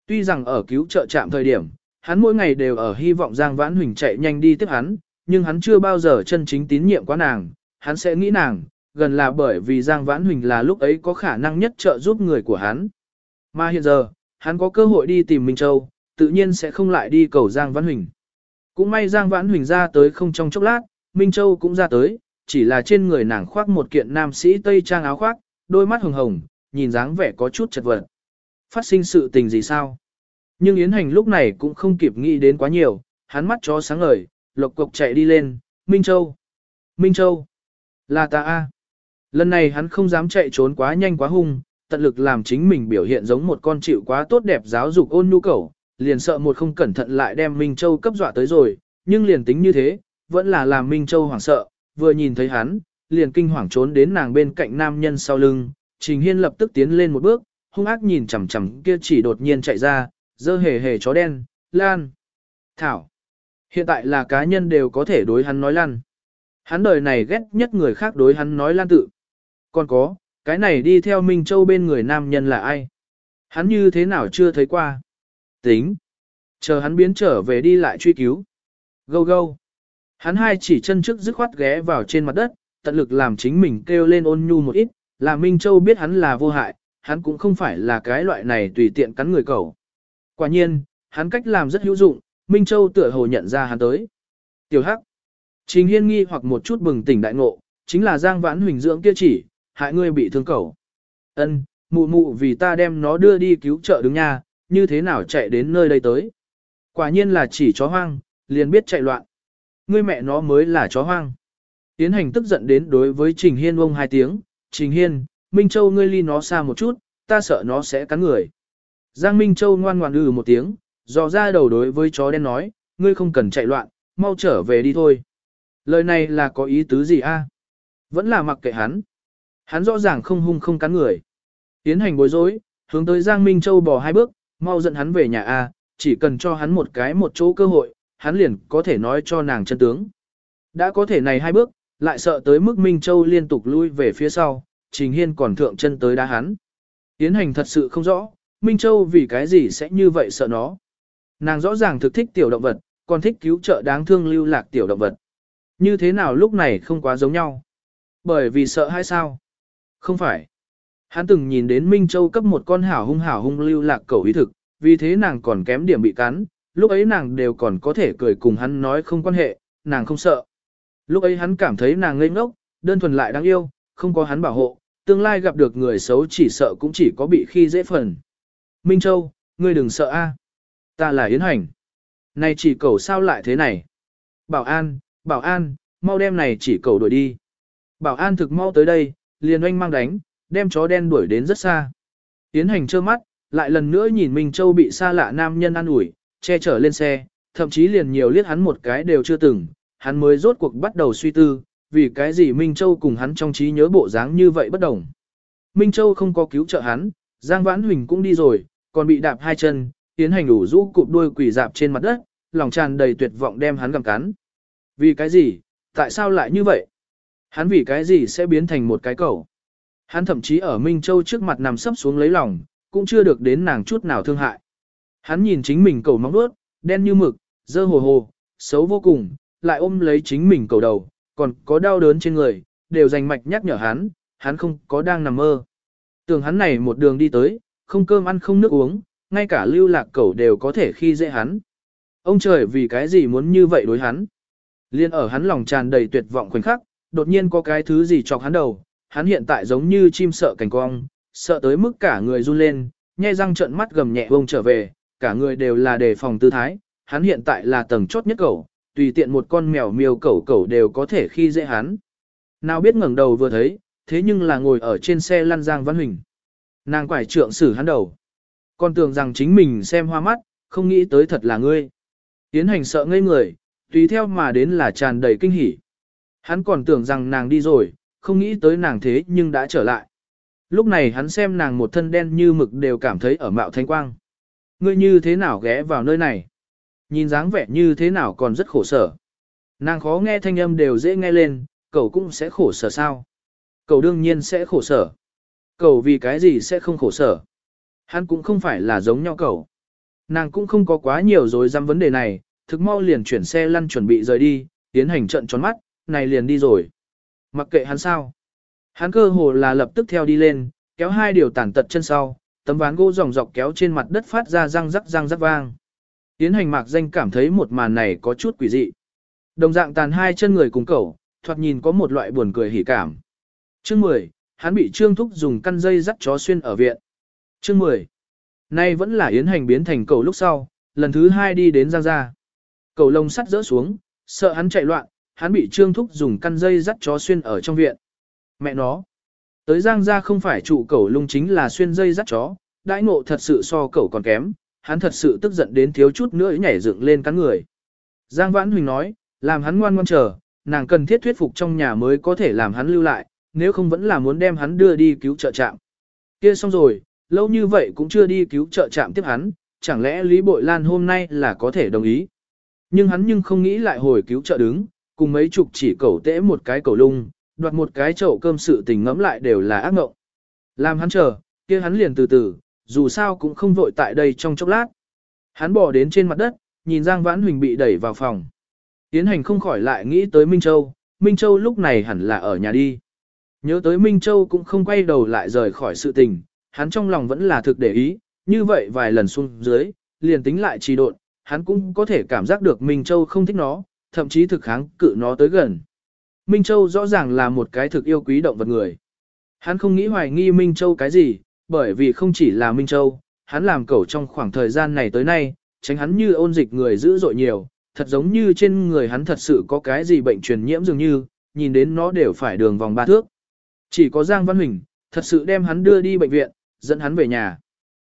Tuy rằng ở cứu trợ trạm thời điểm, hắn mỗi ngày đều ở hy vọng Giang Vãn Huỳnh chạy nhanh đi tiếp hắn, nhưng hắn chưa bao giờ chân chính tín nhiệm quá nàng, hắn sẽ nghĩ nàng, gần là bởi vì Giang Vãn Huỳnh là lúc ấy có khả năng nhất trợ giúp người của hắn. Mà hiện giờ, hắn có cơ hội đi tìm Minh Châu, tự nhiên sẽ không lại đi cầu Giang Vãn Huỳnh. Cũng may Giang Vãn Huỳnh ra tới không trong chốc lát, Minh Châu cũng ra tới, chỉ là trên người nàng khoác một kiện nam sĩ tây trang áo khoác, đôi mắt hồng hồng, nhìn dáng vẻ có chút chật vật. Phát sinh sự tình gì sao? Nhưng Yến Hành lúc này cũng không kịp nghĩ đến quá nhiều, hắn mắt chó sáng ngời, lộc cộc chạy đi lên, Minh Châu. Minh Châu. Là ta a. Lần này hắn không dám chạy trốn quá nhanh quá hung, tận lực làm chính mình biểu hiện giống một con chịu quá tốt đẹp giáo dục ôn nhu cầu, liền sợ một không cẩn thận lại đem Minh Châu cấp dọa tới rồi, nhưng liền tính như thế, vẫn là làm Minh Châu hoảng sợ, vừa nhìn thấy hắn, liền kinh hoàng trốn đến nàng bên cạnh nam nhân sau lưng, Trình Hiên lập tức tiến lên một bước, hung ác nhìn chằm chằm kia chỉ đột nhiên chạy ra, dơ hề hề chó đen, lan. Thảo. Hiện tại là cá nhân đều có thể đối hắn nói lan. Hắn đời này ghét nhất người khác đối hắn nói lan tự. Còn có, cái này đi theo Minh Châu bên người nam nhân là ai? Hắn như thế nào chưa thấy qua? Tính. Chờ hắn biến trở về đi lại truy cứu. Gâu gâu. Hắn hai chỉ chân trước dứt khoát ghé vào trên mặt đất, tận lực làm chính mình kêu lên ôn nhu một ít, là Minh Châu biết hắn là vô hại, hắn cũng không phải là cái loại này tùy tiện cắn người cầu. Quả nhiên, hắn cách làm rất hữu dụng, Minh Châu tựa hồ nhận ra hắn tới. Tiểu Hắc. Trình Hiên nghi hoặc một chút bừng tỉnh đại ngộ, chính là Giang Vãn Huỳnh dưỡng kia chỉ, hại ngươi bị thương cầu. Ân, mụ mụ vì ta đem nó đưa đi cứu trợ đứng nha, như thế nào chạy đến nơi đây tới. Quả nhiên là chỉ chó hoang, liền biết chạy loạn. Ngươi mẹ nó mới là chó hoang. Tiến hành tức giận đến đối với Trình Hiên ông hai tiếng, Trình Hiên, Minh Châu ngươi ly nó xa một chút, ta sợ nó sẽ cắn người. Giang Minh Châu ngoan ngoan ừ một tiếng, dò ra đầu đối với chó đen nói, ngươi không cần chạy loạn, mau trở về đi thôi. Lời này là có ý tứ gì a? Vẫn là mặc kệ hắn. Hắn rõ ràng không hung không cắn người. Tiến hành bối rối, hướng tới Giang Minh Châu bỏ hai bước, mau dẫn hắn về nhà a, chỉ cần cho hắn một cái một chỗ cơ hội, hắn liền có thể nói cho nàng chân tướng. Đã có thể này hai bước, lại sợ tới mức Minh Châu liên tục lui về phía sau, Trình Hiên còn thượng chân tới đá hắn. Tiến hành thật sự không rõ, Minh Châu vì cái gì sẽ như vậy sợ nó. Nàng rõ ràng thực thích tiểu động vật, còn thích cứu trợ đáng thương lưu lạc tiểu động vật. Như thế nào lúc này không quá giống nhau? Bởi vì sợ hay sao? Không phải. Hắn từng nhìn đến Minh Châu cấp một con hảo hung hảo hung lưu lạc cầu ý thực, vì thế nàng còn kém điểm bị cắn, lúc ấy nàng đều còn có thể cười cùng hắn nói không quan hệ, nàng không sợ. Lúc ấy hắn cảm thấy nàng ngây ngốc, đơn thuần lại đáng yêu, không có hắn bảo hộ, tương lai gặp được người xấu chỉ sợ cũng chỉ có bị khi dễ phần. Minh Châu, ngươi đừng sợ a, Ta là Yến Hành. Này chỉ cầu sao lại thế này? Bảo an, bảo an, mau đem này chỉ cầu đuổi đi. Bảo an thực mau tới đây, liền oanh mang đánh, đem chó đen đuổi đến rất xa. Tiến hành trơ mắt, lại lần nữa nhìn Minh Châu bị xa lạ nam nhân ăn ủi, che chở lên xe, thậm chí liền nhiều liếc hắn một cái đều chưa từng, hắn mới rốt cuộc bắt đầu suy tư, vì cái gì Minh Châu cùng hắn trong trí nhớ bộ dáng như vậy bất đồng. Minh Châu không có cứu trợ hắn, Giang Vãn Huỳnh cũng đi rồi, còn bị đạp hai chân, tiến hành đủ rũ cụp đuôi quỷ dạp trên mặt đất, lòng tràn đầy tuyệt vọng đem hắn gặm cắn. Vì cái gì? Tại sao lại như vậy? Hắn vì cái gì sẽ biến thành một cái cầu? Hắn thậm chí ở Minh Châu trước mặt nằm sấp xuống lấy lòng, cũng chưa được đến nàng chút nào thương hại. Hắn nhìn chính mình cầu móng vuốt, đen như mực, dơ hồ hồ, xấu vô cùng, lại ôm lấy chính mình cầu đầu, còn có đau đớn trên người, đều dành mạch nhắc nhở hắn, hắn không có đang nằm mơ. Tưởng hắn này một đường đi tới, không cơm ăn không nước uống, ngay cả lưu lạc cẩu đều có thể khi dễ hắn. Ông trời vì cái gì muốn như vậy đối hắn? Liên ở hắn lòng tràn đầy tuyệt vọng khoảnh khắc, đột nhiên có cái thứ gì chọc hắn đầu, hắn hiện tại giống như chim sợ cảnh cong, sợ tới mức cả người run lên, nhai răng trợn mắt gầm nhẹ vông trở về, cả người đều là đề phòng tư thái, hắn hiện tại là tầng chốt nhất cẩu, tùy tiện một con mèo miêu cẩu cẩu đều có thể khi dễ hắn. Nào biết ngẩng đầu vừa thấy, thế nhưng là ngồi ở trên xe lăn Giang Văn Huỳnh. Nàng quải trượng xử hắn đầu. Con tưởng rằng chính mình xem hoa mắt, không nghĩ tới thật là ngươi. Tiến hành sợ ngây người, tùy theo mà đến là tràn đầy kinh hỉ. Hắn còn tưởng rằng nàng đi rồi, không nghĩ tới nàng thế nhưng đã trở lại. Lúc này hắn xem nàng một thân đen như mực đều cảm thấy ở mạo thanh quang. Ngươi như thế nào ghé vào nơi này? Nhìn dáng vẻ như thế nào còn rất khổ sở. Nàng khó nghe thanh âm đều dễ nghe lên, cậu cũng sẽ khổ sở sao? Cậu đương nhiên sẽ khổ sở. Cậu vì cái gì sẽ không khổ sở? Hắn cũng không phải là giống nhau cậu. Nàng cũng không có quá nhiều dối dám vấn đề này, thực mau liền chuyển xe lăn chuẩn bị rời đi, tiến hành trận tròn mắt, này liền đi rồi. Mặc kệ hắn sao. Hắn cơ hồ là lập tức theo đi lên, kéo hai điều tản tật chân sau, tấm ván gỗ dòng dọc kéo trên mặt đất phát ra răng rắc răng rắc vang. Tiến hành mạc danh cảm thấy một màn này có chút quỷ dị. Đồng dạng tàn hai chân người cùng cẩu, thoạt nhìn có một loại buồn cười hỉ cảm. Chương 10, hắn bị Trương Thúc dùng căn dây dắt chó xuyên ở viện. Chương 10. Nay vẫn là Yến Hành biến thành cầu lúc sau, lần thứ hai đi đến Giang gia. Cầu lông sắt rỡ xuống, sợ hắn chạy loạn, hắn bị Trương Thúc dùng căn dây dắt chó xuyên ở trong viện. Mẹ nó. Tới Giang gia không phải trụ cầu lung chính là xuyên dây dắt chó, đãi ngộ thật sự so cầu còn kém, hắn thật sự tức giận đến thiếu chút nữa nhảy dựng lên cắn người. Giang Vãn Huỳnh nói, làm hắn ngoan ngoan chờ, nàng cần thiết thuyết phục trong nhà mới có thể làm hắn lưu lại, nếu không vẫn là muốn đem hắn đưa đi cứu trợ trạm. Kia xong rồi, lâu như vậy cũng chưa đi cứu trợ trạm tiếp hắn, chẳng lẽ Lý Bội Lan hôm nay là có thể đồng ý. Nhưng hắn nhưng không nghĩ lại hồi cứu trợ đứng, cùng mấy chục chỉ cầu tễ một cái cầu lung, đoạt một cái chậu cơm sự tình ngẫm lại đều là ác mộng. Làm hắn chờ, kia hắn liền từ từ, dù sao cũng không vội tại đây trong chốc lát. Hắn bỏ đến trên mặt đất, nhìn Giang Vãn Huỳnh bị đẩy vào phòng. Tiến hành không khỏi lại nghĩ tới Minh Châu, Minh Châu lúc này hẳn là ở nhà đi. Nhớ tới Minh Châu cũng không quay đầu lại rời khỏi sự tình, hắn trong lòng vẫn là thực để ý, như vậy vài lần xuống dưới, liền tính lại trì độn, hắn cũng có thể cảm giác được Minh Châu không thích nó, thậm chí thực kháng cự nó tới gần. Minh Châu rõ ràng là một cái thực yêu quý động vật người. Hắn không nghĩ hoài nghi Minh Châu cái gì, bởi vì không chỉ là Minh Châu, hắn làm cẩu trong khoảng thời gian này tới nay, tránh hắn như ôn dịch người dữ dội nhiều, thật giống như trên người hắn thật sự có cái gì bệnh truyền nhiễm dường như, nhìn đến nó đều phải đường vòng ba thước. Chỉ có Giang Văn Huỳnh, thật sự đem hắn đưa đi bệnh viện, dẫn hắn về nhà.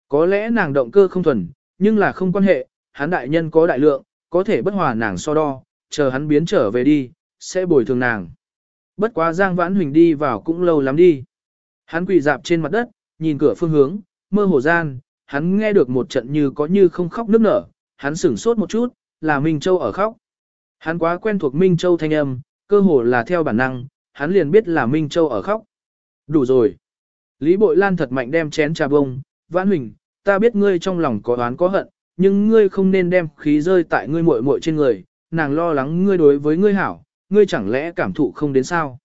Có lẽ nàng động cơ không thuần, nhưng là không quan hệ, hắn đại nhân có đại lượng, có thể bất hòa nàng so đo, chờ hắn biến trở về đi, sẽ bồi thường nàng. Bất quá Giang Vãn Huỳnh đi vào cũng lâu lắm đi. Hắn quỳ dạp trên mặt đất, nhìn cửa phương hướng, mơ hồ gian, hắn nghe được một trận như có như không khóc nức nở, hắn sửng sốt một chút, là Minh Châu ở khóc. Hắn quá quen thuộc Minh Châu thanh âm, cơ hồ là theo bản năng, hắn liền biết là Minh Châu ở khóc. Đủ rồi. Lý Bội Lan thật mạnh đem chén trà bông, Vãn Huỳnh, ta biết ngươi trong lòng có oán có hận, nhưng ngươi không nên đem khí rơi tại ngươi muội muội trên người, nàng lo lắng ngươi đối với ngươi hảo, ngươi chẳng lẽ cảm thụ không đến sao?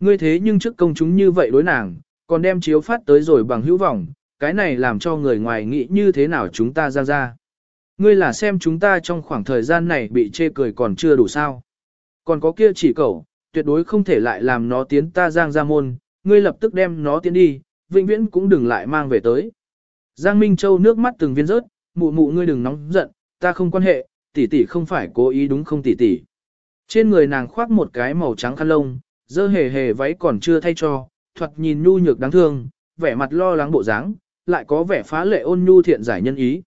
Ngươi thế nhưng trước công chúng như vậy đối nàng, còn đem chiếu phát tới rồi bằng hữu vọng, cái này làm cho người ngoài nghĩ như thế nào chúng ta ra ra. Ngươi là xem chúng ta trong khoảng thời gian này bị chê cười còn chưa đủ sao. Còn có kia chỉ cậu, tuyệt đối không thể lại làm nó tiến ta giang ra môn, ngươi lập tức đem nó tiến đi, vĩnh viễn cũng đừng lại mang về tới. Giang Minh Châu nước mắt từng viên rớt, mụ mụ ngươi đừng nóng giận, ta không quan hệ, tỷ tỷ không phải cố ý đúng không tỷ tỷ. Trên người nàng khoác một cái màu trắng khăn lông, dơ hề hề váy còn chưa thay cho, thoạt nhìn nhu nhược đáng thương, vẻ mặt lo lắng bộ dáng, lại có vẻ phá lệ ôn nhu thiện giải nhân ý.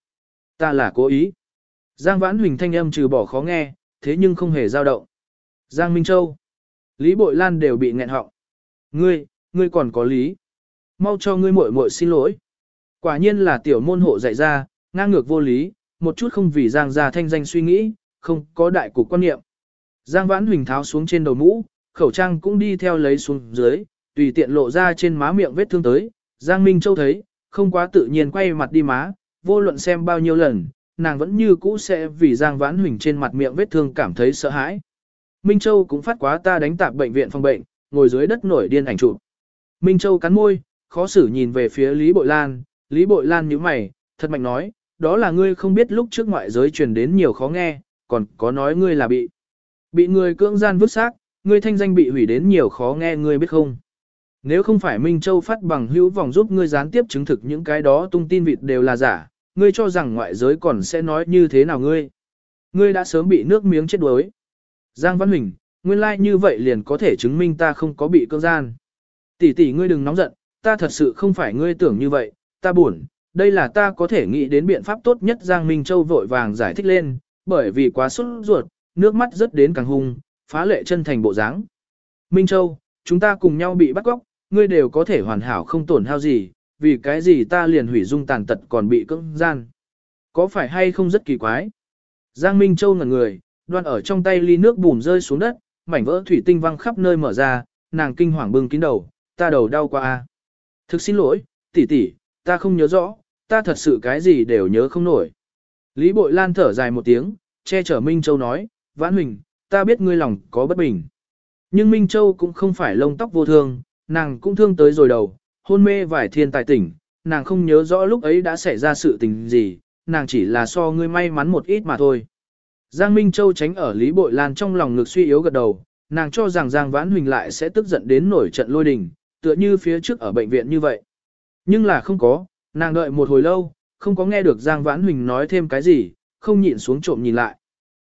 Ta là cố ý. Giang Vãn Huỳnh thanh âm trừ bỏ khó nghe, thế nhưng không hề dao động. Giang Minh Châu, Lý Bội Lan đều bị nghẹn họng. Ngươi, ngươi còn có lý. Mau cho ngươi muội muội xin lỗi. Quả nhiên là tiểu môn hộ dạy ra, ngang ngược vô lý, một chút không vì Giang gia thanh danh suy nghĩ, không có đại cục quan niệm. Giang Vãn Huỳnh tháo xuống trên đầu mũ, khẩu trang cũng đi theo lấy xuống dưới, tùy tiện lộ ra trên má miệng vết thương tới. Giang Minh Châu thấy, không quá tự nhiên quay mặt đi má, vô luận xem bao nhiêu lần, nàng vẫn như cũ sẽ vì Giang Vãn Huỳnh trên mặt miệng vết thương cảm thấy sợ hãi. Minh Châu cũng phát quá ta đánh tạp bệnh viện phòng bệnh, ngồi dưới đất nổi điên ảnh chụp. Minh Châu cắn môi, khó xử nhìn về phía Lý Bội Lan, Lý Bội Lan nhíu mày, thật mạnh nói, đó là ngươi không biết lúc trước ngoại giới truyền đến nhiều khó nghe, còn có nói ngươi là bị bị người cưỡng gian vứt xác, ngươi thanh danh bị hủy đến nhiều khó nghe ngươi biết không? Nếu không phải Minh Châu phát bằng hữu vòng giúp ngươi gián tiếp chứng thực những cái đó tung tin vịt đều là giả, ngươi cho rằng ngoại giới còn sẽ nói như thế nào ngươi? Ngươi đã sớm bị nước miếng chết đuối. Giang Văn Huỳnh, nguyên lai like như vậy liền có thể chứng minh ta không có bị cưỡng gian. Tỷ tỷ ngươi đừng nóng giận, ta thật sự không phải ngươi tưởng như vậy, ta buồn, đây là ta có thể nghĩ đến biện pháp tốt nhất Giang Minh Châu vội vàng giải thích lên, bởi vì quá sốt ruột, nước mắt rớt đến càng hung, phá lệ chân thành bộ dáng. Minh Châu, chúng ta cùng nhau bị bắt cóc, ngươi đều có thể hoàn hảo không tổn hao gì, vì cái gì ta liền hủy dung tàn tật còn bị cưỡng gian. Có phải hay không rất kỳ quái? Giang Minh Châu ngẩn người, đoan ở trong tay ly nước bùn rơi xuống đất, mảnh vỡ thủy tinh văng khắp nơi mở ra, nàng kinh hoàng bưng kín đầu, ta đầu đau quá a. Thực xin lỗi, tỷ tỷ, ta không nhớ rõ, ta thật sự cái gì đều nhớ không nổi. Lý Bội Lan thở dài một tiếng, che chở Minh Châu nói, Vãn Huỳnh, ta biết ngươi lòng có bất bình. Nhưng Minh Châu cũng không phải lông tóc vô thương, nàng cũng thương tới rồi đầu, hôn mê vài thiên tài tỉnh, nàng không nhớ rõ lúc ấy đã xảy ra sự tình gì, nàng chỉ là so ngươi may mắn một ít mà thôi. Giang Minh Châu tránh ở Lý Bội Lan trong lòng ngực suy yếu gật đầu, nàng cho rằng Giang Vãn Huỳnh lại sẽ tức giận đến nổi trận lôi đình, tựa như phía trước ở bệnh viện như vậy. Nhưng là không có, nàng đợi một hồi lâu, không có nghe được Giang Vãn Huỳnh nói thêm cái gì, không nhịn xuống trộm nhìn lại.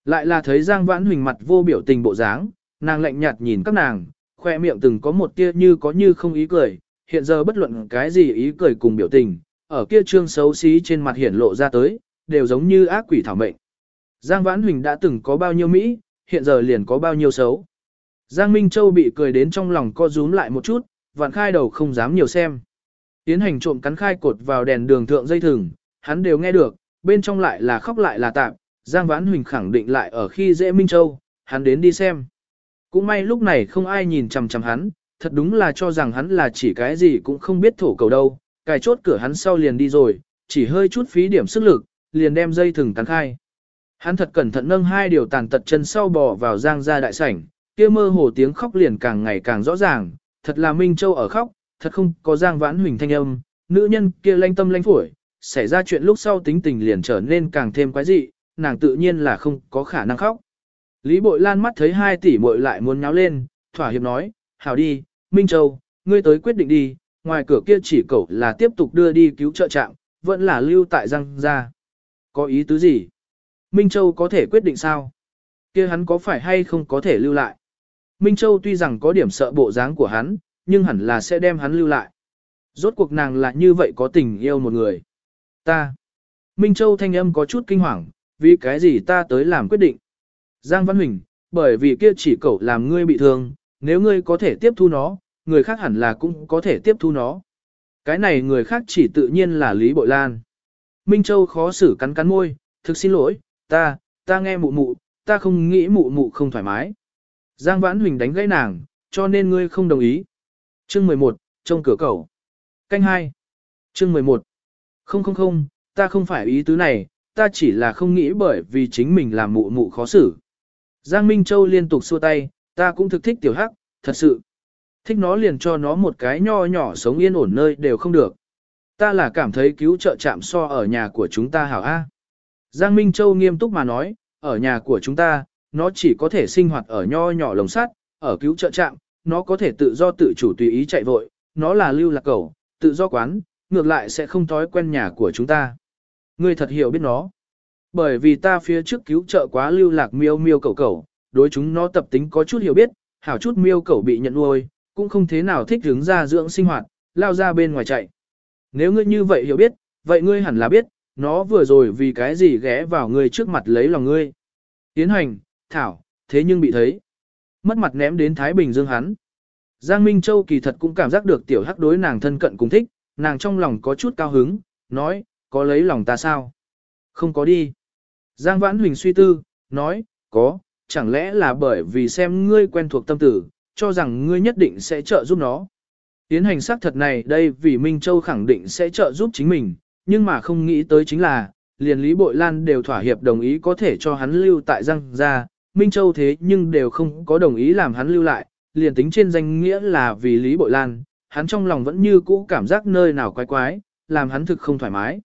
Lại là thấy Giang Vãn Huỳnh mặt vô biểu tình bộ dáng, nàng lạnh nhạt nhìn các nàng, khoe miệng từng có một tia như có như không ý cười, hiện giờ bất luận cái gì ý cười cùng biểu tình, ở kia trương xấu xí trên mặt hiển lộ ra tới, đều giống như ác quỷ thảo mệnh. Giang Vãn Huỳnh đã từng có bao nhiêu Mỹ, hiện giờ liền có bao nhiêu xấu. Giang Minh Châu bị cười đến trong lòng co rúm lại một chút, vạn khai đầu không dám nhiều xem. Tiến hành trộm cắn khai cột vào đèn đường thượng dây thừng, hắn đều nghe được, bên trong lại là khóc lại là tạm, Giang Vãn Huỳnh khẳng định lại ở khi dễ Minh Châu, hắn đến đi xem. Cũng may lúc này không ai nhìn chằm chằm hắn, thật đúng là cho rằng hắn là chỉ cái gì cũng không biết thổ cầu đâu, cài chốt cửa hắn sau liền đi rồi, chỉ hơi chút phí điểm sức lực, liền đem dây thừng tán khai. Hắn thật cẩn thận nâng hai điều tàn tật chân sau bò vào Giang ra đại sảnh, kia mơ hồ tiếng khóc liền càng ngày càng rõ ràng, thật là Minh Châu ở khóc, thật không có Giang Vãn Huỳnh thanh âm, nữ nhân kia lanh tâm lanh phổi, xảy ra chuyện lúc sau tính tình liền trở nên càng thêm quái dị, nàng tự nhiên là không có khả năng khóc. Lý Bội Lan mắt thấy hai tỷ muội lại muốn nháo lên, thỏa hiệp nói, hảo đi, Minh Châu, ngươi tới quyết định đi, ngoài cửa kia chỉ cậu là tiếp tục đưa đi cứu trợ trạm, vẫn là lưu tại răng ra. Có ý tứ gì? Minh Châu có thể quyết định sao? Kia hắn có phải hay không có thể lưu lại? Minh Châu tuy rằng có điểm sợ bộ dáng của hắn, nhưng hẳn là sẽ đem hắn lưu lại. Rốt cuộc nàng là như vậy có tình yêu một người. Ta. Minh Châu thanh âm có chút kinh hoàng, vì cái gì ta tới làm quyết định. Giang Văn Huỳnh, bởi vì kia chỉ cậu làm ngươi bị thương, nếu ngươi có thể tiếp thu nó, người khác hẳn là cũng có thể tiếp thu nó. Cái này người khác chỉ tự nhiên là Lý Bội Lan. Minh Châu khó xử cắn cắn môi, thực xin lỗi, ta, ta nghe mụ mụ, ta không nghĩ mụ mụ không thoải mái. Giang Vãn Huỳnh đánh gãy nàng, cho nên ngươi không đồng ý. Chương 11, trông cửa cầu. Canh 2. Chương 11. Không không không, ta không phải ý tứ này, ta chỉ là không nghĩ bởi vì chính mình làm mụ mụ khó xử. Giang Minh Châu liên tục xua tay, ta cũng thực thích tiểu hắc, thật sự. Thích nó liền cho nó một cái nho nhỏ sống yên ổn nơi đều không được. Ta là cảm thấy cứu trợ chạm so ở nhà của chúng ta hảo A. Giang Minh Châu nghiêm túc mà nói, ở nhà của chúng ta, nó chỉ có thể sinh hoạt ở nho nhỏ lồng sắt, ở cứu trợ trạm, nó có thể tự do tự chủ tùy ý chạy vội, nó là lưu lạc cầu, tự do quán, ngược lại sẽ không thói quen nhà của chúng ta. Ngươi thật hiểu biết nó. Bởi vì ta phía trước cứu trợ quá lưu lạc miêu miêu cẩu cẩu đối chúng nó tập tính có chút hiểu biết, Hảo chút miêu cẩu bị nhận nuôi, cũng không thế nào thích hướng ra dưỡng sinh hoạt, lao ra bên ngoài chạy. Nếu ngươi như vậy hiểu biết, vậy ngươi hẳn là biết, nó vừa rồi vì cái gì ghé vào ngươi trước mặt lấy lòng ngươi. Tiến hành, thảo, thế nhưng bị thấy. Mất mặt ném đến Thái Bình Dương hắn. Giang Minh Châu kỳ thật cũng cảm giác được tiểu hắc đối nàng thân cận cùng thích, nàng trong lòng có chút cao hứng, nói, có lấy lòng ta sao? Không có đi. Giang Vãn Huỳnh suy tư, nói, có, chẳng lẽ là bởi vì xem ngươi quen thuộc tâm tử, cho rằng ngươi nhất định sẽ trợ giúp nó. Tiến hành xác thật này đây vì Minh Châu khẳng định sẽ trợ giúp chính mình, nhưng mà không nghĩ tới chính là, liền Lý Bội Lan đều thỏa hiệp đồng ý có thể cho hắn lưu tại Giang gia, Minh Châu thế nhưng đều không có đồng ý làm hắn lưu lại, liền tính trên danh nghĩa là vì Lý Bội Lan, hắn trong lòng vẫn như cũ cảm giác nơi nào quái quái, làm hắn thực không thoải mái.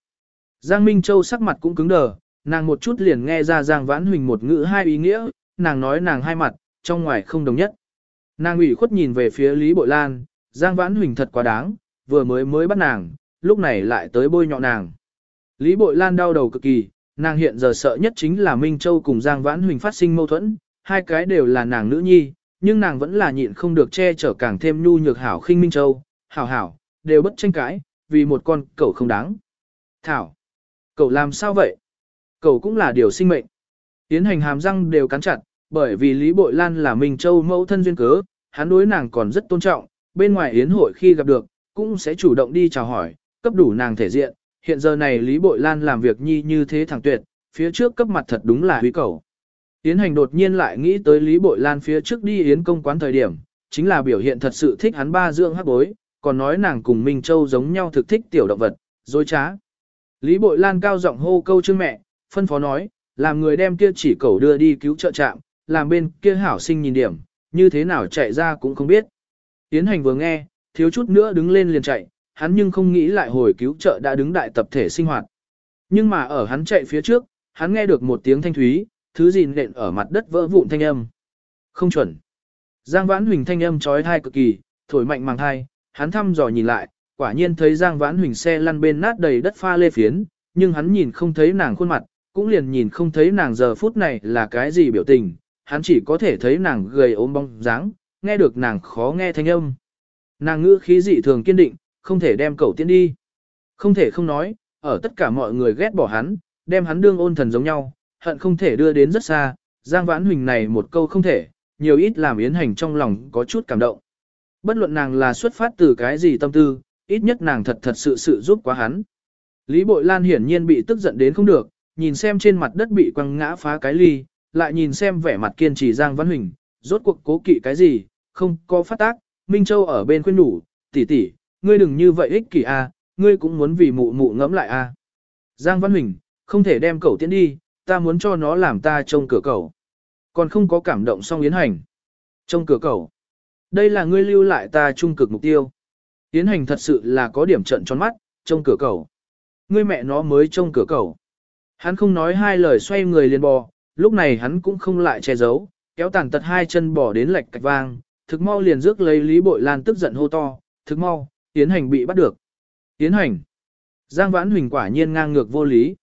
Giang Minh Châu sắc mặt cũng cứng đờ, nàng một chút liền nghe ra Giang Vãn Huỳnh một ngữ hai ý nghĩa, nàng nói nàng hai mặt, trong ngoài không đồng nhất. Nàng ủy khuất nhìn về phía Lý Bội Lan, Giang Vãn Huỳnh thật quá đáng, vừa mới mới bắt nàng, lúc này lại tới bôi nhọ nàng. Lý Bội Lan đau đầu cực kỳ, nàng hiện giờ sợ nhất chính là Minh Châu cùng Giang Vãn Huỳnh phát sinh mâu thuẫn, hai cái đều là nàng nữ nhi, nhưng nàng vẫn là nhịn không được che chở càng thêm nhu nhược hảo khinh Minh Châu, hảo hảo, đều bất tranh cãi, vì một con cậu không đáng. Thảo, cậu làm sao vậy? Cậu cũng là điều sinh mệnh. Tiến hành hàm răng đều cắn chặt, bởi vì Lý Bội Lan là Minh Châu mẫu thân duyên cớ, hắn đối nàng còn rất tôn trọng, bên ngoài yến hội khi gặp được, cũng sẽ chủ động đi chào hỏi, cấp đủ nàng thể diện. Hiện giờ này Lý Bội Lan làm việc nhi như thế thẳng tuyệt, phía trước cấp mặt thật đúng là huy cầu. Yến hành đột nhiên lại nghĩ tới Lý Bội Lan phía trước đi yến công quán thời điểm, chính là biểu hiện thật sự thích hắn ba dưỡng hắc bối, còn nói nàng cùng Minh Châu giống nhau thực thích tiểu động vật, dối trá. Lý Bội Lan cao giọng hô câu chương mẹ, phân phó nói, làm người đem kia chỉ cầu đưa đi cứu trợ trạm, làm bên kia hảo sinh nhìn điểm, như thế nào chạy ra cũng không biết. Tiến hành vừa nghe, thiếu chút nữa đứng lên liền chạy, hắn nhưng không nghĩ lại hồi cứu trợ đã đứng đại tập thể sinh hoạt. Nhưng mà ở hắn chạy phía trước, hắn nghe được một tiếng thanh thúy, thứ gì nện ở mặt đất vỡ vụn thanh âm. Không chuẩn. Giang Vãn Huỳnh thanh âm trói thai cực kỳ, thổi mạnh màng thai, hắn thăm dò nhìn lại, quả nhiên thấy Giang Vãn Huỳnh xe lăn bên nát đầy đất pha lê phiến, nhưng hắn nhìn không thấy nàng khuôn mặt, cũng liền nhìn không thấy nàng giờ phút này là cái gì biểu tình, hắn chỉ có thể thấy nàng gầy ốm bóng dáng, nghe được nàng khó nghe thanh âm. Nàng ngữ khí dị thường kiên định, không thể đem cậu tiến đi. Không thể không nói, ở tất cả mọi người ghét bỏ hắn, đem hắn đương ôn thần giống nhau, hận không thể đưa đến rất xa, Giang Vãn Huỳnh này một câu không thể, nhiều ít làm Yến Hành trong lòng có chút cảm động. Bất luận nàng là xuất phát từ cái gì tâm tư, ít nhất nàng thật thật sự sự giúp quá hắn. Lý Bội Lan hiển nhiên bị tức giận đến không được, nhìn xem trên mặt đất bị quăng ngã phá cái ly, lại nhìn xem vẻ mặt kiên trì Giang Văn Huỳnh, rốt cuộc cố kỵ cái gì, không có phát tác, Minh Châu ở bên khuyên đủ, tỷ tỷ, ngươi đừng như vậy ích kỷ a, ngươi cũng muốn vì mụ mụ ngẫm lại a. Giang Văn Huỳnh, không thể đem cậu tiến đi, ta muốn cho nó làm ta trông cửa cậu. Còn không có cảm động xong yến hành. Trông cửa cậu. Đây là ngươi lưu lại ta trung cực mục tiêu. Yến hành thật sự là có điểm trận tròn mắt, trông cửa cậu. Ngươi mẹ nó mới trông cửa cậu. Hắn không nói hai lời xoay người liền bò, lúc này hắn cũng không lại che giấu, kéo tàn tật hai chân bỏ đến lệch cạch vang, thực mau liền rước lấy Lý Bội Lan tức giận hô to, thực mau, Yến Hành bị bắt được. Yến Hành. Giang Vãn Huỳnh quả nhiên ngang ngược vô lý.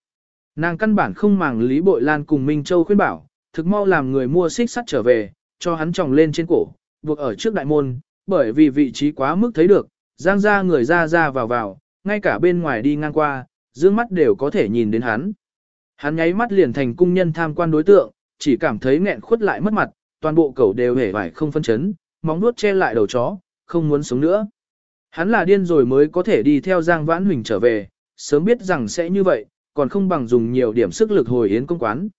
Nàng căn bản không màng Lý Bội Lan cùng Minh Châu khuyên bảo, thực mau làm người mua xích sắt trở về, cho hắn tròng lên trên cổ, buộc ở trước đại môn, bởi vì vị trí quá mức thấy được, Giang ra người ra ra vào vào, ngay cả bên ngoài đi ngang qua, dương mắt đều có thể nhìn đến hắn. Hắn nháy mắt liền thành cung nhân tham quan đối tượng, chỉ cảm thấy nghẹn khuất lại mất mặt, toàn bộ cẩu đều hề vải không phân chấn, móng nuốt che lại đầu chó, không muốn sống nữa. Hắn là điên rồi mới có thể đi theo Giang Vãn Huỳnh trở về, sớm biết rằng sẽ như vậy, còn không bằng dùng nhiều điểm sức lực hồi yến công quán.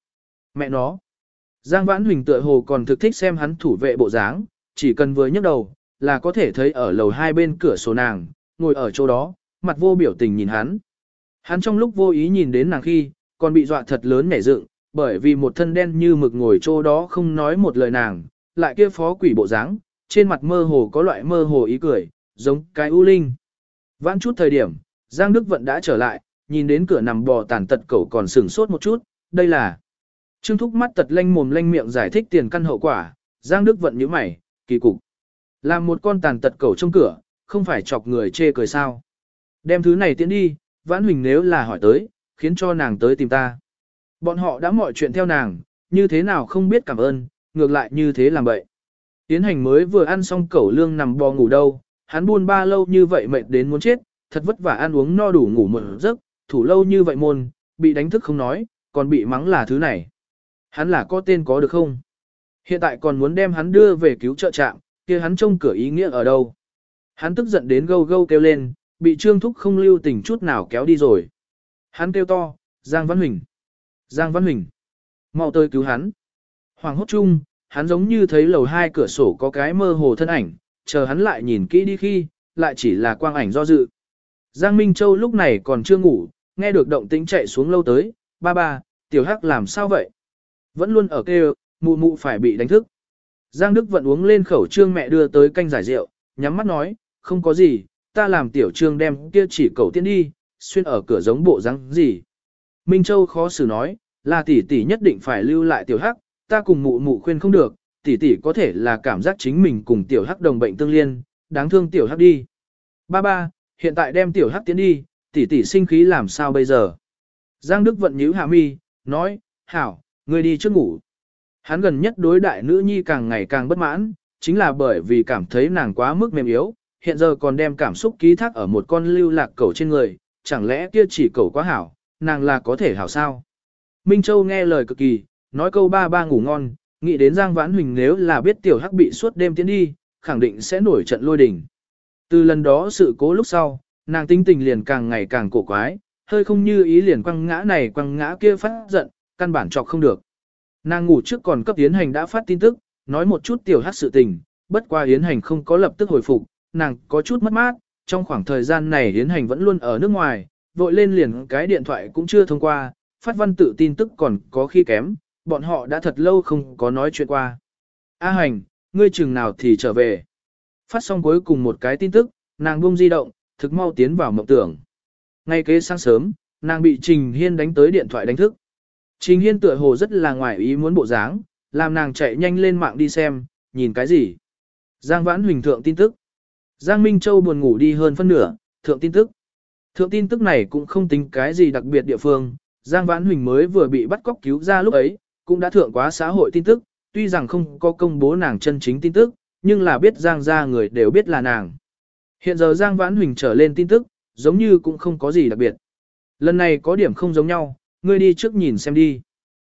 Mẹ nó. Giang Vãn Huỳnh tựa hồ còn thực thích xem hắn thủ vệ bộ dáng, chỉ cần vừa nhấc đầu, là có thể thấy ở lầu hai bên cửa sổ nàng, ngồi ở chỗ đó, mặt vô biểu tình nhìn hắn. Hắn trong lúc vô ý nhìn đến nàng khi, còn bị dọa thật lớn nảy dựng, bởi vì một thân đen như mực ngồi chỗ đó không nói một lời nàng, lại kia phó quỷ bộ dáng, trên mặt mơ hồ có loại mơ hồ ý cười, giống cái u linh. Vãn chút thời điểm, Giang Đức Vận đã trở lại, nhìn đến cửa nằm bò tàn tật cẩu còn sửng sốt một chút, đây là. Trương Thúc mắt tật lanh mồm lanh miệng giải thích tiền căn hậu quả, Giang Đức Vận nhíu mày, kỳ cục. Làm một con tàn tật cẩu trong cửa, không phải chọc người chê cười sao. Đem thứ này tiến đi, Vãn Huỳnh nếu là hỏi tới, khiến cho nàng tới tìm ta. Bọn họ đã mọi chuyện theo nàng, như thế nào không biết cảm ơn, ngược lại như thế làm vậy. Tiến hành mới vừa ăn xong cẩu lương nằm bò ngủ đâu, hắn buôn ba lâu như vậy mệt đến muốn chết, thật vất vả ăn uống no đủ ngủ một giấc, thủ lâu như vậy môn, bị đánh thức không nói, còn bị mắng là thứ này. Hắn là có tên có được không? Hiện tại còn muốn đem hắn đưa về cứu trợ trạm, kia hắn trông cửa ý nghĩa ở đâu? Hắn tức giận đến gâu gâu kêu lên, bị Trương Thúc không lưu tình chút nào kéo đi rồi. Hắn kêu to, Giang Văn Huỳnh. Giang Văn Huỳnh. mau tới cứu hắn. Hoàng hốt chung, hắn giống như thấy lầu hai cửa sổ có cái mơ hồ thân ảnh, chờ hắn lại nhìn kỹ đi khi, lại chỉ là quang ảnh do dự. Giang Minh Châu lúc này còn chưa ngủ, nghe được động tĩnh chạy xuống lâu tới, ba ba, tiểu hắc làm sao vậy? Vẫn luôn ở kêu, mụ mụ phải bị đánh thức. Giang Đức vẫn uống lên khẩu trương mẹ đưa tới canh giải rượu, nhắm mắt nói, không có gì, ta làm tiểu trương đem kia chỉ cầu tiên đi, xuyên ở cửa giống bộ răng gì. Minh Châu khó xử nói, là tỷ tỷ nhất định phải lưu lại tiểu hắc, ta cùng mụ mụ khuyên không được, tỷ tỷ có thể là cảm giác chính mình cùng tiểu hắc đồng bệnh tương liên, đáng thương tiểu hắc đi. Ba ba, hiện tại đem tiểu hắc tiến đi, tỷ tỷ sinh khí làm sao bây giờ? Giang Đức vận nhíu hạ mi, nói, hảo, ngươi đi trước ngủ. Hắn gần nhất đối đại nữ nhi càng ngày càng bất mãn, chính là bởi vì cảm thấy nàng quá mức mềm yếu, hiện giờ còn đem cảm xúc ký thác ở một con lưu lạc cẩu trên người, chẳng lẽ kia chỉ cầu quá hảo, nàng là có thể hảo sao? Minh Châu nghe lời cực kỳ, nói câu ba ba ngủ ngon, nghĩ đến Giang Vãn Huỳnh nếu là biết tiểu hắc bị suốt đêm tiến đi, khẳng định sẽ nổi trận lôi đình. Từ lần đó sự cố lúc sau, nàng tinh tình liền càng ngày càng cổ quái, hơi không như ý liền quăng ngã này quăng ngã kia phát giận, căn bản chọc không được. Nàng ngủ trước còn cấp Yến Hành đã phát tin tức, nói một chút tiểu hắc sự tình, bất qua Yến Hành không có lập tức hồi phục, nàng có chút mất mát, trong khoảng thời gian này Yến Hành vẫn luôn ở nước ngoài, vội lên liền cái điện thoại cũng chưa thông qua, phát văn tự tin tức còn có khi kém, bọn họ đã thật lâu không có nói chuyện qua. A Hành, ngươi chừng nào thì trở về. Phát xong cuối cùng một cái tin tức, nàng buông di động, thực mau tiến vào mộng tưởng. Ngay kế sáng sớm, nàng bị Trình Hiên đánh tới điện thoại đánh thức. Trình Hiên tựa hồ rất là ngoài ý muốn bộ dáng, làm nàng chạy nhanh lên mạng đi xem, nhìn cái gì. Giang Vãn Huỳnh thượng tin tức. Giang Minh Châu buồn ngủ đi hơn phân nửa, thượng tin tức. Thượng tin tức này cũng không tính cái gì đặc biệt địa phương, Giang Vãn Huỳnh mới vừa bị bắt cóc cứu ra lúc ấy, cũng đã thượng quá xã hội tin tức, tuy rằng không có công bố nàng chân chính tin tức, nhưng là biết Giang ra người đều biết là nàng. Hiện giờ Giang Vãn Huỳnh trở lên tin tức, giống như cũng không có gì đặc biệt. Lần này có điểm không giống nhau, ngươi đi trước nhìn xem đi.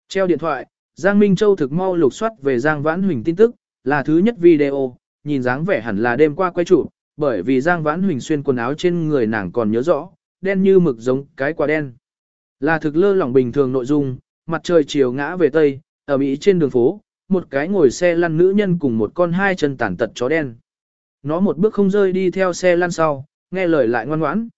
Treo điện thoại, Giang Minh Châu thực mau lục soát về Giang Vãn Huỳnh tin tức, là thứ nhất video, nhìn dáng vẻ hẳn là đêm qua quay trụ, bởi vì Giang Vãn Huỳnh xuyên quần áo trên người nàng còn nhớ rõ, đen như mực giống cái quả đen. Là thực lơ lỏng bình thường nội dung, mặt trời chiều ngã về tây, ở Mỹ trên đường phố, một cái ngồi xe lăn nữ nhân cùng một con hai chân tàn tật chó đen. Nó một bước không rơi đi theo xe lăn sau, nghe lời lại ngoan ngoãn.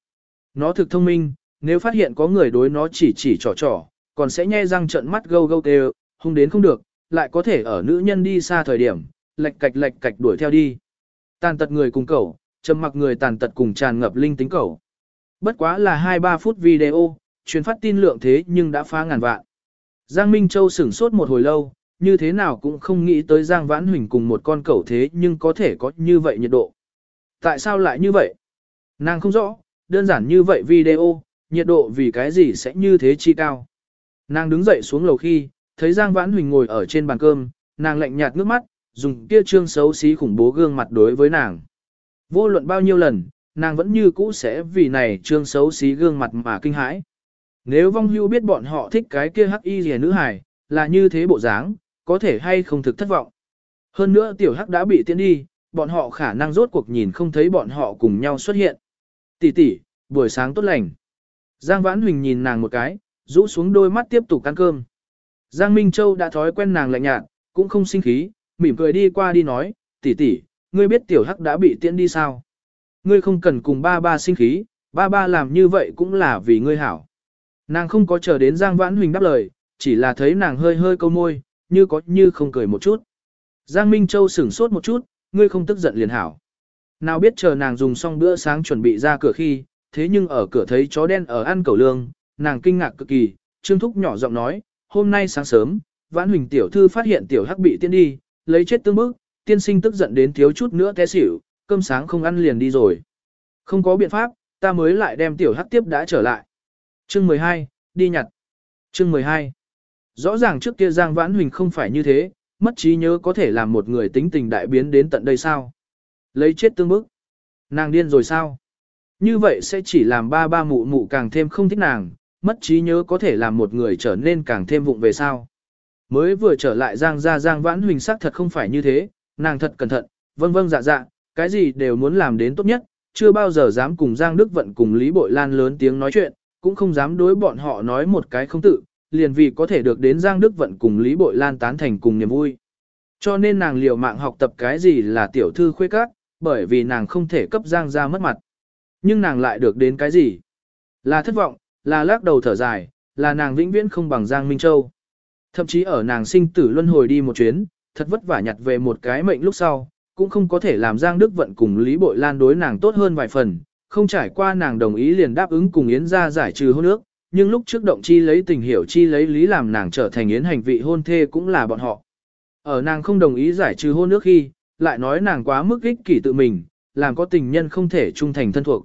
Nó thực thông minh, nếu phát hiện có người đối nó chỉ chỉ trò trò, còn sẽ nhe răng trợn mắt gâu gâu tê hung đến không được, lại có thể ở nữ nhân đi xa thời điểm, lệch cạch lệch cạch đuổi theo đi. Tàn tật người cùng cẩu, trầm mặc người tàn tật cùng tràn ngập linh tính cẩu. Bất quá là 2-3 phút video, truyền phát tin lượng thế nhưng đã phá ngàn vạn. Giang Minh Châu sửng sốt một hồi lâu, như thế nào cũng không nghĩ tới Giang Vãn Huỳnh cùng một con cẩu thế nhưng có thể có như vậy nhiệt độ. Tại sao lại như vậy? Nàng không rõ, đơn giản như vậy video, nhiệt độ vì cái gì sẽ như thế chi cao. Nàng đứng dậy xuống lầu khi, thấy Giang Vãn Huỳnh ngồi ở trên bàn cơm, nàng lạnh nhạt ngước mắt, dùng kia trương xấu xí khủng bố gương mặt đối với nàng. Vô luận bao nhiêu lần, nàng vẫn như cũ sẽ vì này trương xấu xí gương mặt mà kinh hãi. Nếu vong hưu biết bọn họ thích cái kia hắc y rìa nữ hải là như thế bộ dáng, có thể hay không thực thất vọng. Hơn nữa tiểu hắc đã bị tiễn đi, bọn họ khả năng rốt cuộc nhìn không thấy bọn họ cùng nhau xuất hiện. Tỷ tỷ, buổi sáng tốt lành. Giang Vãn Huỳnh nhìn nàng một cái, rũ xuống đôi mắt tiếp tục ăn cơm. Giang Minh Châu đã thói quen nàng lạnh nhạt, cũng không sinh khí, mỉm cười đi qua đi nói, tỷ tỷ, ngươi biết tiểu hắc đã bị tiễn đi sao? Ngươi không cần cùng ba ba sinh khí, ba ba làm như vậy cũng là vì ngươi hảo. Nàng không có chờ đến Giang Vãn Huỳnh đáp lời, chỉ là thấy nàng hơi hơi câu môi, như có như không cười một chút. Giang Minh Châu sửng sốt một chút, ngươi không tức giận liền hảo. Nào biết chờ nàng dùng xong bữa sáng chuẩn bị ra cửa khi, thế nhưng ở cửa thấy chó đen ở ăn cẩu lương, nàng kinh ngạc cực kỳ, Trương Thúc nhỏ giọng nói, hôm nay sáng sớm, Vãn Huỳnh tiểu thư phát hiện tiểu hắc bị tiễn đi, lấy chết tương bức, tiên sinh tức giận đến thiếu chút nữa té xỉu, cơm sáng không ăn liền đi rồi. Không có biện pháp, ta mới lại đem tiểu hắc tiếp đã trở lại. Chương 12, đi nhặt. Chương 12. Rõ ràng trước kia Giang Vãn Huỳnh không phải như thế, mất trí nhớ có thể làm một người tính tình đại biến đến tận đây sao? Lấy chết tương bức. Nàng điên rồi sao? Như vậy sẽ chỉ làm ba ba mụ mụ càng thêm không thích nàng, mất trí nhớ có thể làm một người trở nên càng thêm vụng về sao. Mới vừa trở lại Giang gia Giang Vãn Huỳnh sắc thật không phải như thế, nàng thật cẩn thận, vâng vâng dạ dạ, cái gì đều muốn làm đến tốt nhất, chưa bao giờ dám cùng Giang Đức Vận cùng Lý Bội Lan lớn tiếng nói chuyện, cũng không dám đối bọn họ nói một cái không tự, liền vì có thể được đến Giang Đức Vận cùng Lý Bội Lan tán thành cùng niềm vui. Cho nên nàng liều mạng học tập cái gì là tiểu thư khuê các, bởi vì nàng không thể cấp Giang ra mất mặt. Nhưng nàng lại được đến cái gì? Là thất vọng, là lắc đầu thở dài, là nàng vĩnh viễn không bằng Giang Minh Châu. Thậm chí ở nàng sinh tử luân hồi đi một chuyến, thật vất vả nhặt về một cái mệnh lúc sau, cũng không có thể làm Giang Đức Vận cùng Lý Bội Lan đối nàng tốt hơn vài phần, không trải qua nàng đồng ý liền đáp ứng cùng Yến ra giải trừ hôn ước, nhưng lúc trước động chi lấy tình hiểu chi lấy lý làm nàng trở thành Yến hành vị hôn thê cũng là bọn họ. Ở nàng không đồng ý giải trừ hôn ước khi, lại nói nàng quá mức ích kỷ tự mình, làm có tình nhân không thể trung thành thân thuộc.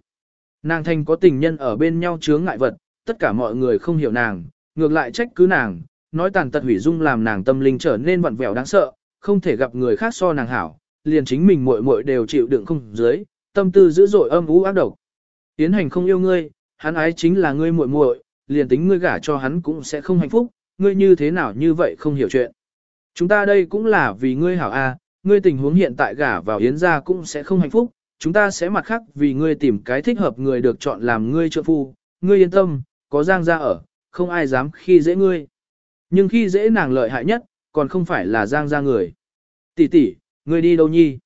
Nàng thành có tình nhân ở bên nhau chướng ngại vật, tất cả mọi người không hiểu nàng, ngược lại trách cứ nàng, nói tàn tật hủy dung làm nàng tâm linh trở nên vặn vẹo đáng sợ, không thể gặp người khác so nàng hảo, liền chính mình muội muội đều chịu đựng không dưới, tâm tư dữ dội âm u ác độc. Tiến hành không yêu ngươi, hắn ái chính là ngươi muội muội, liền tính ngươi gả cho hắn cũng sẽ không hạnh phúc, ngươi như thế nào như vậy không hiểu chuyện. Chúng ta đây cũng là vì ngươi hảo a, ngươi tình huống hiện tại gả vào yến gia cũng sẽ không hạnh phúc, chúng ta sẽ mặt khác vì ngươi tìm cái thích hợp người được chọn làm ngươi trợ phu, ngươi yên tâm, có giang gia ở, không ai dám khi dễ ngươi. Nhưng khi dễ nàng lợi hại nhất, còn không phải là giang gia người. Tỷ tỷ, ngươi đi đâu nhi?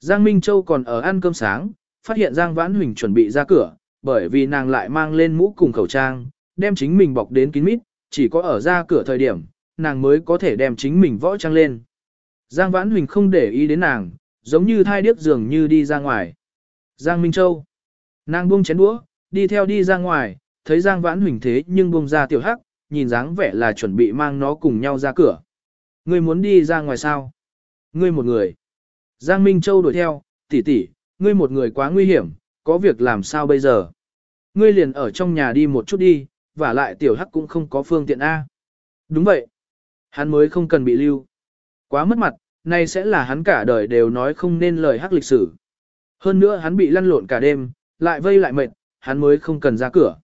Giang Minh Châu còn ở ăn cơm sáng, phát hiện Giang Vãn Huỳnh chuẩn bị ra cửa, bởi vì nàng lại mang lên mũ cùng khẩu trang, đem chính mình bọc đến kín mít, chỉ có ở ra cửa thời điểm, nàng mới có thể đem chính mình võ trang lên. Giang Vãn Huỳnh không để ý đến nàng, giống như thai điếc dường như đi ra ngoài. Giang Minh Châu. Nàng buông chén đũa, đi theo đi ra ngoài, thấy Giang Vãn Huỳnh thế nhưng buông ra tiểu hắc, nhìn dáng vẻ là chuẩn bị mang nó cùng nhau ra cửa. Ngươi muốn đi ra ngoài sao? Ngươi một người. Giang Minh Châu đuổi theo, tỷ tỷ, ngươi một người quá nguy hiểm, có việc làm sao bây giờ? Ngươi liền ở trong nhà đi một chút đi, và lại tiểu hắc cũng không có phương tiện A. Đúng vậy. Hắn mới không cần bị lưu. Quá mất mặt, nay sẽ là hắn cả đời đều nói không nên lời hắc lịch sử. Hơn nữa hắn bị lăn lộn cả đêm, lại vây lại mệt, hắn mới không cần ra cửa.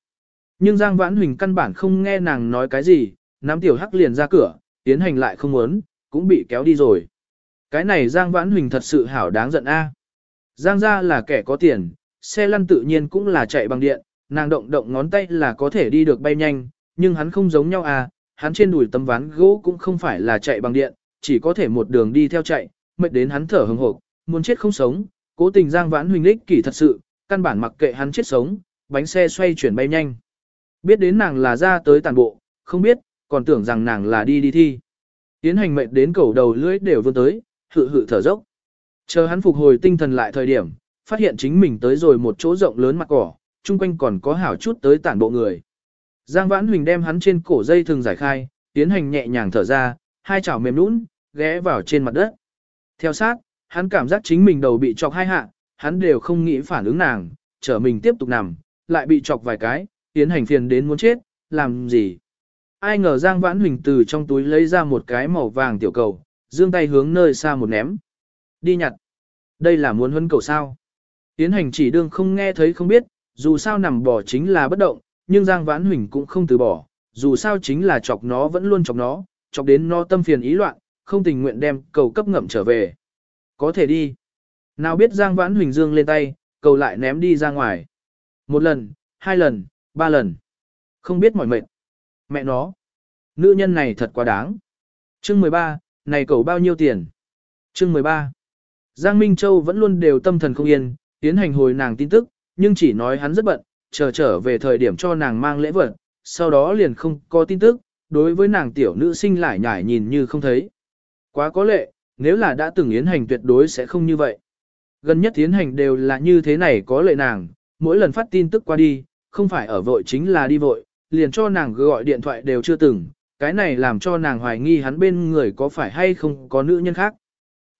Nhưng Giang Vãn Huỳnh căn bản không nghe nàng nói cái gì, nắm tiểu hắc liền ra cửa, tiến hành lại không muốn, cũng bị kéo đi rồi. Cái này Giang Vãn Huỳnh thật sự hảo đáng giận a. Giang gia là kẻ có tiền, xe lăn tự nhiên cũng là chạy bằng điện, nàng động động ngón tay là có thể đi được bay nhanh, nhưng hắn không giống nhau à, hắn trên đùi tấm ván gỗ cũng không phải là chạy bằng điện, chỉ có thể một đường đi theo chạy, mệt đến hắn thở hừng hộp, muốn chết không sống, cố tình Giang Vãn Huỳnh lích kỷ thật sự, căn bản mặc kệ hắn chết sống, bánh xe xoay chuyển bay nhanh. Biết đến nàng là ra tới tàn bộ, không biết, còn tưởng rằng nàng là đi đi thi. Tiến hành mệt đến cầu đầu lưỡi đều vươn tới, hự hự thở dốc. Chờ hắn phục hồi tinh thần lại thời điểm, phát hiện chính mình tới rồi một chỗ rộng lớn mặt cỏ, chung quanh còn có hảo chút tới tản bộ người. Giang Vãn Huỳnh đem hắn trên cổ dây thường giải khai, tiến hành nhẹ nhàng thở ra, hai chảo mềm nũng, ghé vào trên mặt đất. Theo sát, hắn cảm giác chính mình đầu bị chọc hai hạ, hắn đều không nghĩ phản ứng nàng, trở mình tiếp tục nằm, lại bị chọc vài cái, tiến hành phiền đến muốn chết, làm gì. Ai ngờ Giang Vãn Huỳnh từ trong túi lấy ra một cái màu vàng tiểu cầu, dương tay hướng nơi xa một ném. Đi nhặt. Đây là muốn huấn cầu sao. Tiến hành chỉ đương không nghe thấy không biết, dù sao nằm bỏ chính là bất động, nhưng Giang Vãn Huỳnh cũng không từ bỏ, dù sao chính là chọc nó vẫn luôn chọc nó, chọc đến nó tâm phiền ý loạn, không tình nguyện đem cầu cấp ngậm trở về. Có thể đi. Nào biết Giang Vãn Huỳnh dương lên tay, cầu lại ném đi ra ngoài. Một lần, hai lần, ba lần. Không biết mỏi mệt. Mẹ nó. Nữ nhân này thật quá đáng. Chương 13, này cầu bao nhiêu tiền? Chương 13. Giang Minh Châu vẫn luôn đều tâm thần không yên, tiến hành hồi nàng tin tức, nhưng chỉ nói hắn rất bận, chờ trở về thời điểm cho nàng mang lễ vật, sau đó liền không có tin tức, đối với nàng tiểu nữ sinh lại nhải nhìn như không thấy. Quá có lệ, nếu là đã từng yến hành tuyệt đối sẽ không như vậy. Gần nhất tiến hành đều là như thế này có lệ nàng, mỗi lần phát tin tức qua đi, không phải ở vội chính là đi vội, liền cho nàng gọi điện thoại đều chưa từng, cái này làm cho nàng hoài nghi hắn bên người có phải hay không có nữ nhân khác.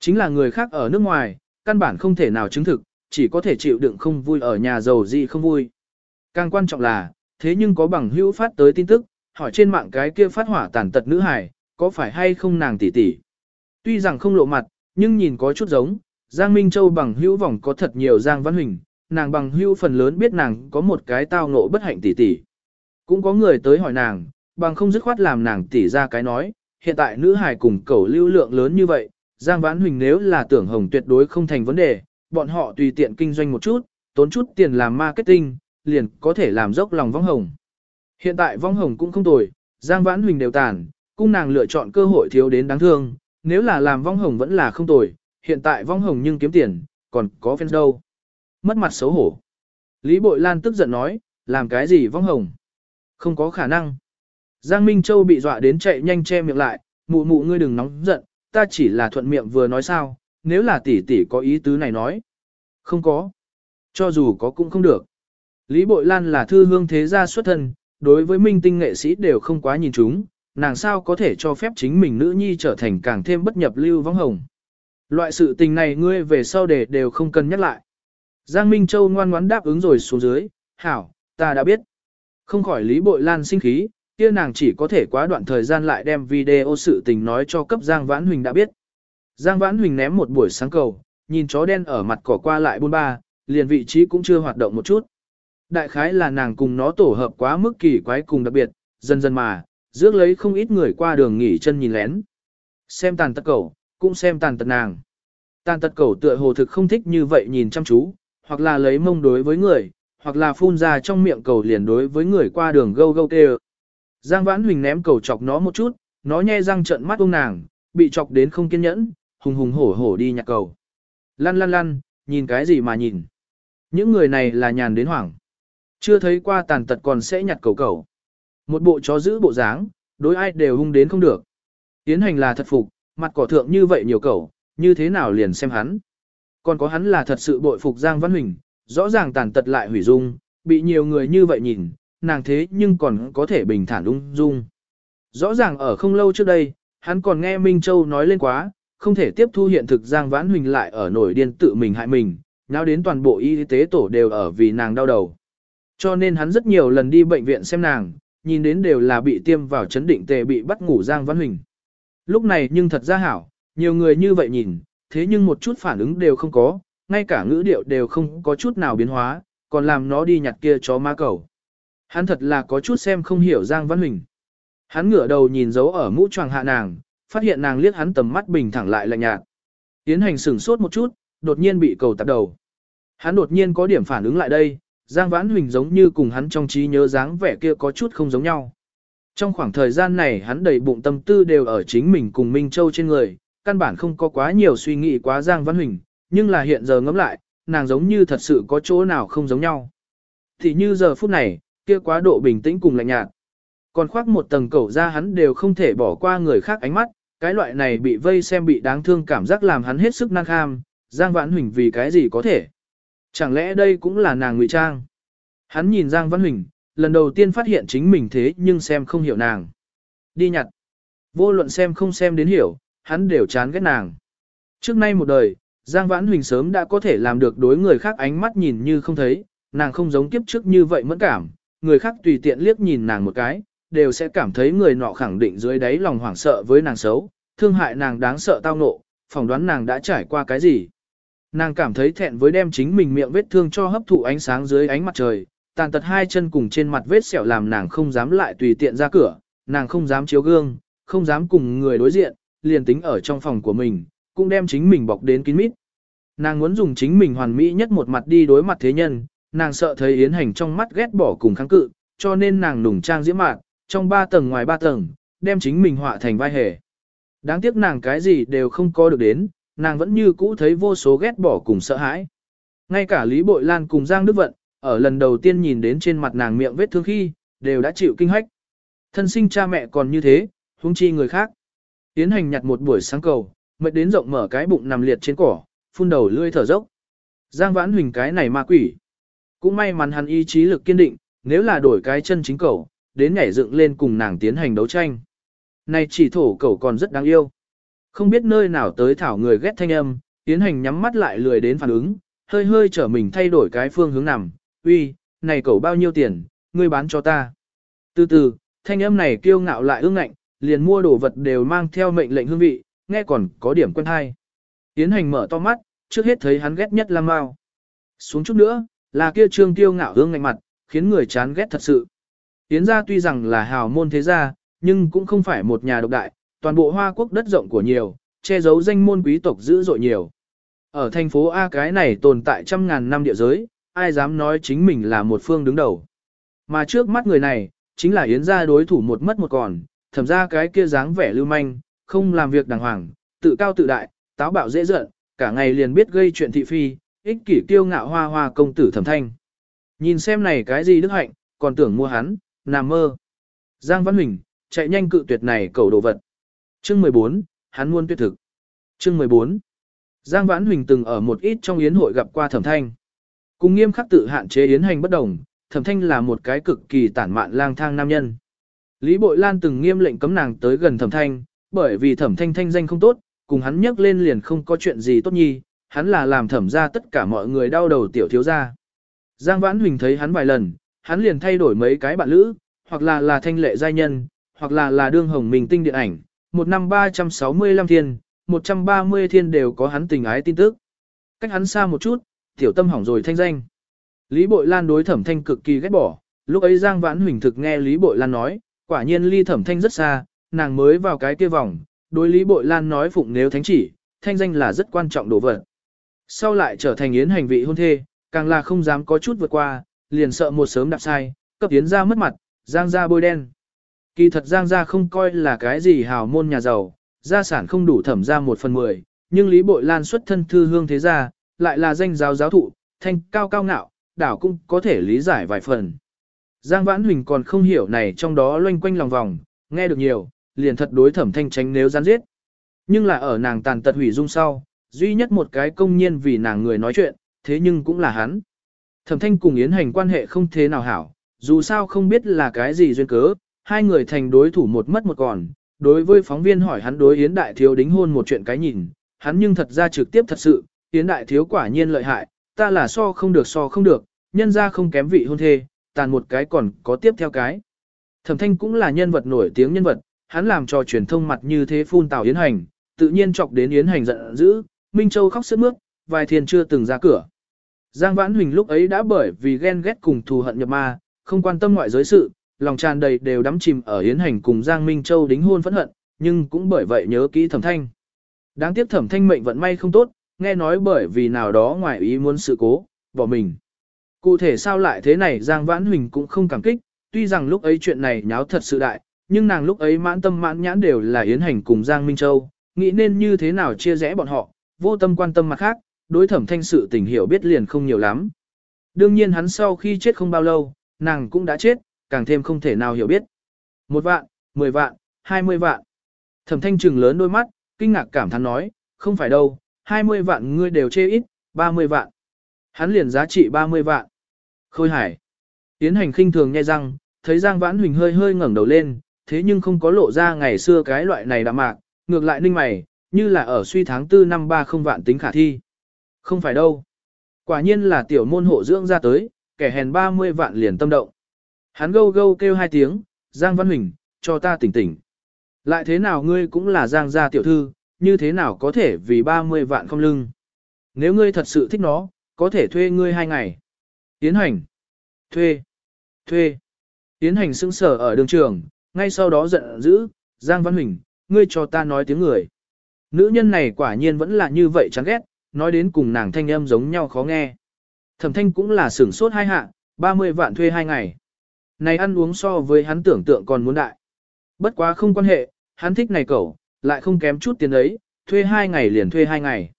Chính là người khác ở nước ngoài, căn bản không thể nào chứng thực, chỉ có thể chịu đựng không vui ở nhà giàu gì không vui. Càng quan trọng là, thế nhưng có bằng hữu phát tới tin tức, hỏi trên mạng cái kia phát hỏa tàn tật nữ hải, có phải hay không nàng tỷ tỷ. Tuy rằng không lộ mặt, nhưng nhìn có chút giống, Giang Minh Châu bằng hữu vòng có thật nhiều Giang Văn Huỳnh, nàng bằng hưu phần lớn biết nàng có một cái tao ngộ bất hạnh tỷ tỷ. Cũng có người tới hỏi nàng, bằng không dứt khoát làm nàng tỷ ra cái nói, hiện tại nữ hài cùng cầu lưu lượng lớn như vậy, Giang Vãn Huỳnh nếu là tưởng hồng tuyệt đối không thành vấn đề, bọn họ tùy tiện kinh doanh một chút, tốn chút tiền làm marketing, liền có thể làm dốc lòng vong hồng. Hiện tại vong hồng cũng không tồi, Giang Vãn Huỳnh đều tàn, cung nàng lựa chọn cơ hội thiếu đến đáng thương, nếu là làm vong hồng vẫn là không tồi, hiện tại vong hồng nhưng kiếm tiền, còn có fans đâu. Mất mặt xấu hổ. Lý Bội Lan tức giận nói, làm cái gì vong hồng? Không có khả năng. Giang Minh Châu bị dọa đến chạy nhanh che miệng lại, mụ mụ ngươi đừng nóng giận, ta chỉ là thuận miệng vừa nói sao, nếu là tỷ tỷ có ý tứ này nói. Không có. Cho dù có cũng không được. Lý Bội Lan là thư hương thế gia xuất thân, đối với minh tinh nghệ sĩ đều không quá nhìn chúng, nàng sao có thể cho phép chính mình nữ nhi trở thành càng thêm bất nhập lưu vong hồng. Loại sự tình này ngươi về sau để đều không cần nhắc lại. Giang Minh Châu ngoan ngoãn đáp ứng rồi xuống dưới, hảo, ta đã biết. Không khỏi Lý Bội Lan sinh khí, kia nàng chỉ có thể quá đoạn thời gian lại đem video sự tình nói cho cấp Giang Vãn Huỳnh đã biết. Giang Vãn Huỳnh ném một buổi sáng cầu, nhìn chó đen ở mặt cỏ qua lại buôn ba, liền vị trí cũng chưa hoạt động một chút. Đại khái là nàng cùng nó tổ hợp quá mức kỳ quái cùng đặc biệt, dần dần mà, rước lấy không ít người qua đường nghỉ chân nhìn lén. Xem tàn tật cầu, cũng xem tàn tật nàng. Tàn tật cầu tựa hồ thực không thích như vậy nhìn chăm chú, hoặc là lấy mông đối với người, hoặc là phun ra trong miệng cầu liền đối với người qua đường gâu gâu tê Giang Vãn Huỳnh ném cầu chọc nó một chút, nó nhe răng trợn mắt ông nàng, bị chọc đến không kiên nhẫn, hùng hùng hổ hổ đi nhặt cầu. Lăn lăn lăn, nhìn cái gì mà nhìn. Những người này là nhàn đến hoảng. Chưa thấy qua tàn tật còn sẽ nhặt cầu cầu. Một bộ chó giữ bộ dáng, đối ai đều hung đến không được. Tiến hành là thật phục, mặt cỏ thượng như vậy nhiều cầu, như thế nào liền xem hắn. Còn có hắn là thật sự bội phục Giang Văn Huỳnh, rõ ràng tàn tật lại hủy dung, bị nhiều người như vậy nhìn, nàng thế nhưng còn có thể bình thản ung dung. Rõ ràng ở không lâu trước đây, hắn còn nghe Minh Châu nói lên quá, không thể tiếp thu hiện thực Giang Vãn Huỳnh lại ở nổi điên tự mình hại mình, nào đến toàn bộ y tế tổ đều ở vì nàng đau đầu. Cho nên hắn rất nhiều lần đi bệnh viện xem nàng, nhìn đến đều là bị tiêm vào chấn định tề bị bắt ngủ Giang Vãn Huỳnh. Lúc này nhưng thật ra hảo, nhiều người như vậy nhìn, thế nhưng một chút phản ứng đều không có, ngay cả ngữ điệu đều không có chút nào biến hóa, còn làm nó đi nhặt kia chó ma cầu. Hắn thật là có chút xem không hiểu Giang Văn Huỳnh. Hắn ngửa đầu nhìn dấu ở mũ choàng hạ nàng, phát hiện nàng liếc hắn tầm mắt bình thẳng lại lạnh nhạt. Tiến hành sửng sốt một chút, đột nhiên bị cầu tạp đầu. Hắn đột nhiên có điểm phản ứng lại đây, Giang Vãn Huỳnh giống như cùng hắn trong trí nhớ dáng vẻ kia có chút không giống nhau. Trong khoảng thời gian này hắn đầy bụng tâm tư đều ở chính mình cùng Minh Châu trên người, căn bản không có quá nhiều suy nghĩ quá Giang Văn Huỳnh, nhưng là hiện giờ ngẫm lại, nàng giống như thật sự có chỗ nào không giống nhau. Thì như giờ phút này, kia quá độ bình tĩnh cùng lạnh nhạt. Còn khoác một tầng cẩu ra hắn đều không thể bỏ qua người khác ánh mắt, cái loại này bị vây xem bị đáng thương cảm giác làm hắn hết sức năng kham, Giang Vãn Huỳnh vì cái gì có thể. Chẳng lẽ đây cũng là nàng ngụy trang? Hắn nhìn Giang Vãn Huỳnh, lần đầu tiên phát hiện chính mình thế nhưng xem không hiểu nàng. Đi nhặt. Vô luận xem không xem đến hiểu, hắn đều chán ghét nàng. Trước nay một đời, Giang Vãn Huỳnh sớm đã có thể làm được đối người khác ánh mắt nhìn như không thấy, nàng không giống kiếp trước như vậy mẫn cảm, người khác tùy tiện liếc nhìn nàng một cái, đều sẽ cảm thấy người nọ khẳng định dưới đáy lòng hoảng sợ với nàng xấu, thương hại nàng đáng sợ tao nộ, phỏng đoán nàng đã trải qua cái gì. Nàng cảm thấy thẹn với đem chính mình miệng vết thương cho hấp thụ ánh sáng dưới ánh mặt trời, tàn tật hai chân cùng trên mặt vết sẹo làm nàng không dám lại tùy tiện ra cửa, nàng không dám chiếu gương, không dám cùng người đối diện, liền tính ở trong phòng của mình, cũng đem chính mình bọc đến kín mít. Nàng muốn dùng chính mình hoàn mỹ nhất một mặt đi đối mặt thế nhân, nàng sợ thấy Yến Hành trong mắt ghét bỏ cùng kháng cự, cho nên nàng nùng trang diễm mạn, trong ba tầng ngoài ba tầng, đem chính mình họa thành vai hề. Đáng tiếc nàng cái gì đều không có được đến, nàng vẫn như cũ thấy vô số ghét bỏ cùng sợ hãi. Ngay cả Lý Bội Lan cùng Giang Đức Vận, ở lần đầu tiên nhìn đến trên mặt nàng miệng vết thương khi, đều đã chịu kinh hách. Thân sinh cha mẹ còn như thế, huống chi người khác. Tiến hành nhặt một buổi sáng cầu, mệt đến rộng mở cái bụng nằm liệt trên cỏ, phun đầu lươi thở dốc. Giang Vãn Huỳnh cái này ma quỷ. Cũng may mắn hắn ý chí lực kiên định, nếu là đổi cái chân chính cầu, đến nhảy dựng lên cùng nàng tiến hành đấu tranh. Này chỉ thổ cầu còn rất đáng yêu. Không biết nơi nào tới thảo người ghét thanh âm, tiến hành nhắm mắt lại lười đến phản ứng, hơi hơi trở mình thay đổi cái phương hướng nằm. Uy, này cầu bao nhiêu tiền, ngươi bán cho ta. Từ từ, thanh âm này kiêu ngạo lại ương ngạnh, liền mua đồ vật đều mang theo mệnh lệnh hương vị, nghe còn có điểm quen hay. Yến hành mở to mắt, trước hết thấy hắn ghét nhất Lam Mao. Xuống chút nữa, là kia trương tiêu ngạo hương ngạnh mặt, khiến người chán ghét thật sự. Yến gia tuy rằng là hào môn thế gia, nhưng cũng không phải một nhà độc đại, toàn bộ hoa quốc đất rộng của nhiều, che giấu danh môn quý tộc dữ dội nhiều. Ở thành phố A cái này tồn tại trăm ngàn năm địa giới, ai dám nói chính mình là một phương đứng đầu. Mà trước mắt người này, chính là Yến gia đối thủ một mất một còn, thẩm ra cái kia dáng vẻ lưu manh, không làm việc đàng hoàng, tự cao tự đại, táo bạo dễ giận, cả ngày liền biết gây chuyện thị phi, ích kỷ kiêu ngạo hoa hoa công tử thẩm thanh. Nhìn xem này cái gì đức hạnh, còn tưởng mua hắn, nằm mơ. Giang Văn Huỳnh, chạy nhanh cự tuyệt này cầu đồ vật. Chương 14, hắn muôn tuyệt thực. Chương 14. Giang Vãn Huỳnh từng ở một ít trong yến hội gặp qua Thẩm Thanh. Cùng nghiêm khắc tự hạn chế yến hành bất đồng, Thẩm Thanh là một cái cực kỳ tản mạn lang thang nam nhân. Lý Bội Lan từng nghiêm lệnh cấm nàng tới gần Thẩm Thanh, bởi vì Thẩm Thanh thanh danh không tốt, cùng hắn nhắc lên liền không có chuyện gì tốt nhi, hắn là làm thẩm ra tất cả mọi người đau đầu tiểu thiếu gia. Giang Vãn Huỳnh thấy hắn vài lần, hắn liền thay đổi mấy cái bạn lữ, hoặc là là thanh lệ giai nhân, hoặc là là đương hồng mình tinh điện ảnh, một năm 365 thiên, 130 thiên đều có hắn tình ái tin tức. Cách hắn xa một chút, tiểu tâm hỏng rồi thanh danh. Lý Bội Lan đối thẩm thanh cực kỳ ghét bỏ, lúc ấy Giang Vãn Huỳnh thực nghe Lý Bội Lan nói, quả nhiên ly thẩm thanh rất xa, nàng mới vào cái kia vòng, đối Lý Bội Lan nói phụng nếu thánh chỉ, thanh danh là rất quan trọng đồ vật. Sau lại trở thành yến hành vị hôn thê, càng là không dám có chút vượt qua, liền sợ một sớm đạp sai, cấp yến ra mất mặt, giang ra bôi đen. Kỳ thật giang ra không coi là cái gì hào môn nhà giàu, gia sản không đủ thẩm ra một phần mười, nhưng Lý Bội Lan xuất thân thư hương thế gia, lại là danh giáo giáo thụ, thanh cao cao ngạo, đảo cũng có thể lý giải vài phần. Giang Vãn Huỳnh còn không hiểu này trong đó loanh quanh lòng vòng, nghe được nhiều, liền thật đối thẩm thanh tránh nếu gián giết. Nhưng là ở nàng tàn tật hủy dung sau, duy nhất một cái công nhiên vì nàng người nói chuyện, thế nhưng cũng là hắn. Thẩm thanh cùng Yến Hành quan hệ không thế nào hảo, dù sao không biết là cái gì duyên cớ, hai người thành đối thủ một mất một còn. Đối với phóng viên hỏi hắn đối Yến Đại Thiếu đính hôn một chuyện cái nhìn, hắn nhưng thật ra trực tiếp thật sự, Yến Đại Thiếu quả nhiên lợi hại, ta là so không được so không được, nhân ra không kém vị hôn thê, tàn một cái còn có tiếp theo cái. Thẩm thanh cũng là nhân vật nổi tiếng nhân vật, hắn làm cho truyền thông mặt như thế phun tào Yến Hành, tự nhiên chọc đến Yến Hành giận dữ, Minh Châu khóc sướt mướt, vài thiên chưa từng ra cửa. Giang Vãn Huỳnh lúc ấy đã bởi vì ghen ghét cùng thù hận nhập ma, không quan tâm ngoại giới sự, lòng tràn đầy đều đắm chìm ở Yến Hành cùng Giang Minh Châu đính hôn phẫn hận, nhưng cũng bởi vậy nhớ kỹ Thẩm Thanh. Đáng tiếc Thẩm Thanh mệnh vận may không tốt, nghe nói bởi vì nào đó ngoài ý muốn sự cố, bỏ mình. Cụ thể sao lại thế này Giang Vãn Huỳnh cũng không cảm kích, tuy rằng lúc ấy chuyện này nháo thật sự đại, nhưng nàng lúc ấy mãn tâm mãn nhãn đều là Yến Hành cùng Giang Minh Châu, nghĩ nên như thế nào chia rẽ bọn họ, vô tâm quan tâm mặt khác, đối thẩm thanh sự tình hiểu biết liền không nhiều lắm. Đương nhiên hắn sau khi chết không bao lâu, nàng cũng đã chết, càng thêm không thể nào hiểu biết. Một vạn, mười vạn, hai mươi vạn. Thẩm thanh trừng lớn đôi mắt, kinh ngạc cảm thán nói, không phải đâu, hai mươi vạn ngươi đều chê ít, ba mươi vạn. Hắn liền giá trị ba mươi vạn. Khôi hải. Tiến hành khinh thường nghe răng, thấy Giang Vãn Huỳnh hơi hơi ngẩng đầu lên, thế nhưng không có lộ ra ngày xưa cái loại này đạm mạc, ngược lại ninh mày, như là ở suy tháng 4 năm ba không vạn tính khả thi. Không phải đâu. Quả nhiên là tiểu môn hộ dưỡng ra tới, kẻ hèn 30 vạn liền tâm động. Hắn gâu gâu kêu hai tiếng, Giang Văn Huỳnh, cho ta tỉnh tỉnh. Lại thế nào ngươi cũng là Giang gia tiểu thư, như thế nào có thể vì 30 vạn không lưng. Nếu ngươi thật sự thích nó, có thể thuê ngươi hai ngày. Tiến hành. Thuê. Thuê. Tiến hành sững sở ở đường trường, ngay sau đó giận dữ, Giang Văn Huỳnh, ngươi cho ta nói tiếng người. Nữ nhân này quả nhiên vẫn là như vậy chán ghét, nói đến cùng nàng thanh âm giống nhau khó nghe. Thẩm thanh cũng là sửng sốt hai hạ, 30 vạn thuê hai ngày. Này ăn uống so với hắn tưởng tượng còn muốn đại. Bất quá không quan hệ, hắn thích này cậu, lại không kém chút tiền ấy, thuê hai ngày liền thuê hai ngày.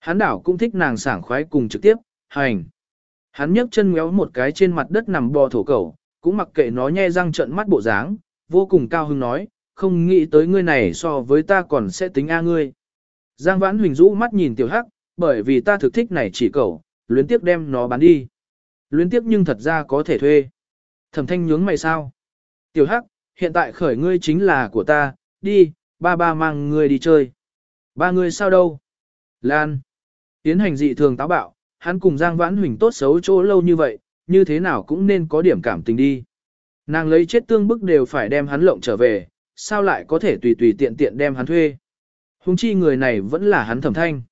Hắn đảo cũng thích nàng sảng khoái cùng trực tiếp, hành. Hắn nhấc chân ngéo một cái trên mặt đất nằm bò thổ cẩu, cũng mặc kệ nó nhe răng trợn mắt bộ dáng, vô cùng cao hứng nói, không nghĩ tới ngươi này so với ta còn sẽ tính A ngươi. Giang Vãn Huỳnh rũ mắt nhìn tiểu hắc, bởi vì ta thực thích này chỉ cẩu luyến tiếc đem nó bán đi. Luyến tiếc nhưng thật ra có thể thuê. Thẩm thanh nhướng mày sao? Tiểu hắc, hiện tại khởi ngươi chính là của ta, đi, ba ba mang ngươi đi chơi. Ba ngươi sao đâu? Lan. Tiến hành dị thường táo bạo, hắn cùng Giang Vãn Huỳnh tốt xấu chỗ lâu như vậy, như thế nào cũng nên có điểm cảm tình đi. Nàng lấy chết tương bức đều phải đem hắn lộng trở về, sao lại có thể tùy tùy tiện tiện đem hắn thuê. Hùng chi người này vẫn là hắn thẩm thanh.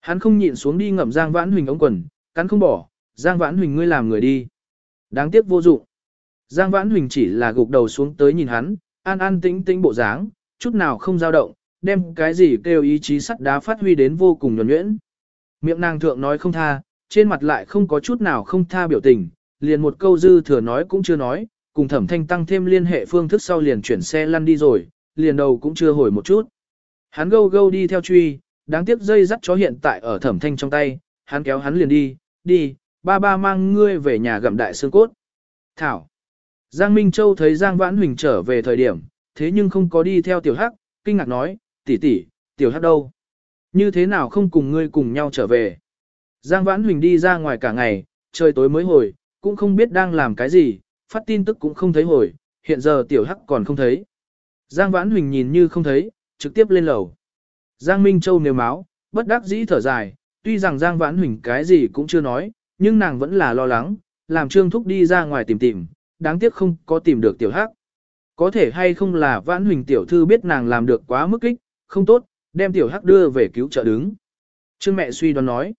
Hắn không nhịn xuống đi ngậm Giang Vãn Huỳnh ống quần, cắn không bỏ, Giang Vãn Huỳnh ngươi làm người đi. Đáng tiếc vô dụng. Giang Vãn Huỳnh chỉ là gục đầu xuống tới nhìn hắn, an an tĩnh tĩnh bộ dáng, chút nào không dao động, đem cái gì kêu ý chí sắt đá phát huy đến vô cùng nhuẩn nhuyễn. Miệng nàng thượng nói không tha, trên mặt lại không có chút nào không tha biểu tình, liền một câu dư thừa nói cũng chưa nói, cùng thẩm thanh tăng thêm liên hệ phương thức sau liền chuyển xe lăn đi rồi, liền đầu cũng chưa hồi một chút. Hắn gâu gâu đi theo truy, đáng tiếc dây dắt chó hiện tại ở thẩm thanh trong tay, hắn kéo hắn liền đi, đi, ba ba mang ngươi về nhà gặm đại xương cốt. Thảo. Giang Minh Châu thấy Giang Vãn Huỳnh trở về thời điểm, thế nhưng không có đi theo tiểu hắc, kinh ngạc nói, tỷ tỷ, tiểu hắc đâu? Như thế nào không cùng ngươi cùng nhau trở về? Giang Vãn Huỳnh đi ra ngoài cả ngày, trời tối mới hồi, cũng không biết đang làm cái gì, phát tin tức cũng không thấy hồi, hiện giờ tiểu hắc còn không thấy. Giang Vãn Huỳnh nhìn như không thấy, trực tiếp lên lầu. Giang Minh Châu nêu máu, bất đắc dĩ thở dài, tuy rằng Giang Vãn Huỳnh cái gì cũng chưa nói, nhưng nàng vẫn là lo lắng, làm Trương Thúc đi ra ngoài tìm tìm, đáng tiếc không có tìm được tiểu hắc. Có thể hay không là Vãn Huỳnh tiểu thư biết nàng làm được quá mức kích, không tốt, đem tiểu hắc đưa về cứu trợ đứng. Trương mẹ suy đoán nói,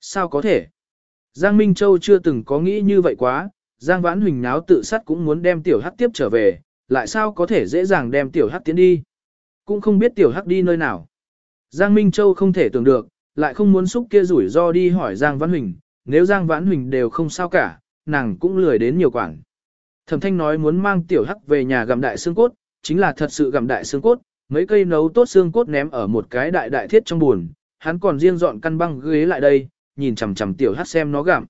sao có thể? Giang Minh Châu chưa từng có nghĩ như vậy quá, Giang Vãn Huỳnh náo tự sát cũng muốn đem tiểu hắc tiếp trở về, lại sao có thể dễ dàng đem tiểu hắc tiến đi. Cũng không biết tiểu hắc đi nơi nào. Giang Minh Châu không thể tưởng được, lại không muốn xúc kia rủi ro đi hỏi Giang Vãn Huỳnh, nếu Giang Vãn Huỳnh đều không sao cả, nàng cũng lười đến nhiều quản. Thẩm Thanh nói muốn mang tiểu hắc về nhà gặm đại xương cốt, chính là thật sự gặm đại xương cốt, mấy cây nấu tốt xương cốt ném ở một cái đại đại thiết trong buồn, hắn còn riêng dọn căn băng ghế lại đây, nhìn chằm chằm tiểu hắc xem nó gặm.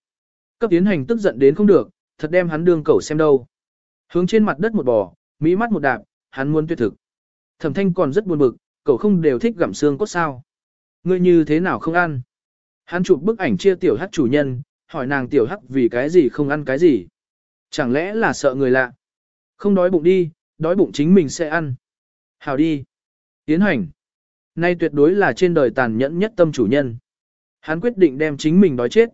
Cấp tiến hành tức giận đến không được, thật đem hắn đương cẩu xem đâu. Hướng trên mặt đất một bò, mỹ mắt một đạp, hắn muốn tuyệt thực. Thẩm thanh còn rất buồn bực, cậu không đều thích gặm xương cốt sao. Ngươi như thế nào không ăn? Hắn chụp bức ảnh chia tiểu hắc chủ nhân, hỏi nàng tiểu hắc vì cái gì không ăn cái gì. Chẳng lẽ là sợ người lạ? Không đói bụng đi, đói bụng chính mình sẽ ăn. Hào đi. Tiến hành. Nay tuyệt đối là trên đời tàn nhẫn nhất tâm chủ nhân. Hắn quyết định đem chính mình đói chết.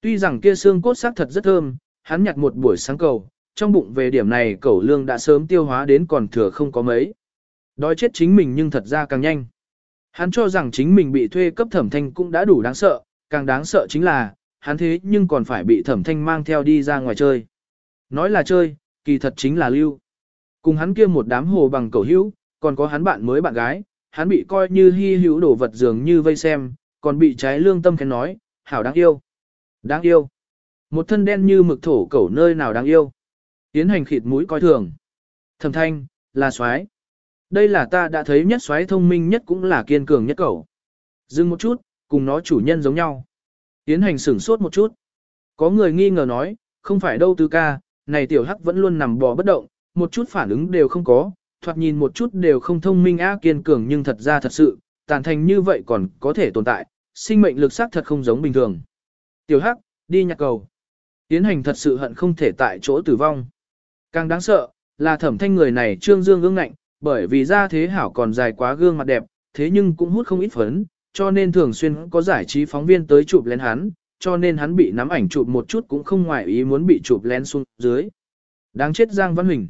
Tuy rằng kia xương cốt xác thật rất thơm, hắn nhặt một buổi sáng cầu, trong bụng về điểm này cẩu lương đã sớm tiêu hóa đến còn thừa không có mấy. Đói chết chính mình nhưng thật ra càng nhanh. Hắn cho rằng chính mình bị thuê cấp thẩm thanh cũng đã đủ đáng sợ, càng đáng sợ chính là, hắn thế nhưng còn phải bị thẩm thanh mang theo đi ra ngoài chơi. Nói là chơi, kỳ thật chính là lưu. Cùng hắn kia một đám hồ bằng cầu hữu, còn có hắn bạn mới bạn gái, hắn bị coi như hy hữu đồ vật dường như vây xem, còn bị trái lương tâm khen nói, hảo đáng yêu. Đáng yêu. Một thân đen như mực thổ cẩu nơi nào đáng yêu. Tiến hành khịt mũi coi thường. Thẩm thanh, là xoái. Đây là ta đã thấy nhất xoái thông minh nhất cũng là kiên cường nhất cẩu. Dừng một chút, cùng nó chủ nhân giống nhau. Tiến hành sửng sốt một chút. Có người nghi ngờ nói, không phải đâu tư ca, này tiểu hắc vẫn luôn nằm bò bất động, một chút phản ứng đều không có, thoạt nhìn một chút đều không thông minh á kiên cường nhưng thật ra thật sự, tàn thành như vậy còn có thể tồn tại, sinh mệnh lực sắc thật không giống bình thường. Tiểu hắc, đi nhặt cầu. Tiến hành thật sự hận không thể tại chỗ tử vong. Càng đáng sợ, là thẩm thanh người này trương dương ương ngạnh, bởi vì ra thế hảo còn dài quá gương mặt đẹp, thế nhưng cũng hút không ít phấn, cho nên thường xuyên có giải trí phóng viên tới chụp lén hắn, cho nên hắn bị nắm ảnh chụp một chút cũng không ngoại ý muốn bị chụp lén xuống dưới. Đáng chết Giang Văn Huỳnh.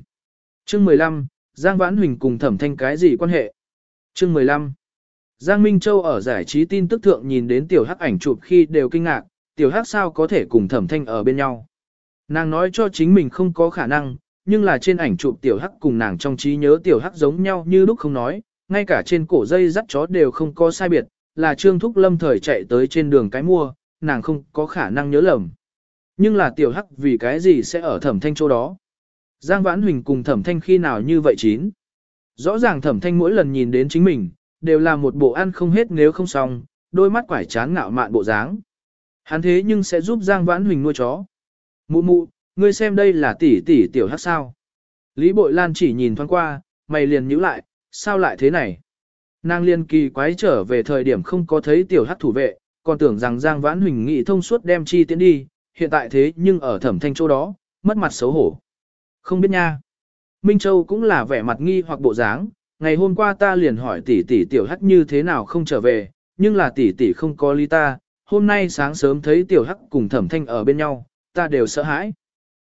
Chương 15, Giang Vãn Huỳnh cùng thẩm thanh cái gì quan hệ? Chương 15 Giang Minh Châu ở giải trí tin tức thượng nhìn đến tiểu hắc ảnh chụp khi đều kinh ngạc, tiểu hắc sao có thể cùng thẩm thanh ở bên nhau. Nàng nói cho chính mình không có khả năng, nhưng là trên ảnh chụp tiểu hắc cùng nàng trong trí nhớ tiểu hắc giống nhau như lúc không nói, ngay cả trên cổ dây dắt chó đều không có sai biệt, là Trương Thúc Lâm thời chạy tới trên đường cái mua, nàng không có khả năng nhớ lầm. Nhưng là tiểu hắc vì cái gì sẽ ở thẩm thanh chỗ đó. Giang Vãn Huỳnh cùng thẩm thanh khi nào như vậy chín. Rõ ràng thẩm thanh mỗi lần nhìn đến chính mình, đều là một bộ ăn không hết nếu không xong, đôi mắt quải chán ngạo mạn bộ dáng. Hắn thế nhưng sẽ giúp Giang Vãn Huỳnh nuôi chó. Mụ mụ, ngươi xem đây là tỷ tỷ tiểu hắc sao. Lý Bội Lan chỉ nhìn thoáng qua, mày liền nhíu lại, sao lại thế này? Nàng liên kỳ quái trở về thời điểm không có thấy tiểu hắc thủ vệ, còn tưởng rằng Giang Vãn Huỳnh nghị thông suốt đem chi tiến đi, hiện tại thế nhưng ở thẩm thanh chỗ đó, mất mặt xấu hổ. Không biết nha. Minh Châu cũng là vẻ mặt nghi hoặc bộ dáng, ngày hôm qua ta liền hỏi tỷ tỷ tiểu hắc như thế nào không trở về, nhưng là tỷ tỷ không có lý ta, hôm nay sáng sớm thấy tiểu hắc cùng thẩm thanh ở bên nhau, ta đều sợ hãi.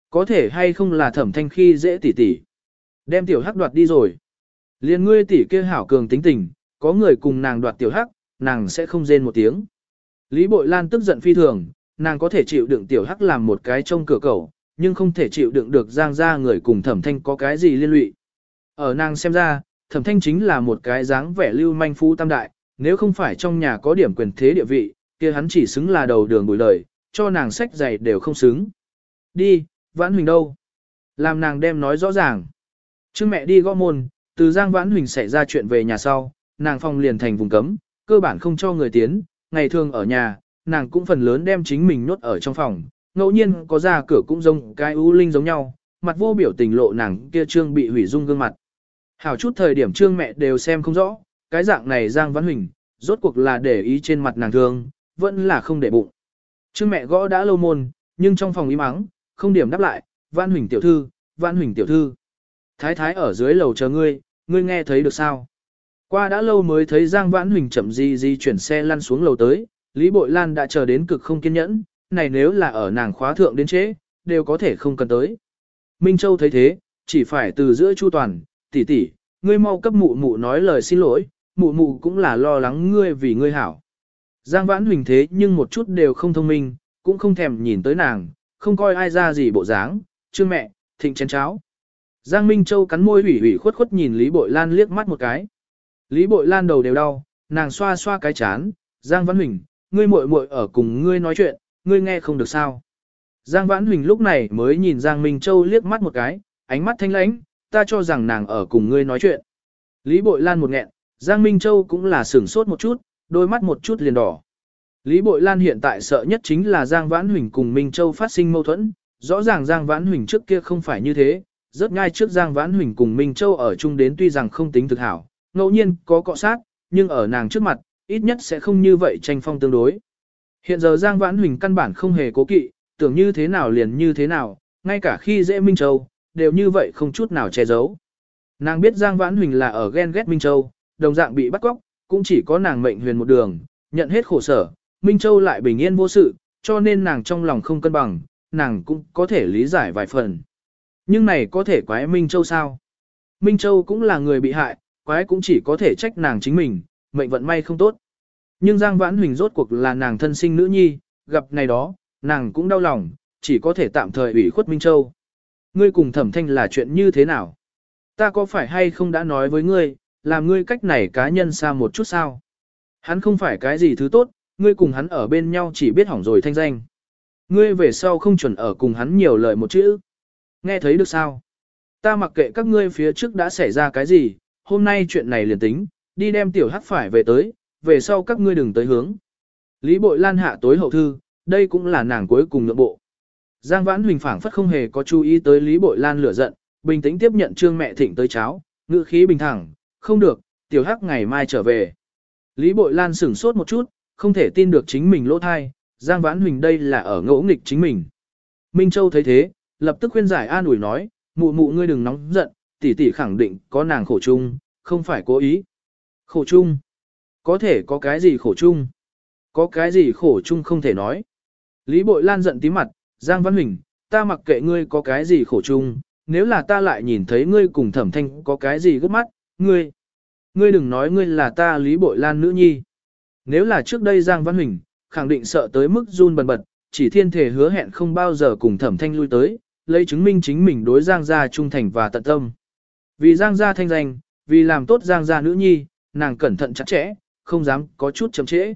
Có thể hay không là thẩm thanh khi dễ tỷ tỷ. Đem tiểu hắc đoạt đi rồi. Liên ngươi tỷ kia hảo cường tính tình, có người cùng nàng đoạt tiểu hắc, nàng sẽ không rên một tiếng. Lý Bội Lan tức giận phi thường, nàng có thể chịu đựng tiểu hắc làm một cái trông cửa cầu, nhưng không thể chịu đựng được giang ra người cùng thẩm thanh có cái gì liên lụy. Ở nàng xem ra, thẩm thanh chính là một cái dáng vẻ lưu manh phú tam đại, nếu không phải trong nhà có điểm quyền thế địa vị, kia hắn chỉ xứng là đầu đường bùi lời, cho nàng sách giày đều không xứng. Đi, vãn huỳnh đâu? Làm nàng đem nói rõ ràng. Trước mẹ đi gõ môn, từ Giang Vãn Huỳnh xảy ra chuyện về nhà sau, nàng phong liền thành vùng cấm, cơ bản không cho người tiến, ngày thường ở nhà, nàng cũng phần lớn đem chính mình nhốt ở trong phòng, ngẫu nhiên có ra cửa cũng giống cái ưu linh giống nhau, mặt vô biểu tình lộ nàng kia trương bị hủy dung gương mặt. Hảo chút thời điểm trương mẹ đều xem không rõ, cái dạng này Giang văn Huỳnh, rốt cuộc là để ý trên mặt nàng thương, vẫn là không để bụng. Trương mẹ gõ đã lâu môn, nhưng trong phòng im mắng, không điểm đáp lại, văn Huỳnh tiểu thư, văn Huỳnh tiểu thư. Thái thái ở dưới lầu chờ ngươi, ngươi nghe thấy được sao? Qua đã lâu mới thấy Giang Vãn Huỳnh chậm di di chuyển xe lăn xuống lầu tới, Lý Bội Lan đã chờ đến cực không kiên nhẫn, này nếu là ở nàng khóa thượng đến chế, đều có thể không cần tới. Minh Châu thấy thế, chỉ phải từ giữa Chu Toàn, tỷ tỷ, ngươi mau cấp mụ mụ nói lời xin lỗi, mụ mụ cũng là lo lắng ngươi vì ngươi hảo. Giang Vãn Huỳnh thế nhưng một chút đều không thông minh, cũng không thèm nhìn tới nàng, không coi ai ra gì bộ dáng, chưa mẹ, thịnh chén cháo. Giang Minh Châu cắn môi ủy ủy khuất khuất nhìn Lý Bội Lan liếc mắt một cái. Lý Bội Lan đầu đều đau, nàng xoa xoa cái chán, Giang Văn Huỳnh, ngươi muội muội ở cùng ngươi nói chuyện, ngươi nghe không được sao. Giang Vãn Huỳnh lúc này mới nhìn Giang Minh Châu liếc mắt một cái, ánh mắt thanh lãnh, ta cho rằng nàng ở cùng ngươi nói chuyện. Lý Bội Lan một nghẹn, Giang Minh Châu cũng là sửng sốt một chút, đôi mắt một chút liền đỏ. Lý Bội Lan hiện tại sợ nhất chính là Giang Vãn Huỳnh cùng Minh Châu phát sinh mâu thuẫn, rõ ràng Giang Vãn Huỳnh trước kia không phải như thế, rất ngay trước Giang Vãn Huỳnh cùng Minh Châu ở chung đến tuy rằng không tính thực hảo, ngẫu nhiên có cọ sát, nhưng ở nàng trước mặt, ít nhất sẽ không như vậy tranh phong tương đối. Hiện giờ Giang Vãn Huỳnh căn bản không hề cố kỵ, tưởng như thế nào liền như thế nào, ngay cả khi dễ Minh Châu, đều như vậy không chút nào che giấu. Nàng biết Giang Vãn Huỳnh là ở ghen ghét Minh Châu, đồng dạng bị bắt cóc, cũng chỉ có nàng mệnh huyền một đường, nhận hết khổ sở, Minh Châu lại bình yên vô sự, cho nên nàng trong lòng không cân bằng, nàng cũng có thể lý giải vài phần. Nhưng này có thể quái Minh Châu sao? Minh Châu cũng là người bị hại, quái cũng chỉ có thể trách nàng chính mình, mệnh vận may không tốt. Nhưng Giang Vãn Huỳnh rốt cuộc là nàng thân sinh nữ nhi, gặp này đó, nàng cũng đau lòng, chỉ có thể tạm thời ủy khuất Minh Châu. Ngươi cùng thẩm thanh là chuyện như thế nào? Ta có phải hay không đã nói với ngươi, làm ngươi cách này cá nhân xa một chút sao? Hắn không phải cái gì thứ tốt, ngươi cùng hắn ở bên nhau chỉ biết hỏng rồi thanh danh. Ngươi về sau không chuẩn ở cùng hắn nhiều lời một chữ. Nghe thấy được sao? Ta mặc kệ các ngươi phía trước đã xảy ra cái gì, hôm nay chuyện này liền tính, đi đem tiểu hắc phải về tới, về sau các ngươi đừng tới hướng. Lý bội lan hạ tối hậu thư, đây cũng là nàng cuối cùng nhượng bộ. Giang vãn huỳnh phảng phất không hề có chú ý tới Lý bội lan lửa giận, bình tĩnh tiếp nhận trương mẹ thịnh tới cháo, ngữ khí bình thẳng, không được, tiểu hắc ngày mai trở về. Lý bội lan sửng sốt một chút, không thể tin được chính mình lỗ thai, Giang vãn huỳnh đây là ở ngỗ nghịch chính mình. Minh Châu thấy thế, lập tức khuyên giải an ủi nói, mụ mụ ngươi đừng nóng giận, tỷ tỷ khẳng định có nàng khổ chung, không phải cố ý. Khổ chung? Có thể có cái gì khổ chung? Có cái gì khổ chung không thể nói. Lý Bội Lan giận tí mặt, Giang Văn Huỳnh, ta mặc kệ ngươi có cái gì khổ chung, nếu là ta lại nhìn thấy ngươi cùng thẩm thanh có cái gì gấp mắt, ngươi, ngươi đừng nói ngươi là ta Lý Bội Lan nữ nhi. Nếu là trước đây Giang Văn Huỳnh, khẳng định sợ tới mức run bần bật, chỉ thiên thể hứa hẹn không bao giờ cùng thẩm thanh lui tới, lấy chứng minh chính mình đối Giang gia trung thành và tận tâm. Vì Giang gia thanh danh, vì làm tốt Giang gia nữ nhi, nàng cẩn thận chặt chẽ, không dám có chút chậm trễ.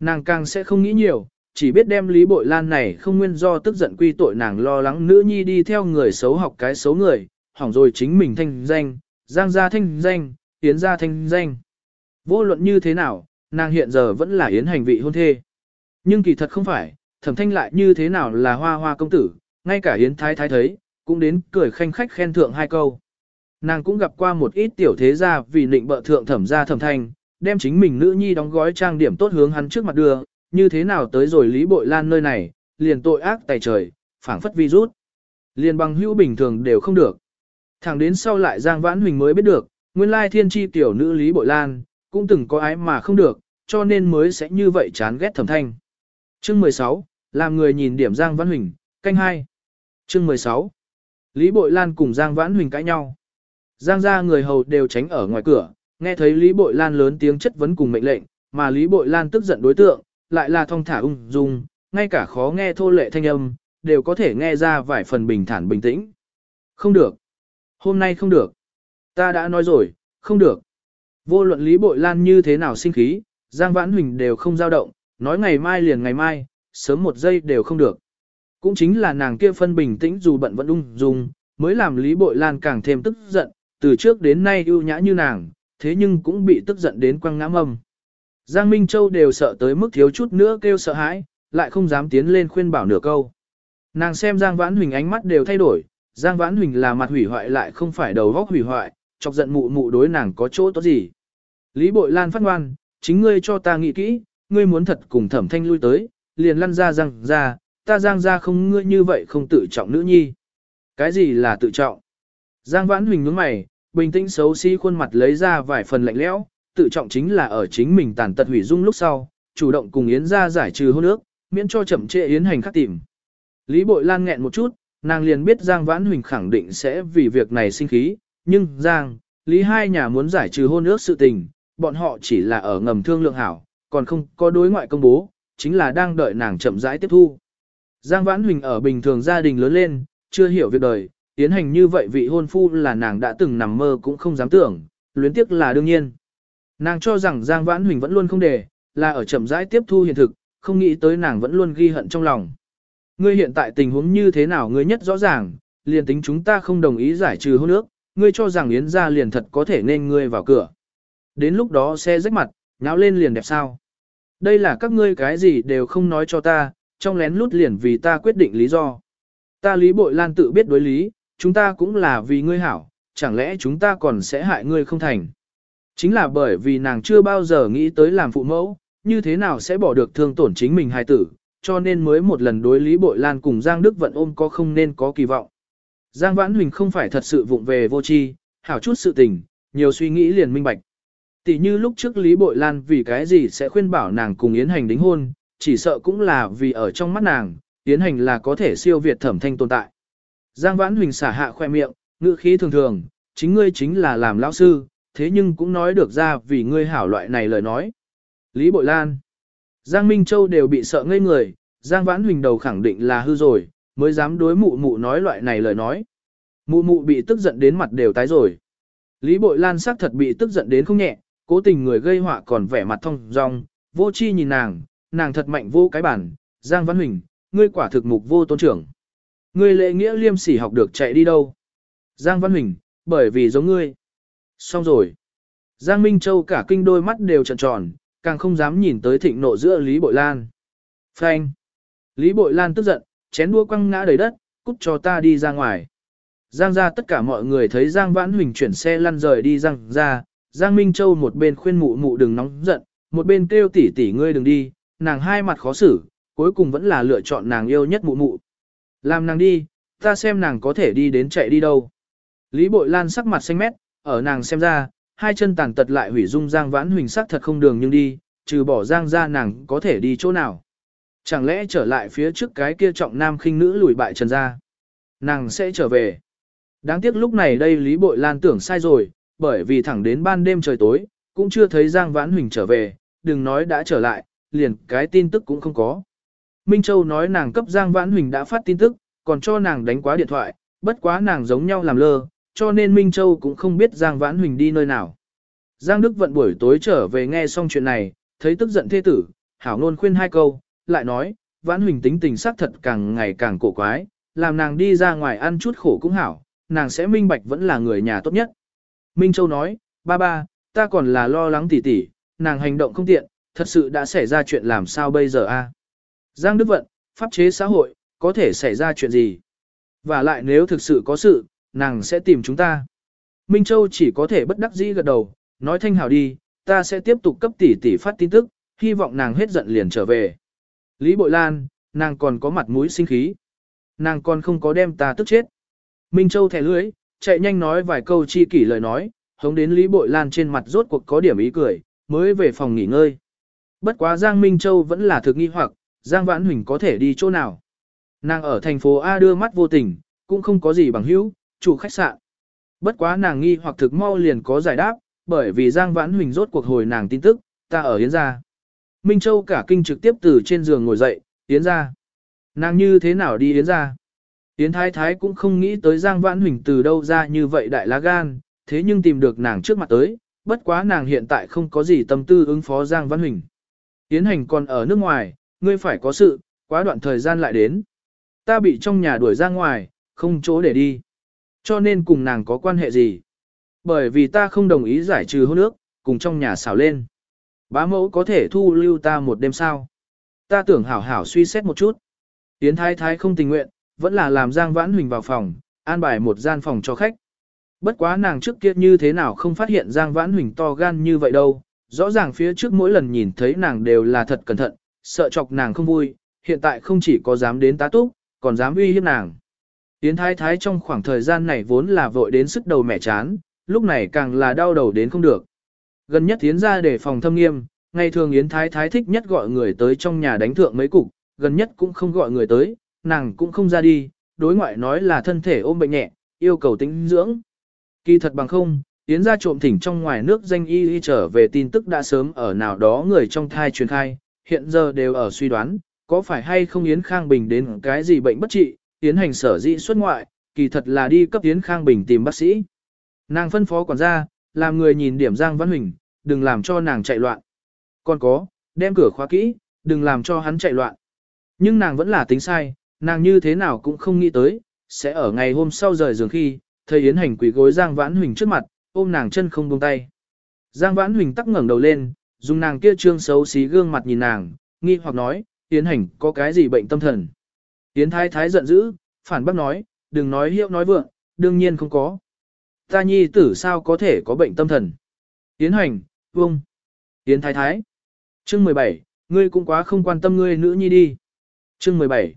Nàng càng sẽ không nghĩ nhiều, chỉ biết đem Lý Bội Lan này không nguyên do tức giận quy tội nàng lo lắng nữ nhi đi theo người xấu học cái xấu người, hỏng rồi chính mình thanh danh, Giang gia thanh danh, Yến gia thanh danh. Vô luận như thế nào, nàng hiện giờ vẫn là Yến hành vị hôn thê. Nhưng kỳ thật không phải, thẩm thanh lại như thế nào là hoa hoa công tử, ngay cả Yến Thái Thái thấy, cũng đến cười khanh khách khen thượng hai câu. Nàng cũng gặp qua một ít tiểu thế gia vì nịnh bợ thượng thẩm gia thẩm thanh, đem chính mình nữ nhi đóng gói trang điểm tốt hướng hắn trước mặt đưa, như thế nào tới rồi Lý Bội Lan nơi này, liền tội ác tài trời, phảng phất vi rút. Liền bằng hữu bình thường đều không được. Thẳng đến sau lại Giang Vãn Huỳnh mới biết được, nguyên lai thiên tri tiểu nữ Lý Bội Lan, cũng từng có ái mà không được, cho nên mới sẽ như vậy chán ghét thẩm thanh. Chương 16, làm người nhìn điểm Giang Vãn Huỳnh, canh hai Chương 16 Lý Bội Lan cùng Giang Vãn Huỳnh cãi nhau. Giang gia người hầu đều tránh ở ngoài cửa, Nghe thấy Lý Bội Lan lớn tiếng chất vấn cùng mệnh lệnh, mà Lý Bội Lan tức giận đối tượng, lại là thong thả ung dung, ngay cả khó nghe thô lệ thanh âm, đều có thể nghe ra vài phần bình thản bình tĩnh. Không được. Hôm nay không được. Ta đã nói rồi, không được. Vô luận Lý Bội Lan như thế nào sinh khí, Giang Vãn Huỳnh đều không dao động, nói ngày mai liền ngày mai, sớm một giây đều không được. Cũng chính là nàng kia phân bình tĩnh dù bận vẫn ung dung, mới làm Lý Bội Lan càng thêm tức giận, từ trước đến nay ưu nhã như nàng, thế nhưng cũng bị tức giận đến quăng ngã mâm. Giang Minh Châu đều sợ tới mức thiếu chút nữa kêu sợ hãi, lại không dám tiến lên khuyên bảo nửa câu. Nàng xem Giang Vãn Huỳnh ánh mắt đều thay đổi, Giang Vãn Huỳnh là mặt hủy hoại lại không phải đầu góc hủy hoại, chọc giận mụ mụ đối nàng có chỗ tốt gì. Lý Bội Lan phát ngoan, chính ngươi cho ta nghĩ kỹ, ngươi muốn thật cùng thẩm thanh lui tới, liền lăn ra răng ra, ta giang ra không ngươi như vậy không tự trọng nữ nhi. Cái gì là tự trọng? Giang Vãn Huỳnh nhướng mày, bình tĩnh xấu xí khuôn mặt lấy ra vài phần lạnh lẽo, tự trọng chính là ở chính mình tàn tật hủy dung lúc sau, chủ động cùng Yến ra giải trừ hôn ước, miễn cho chậm trễ Yến hành khắc tìm. Lý Bội Lan nghẹn một chút, nàng liền biết Giang Vãn Huỳnh khẳng định sẽ vì việc này sinh khí, nhưng Giang, Lý hai nhà muốn giải trừ hôn ước sự tình, bọn họ chỉ là ở ngầm thương lượng hảo, còn không có đối ngoại công bố, chính là đang đợi nàng chậm rãi tiếp thu. Giang Vãn Huỳnh ở bình thường gia đình lớn lên, chưa hiểu việc đời, tiến hành như vậy vị hôn phu là nàng đã từng nằm mơ cũng không dám tưởng, luyến tiếc là đương nhiên. Nàng cho rằng Giang Vãn Huỳnh vẫn luôn không để, là ở chậm rãi tiếp thu hiện thực, không nghĩ tới nàng vẫn luôn ghi hận trong lòng. Ngươi hiện tại tình huống như thế nào ngươi nhất rõ ràng, liền tính chúng ta không đồng ý giải trừ hôn ước, ngươi cho rằng Yến gia liền thật có thể nên ngươi vào cửa. Đến lúc đó xe rách mặt, nháo lên liền đẹp sao. Đây là các ngươi cái gì đều không nói cho ta, trong lén lút liền vì ta quyết định lý do. Ta lý bội lan tự biết đối lý, chúng ta cũng là vì ngươi hảo, chẳng lẽ chúng ta còn sẽ hại ngươi không thành. Chính là bởi vì nàng chưa bao giờ nghĩ tới làm phụ mẫu, như thế nào sẽ bỏ được thương tổn chính mình hài tử, cho nên mới một lần đối Lý Bội Lan cùng Giang Đức Vận ôm có không nên có kỳ vọng. Giang Vãn Huỳnh không phải thật sự vụng về vô tri, hảo chút sự tình, nhiều suy nghĩ liền minh bạch. Tỷ như lúc trước Lý Bội Lan vì cái gì sẽ khuyên bảo nàng cùng Yến Hành đính hôn, chỉ sợ cũng là vì ở trong mắt nàng, Yến Hành là có thể siêu việt thẩm thanh tồn tại. Giang Vãn Huỳnh xả hạ khoe miệng, ngữ khí thường thường, chính ngươi chính là làm lão sư, thế nhưng cũng nói được ra vì ngươi hảo loại này lời nói. Lý Bội Lan Giang Minh Châu đều bị sợ ngây người, Giang Vãn Huỳnh đầu khẳng định là hư rồi, mới dám đối mụ mụ nói loại này lời nói. Mụ mụ bị tức giận đến mặt đều tái rồi. Lý Bội Lan xác thật bị tức giận đến không nhẹ, cố tình người gây họa còn vẻ mặt thông dong, vô chi nhìn nàng, nàng thật mạnh vô cái bản, Giang Vãn Huỳnh, ngươi quả thực mục vô tôn trưởng. Ngươi lệ nghĩa liêm sỉ học được chạy đi đâu? Giang Văn Huỳnh, bởi vì giống ngươi. Xong rồi. Giang Minh Châu cả kinh đôi mắt đều trợn tròn, càng không dám nhìn tới thịnh nộ giữa Lý Bội Lan. Phanh. Lý Bội Lan tức giận, chén đua quăng ngã đầy đất, cút cho ta đi ra ngoài. Giang ra tất cả mọi người thấy Giang Vãn Huỳnh chuyển xe lăn rời đi Giang ra, Giang Minh Châu một bên khuyên mụ mụ đừng nóng giận, một bên kêu tỷ tỷ ngươi đừng đi, nàng hai mặt khó xử, cuối cùng vẫn là lựa chọn nàng yêu nhất mụ mụ. Làm nàng đi, ta xem nàng có thể đi đến chạy đi đâu. Lý Bội Lan sắc mặt xanh mét, ở nàng xem ra, hai chân tàn tật lại hủy dung Giang Vãn Huỳnh sắc thật không đường nhưng đi, trừ bỏ Giang ra nàng có thể đi chỗ nào. Chẳng lẽ trở lại phía trước cái kia trọng nam khinh nữ lùi bại trần ra. Nàng sẽ trở về. Đáng tiếc lúc này đây Lý Bội Lan tưởng sai rồi, bởi vì thẳng đến ban đêm trời tối, cũng chưa thấy Giang Vãn Huỳnh trở về, đừng nói đã trở lại, liền cái tin tức cũng không có. Minh Châu nói nàng cấp Giang Vãn Huỳnh đã phát tin tức, còn cho nàng đánh quá điện thoại, bất quá nàng giống nhau làm lơ, cho nên Minh Châu cũng không biết Giang Vãn Huỳnh đi nơi nào. Giang Đức vận buổi tối trở về nghe xong chuyện này, thấy tức giận thê tử, hảo nôn khuyên hai câu, lại nói, Vãn Huỳnh tính tình xác thật càng ngày càng cổ quái, làm nàng đi ra ngoài ăn chút khổ cũng hảo, nàng sẽ minh bạch vẫn là người nhà tốt nhất. Minh Châu nói, ba ba, ta còn là lo lắng tỉ tỉ, nàng hành động không tiện, thật sự đã xảy ra chuyện làm sao bây giờ a? Giang Đức Vận, pháp chế xã hội, có thể xảy ra chuyện gì? Và lại nếu thực sự có sự, nàng sẽ tìm chúng ta. Minh Châu chỉ có thể bất đắc dĩ gật đầu, nói thanh hảo đi, ta sẽ tiếp tục cấp tỷ tỷ phát tin tức, hy vọng nàng hết giận liền trở về. Lý Bội Lan, nàng còn có mặt mũi sinh khí. Nàng còn không có đem ta tức chết. Minh Châu thẻ lưới, chạy nhanh nói vài câu chi kỷ lời nói, hống đến Lý Bội Lan trên mặt rốt cuộc có điểm ý cười, mới về phòng nghỉ ngơi. Bất quá Giang Minh Châu vẫn là thực nghi hoặc, Giang Vãn Huỳnh có thể đi chỗ nào. Nàng ở thành phố A đưa mắt vô tình, cũng không có gì bằng hữu, chủ khách sạn. Bất quá nàng nghi hoặc thực mau liền có giải đáp, bởi vì Giang Vãn Huỳnh rốt cuộc hồi nàng tin tức, ta ở Yến gia. Minh Châu cả kinh trực tiếp từ trên giường ngồi dậy, Yến gia. Nàng như thế nào đi Yến gia? Yến Thái Thái cũng không nghĩ tới Giang Vãn Huỳnh từ đâu ra như vậy đại lá gan, thế nhưng tìm được nàng trước mặt tới, bất quá nàng hiện tại không có gì tâm tư ứng phó Giang Vãn Huỳnh. Yến Hành còn ở nước ngoài, ngươi phải có sự, quá đoạn thời gian lại đến. Ta bị trong nhà đuổi ra ngoài, không chỗ để đi. Cho nên cùng nàng có quan hệ gì? Bởi vì ta không đồng ý giải trừ hôn ước, cùng trong nhà xào lên. Bá mẫu có thể thu lưu ta một đêm sao? Ta tưởng hảo hảo suy xét một chút. Tiến Thái Thái không tình nguyện, vẫn là làm Giang Vãn Huỳnh vào phòng, an bài một gian phòng cho khách. Bất quá nàng trước kia như thế nào không phát hiện Giang Vãn Huỳnh to gan như vậy đâu, rõ ràng phía trước mỗi lần nhìn thấy nàng đều là thật cẩn thận, sợ chọc nàng không vui, hiện tại không chỉ có dám đến tá túc, còn dám uy hiếp nàng. Yến Thái Thái trong khoảng thời gian này vốn là vội đến sức đầu mẻ chán, lúc này càng là đau đầu đến không được. Gần nhất Yến ra để phòng thâm nghiêm, ngày thường Yến Thái Thái thích nhất gọi người tới trong nhà đánh thượng mấy cục, gần nhất cũng không gọi người tới, nàng cũng không ra đi, đối ngoại nói là thân thể ôm bệnh nhẹ, yêu cầu tĩnh dưỡng. Kỳ thật bằng không, Yến ra trộm thỉnh trong ngoài nước danh y y trở về tin tức đã sớm ở nào đó người trong thai truyền khai, hiện giờ đều ở suy đoán, có phải hay không Yến Khang Bình đến cái gì bệnh bất trị, tiến hành sở dị xuất ngoại, kỳ thật là đi cấp Yến Khang Bình tìm bác sĩ. Nàng phân phó quản gia, làm người nhìn điểm Giang Văn Huỳnh, đừng làm cho nàng chạy loạn. Còn có, đem cửa khóa kỹ, đừng làm cho hắn chạy loạn. Nhưng nàng vẫn là tính sai, nàng như thế nào cũng không nghĩ tới, sẽ ở ngày hôm sau rời giường khi, thầy Yến hành quỷ gối Giang Vãn Huỳnh trước mặt, ôm nàng chân không buông tay. Giang Vãn Huỳnh tắc ngẩng đầu lên, dùng nàng kia trương xấu xí gương mặt nhìn nàng, nghi hoặc nói, Yến hành có cái gì bệnh tâm thần. Yến thái thái giận dữ, phản bác nói, đừng nói hiệu nói vượng, đương nhiên không có. Ta nhi tử sao có thể có bệnh tâm thần. Yến hành, vông. Yến thái thái. Chương 17, ngươi cũng quá không quan tâm ngươi nữ nhi đi. Chương 17.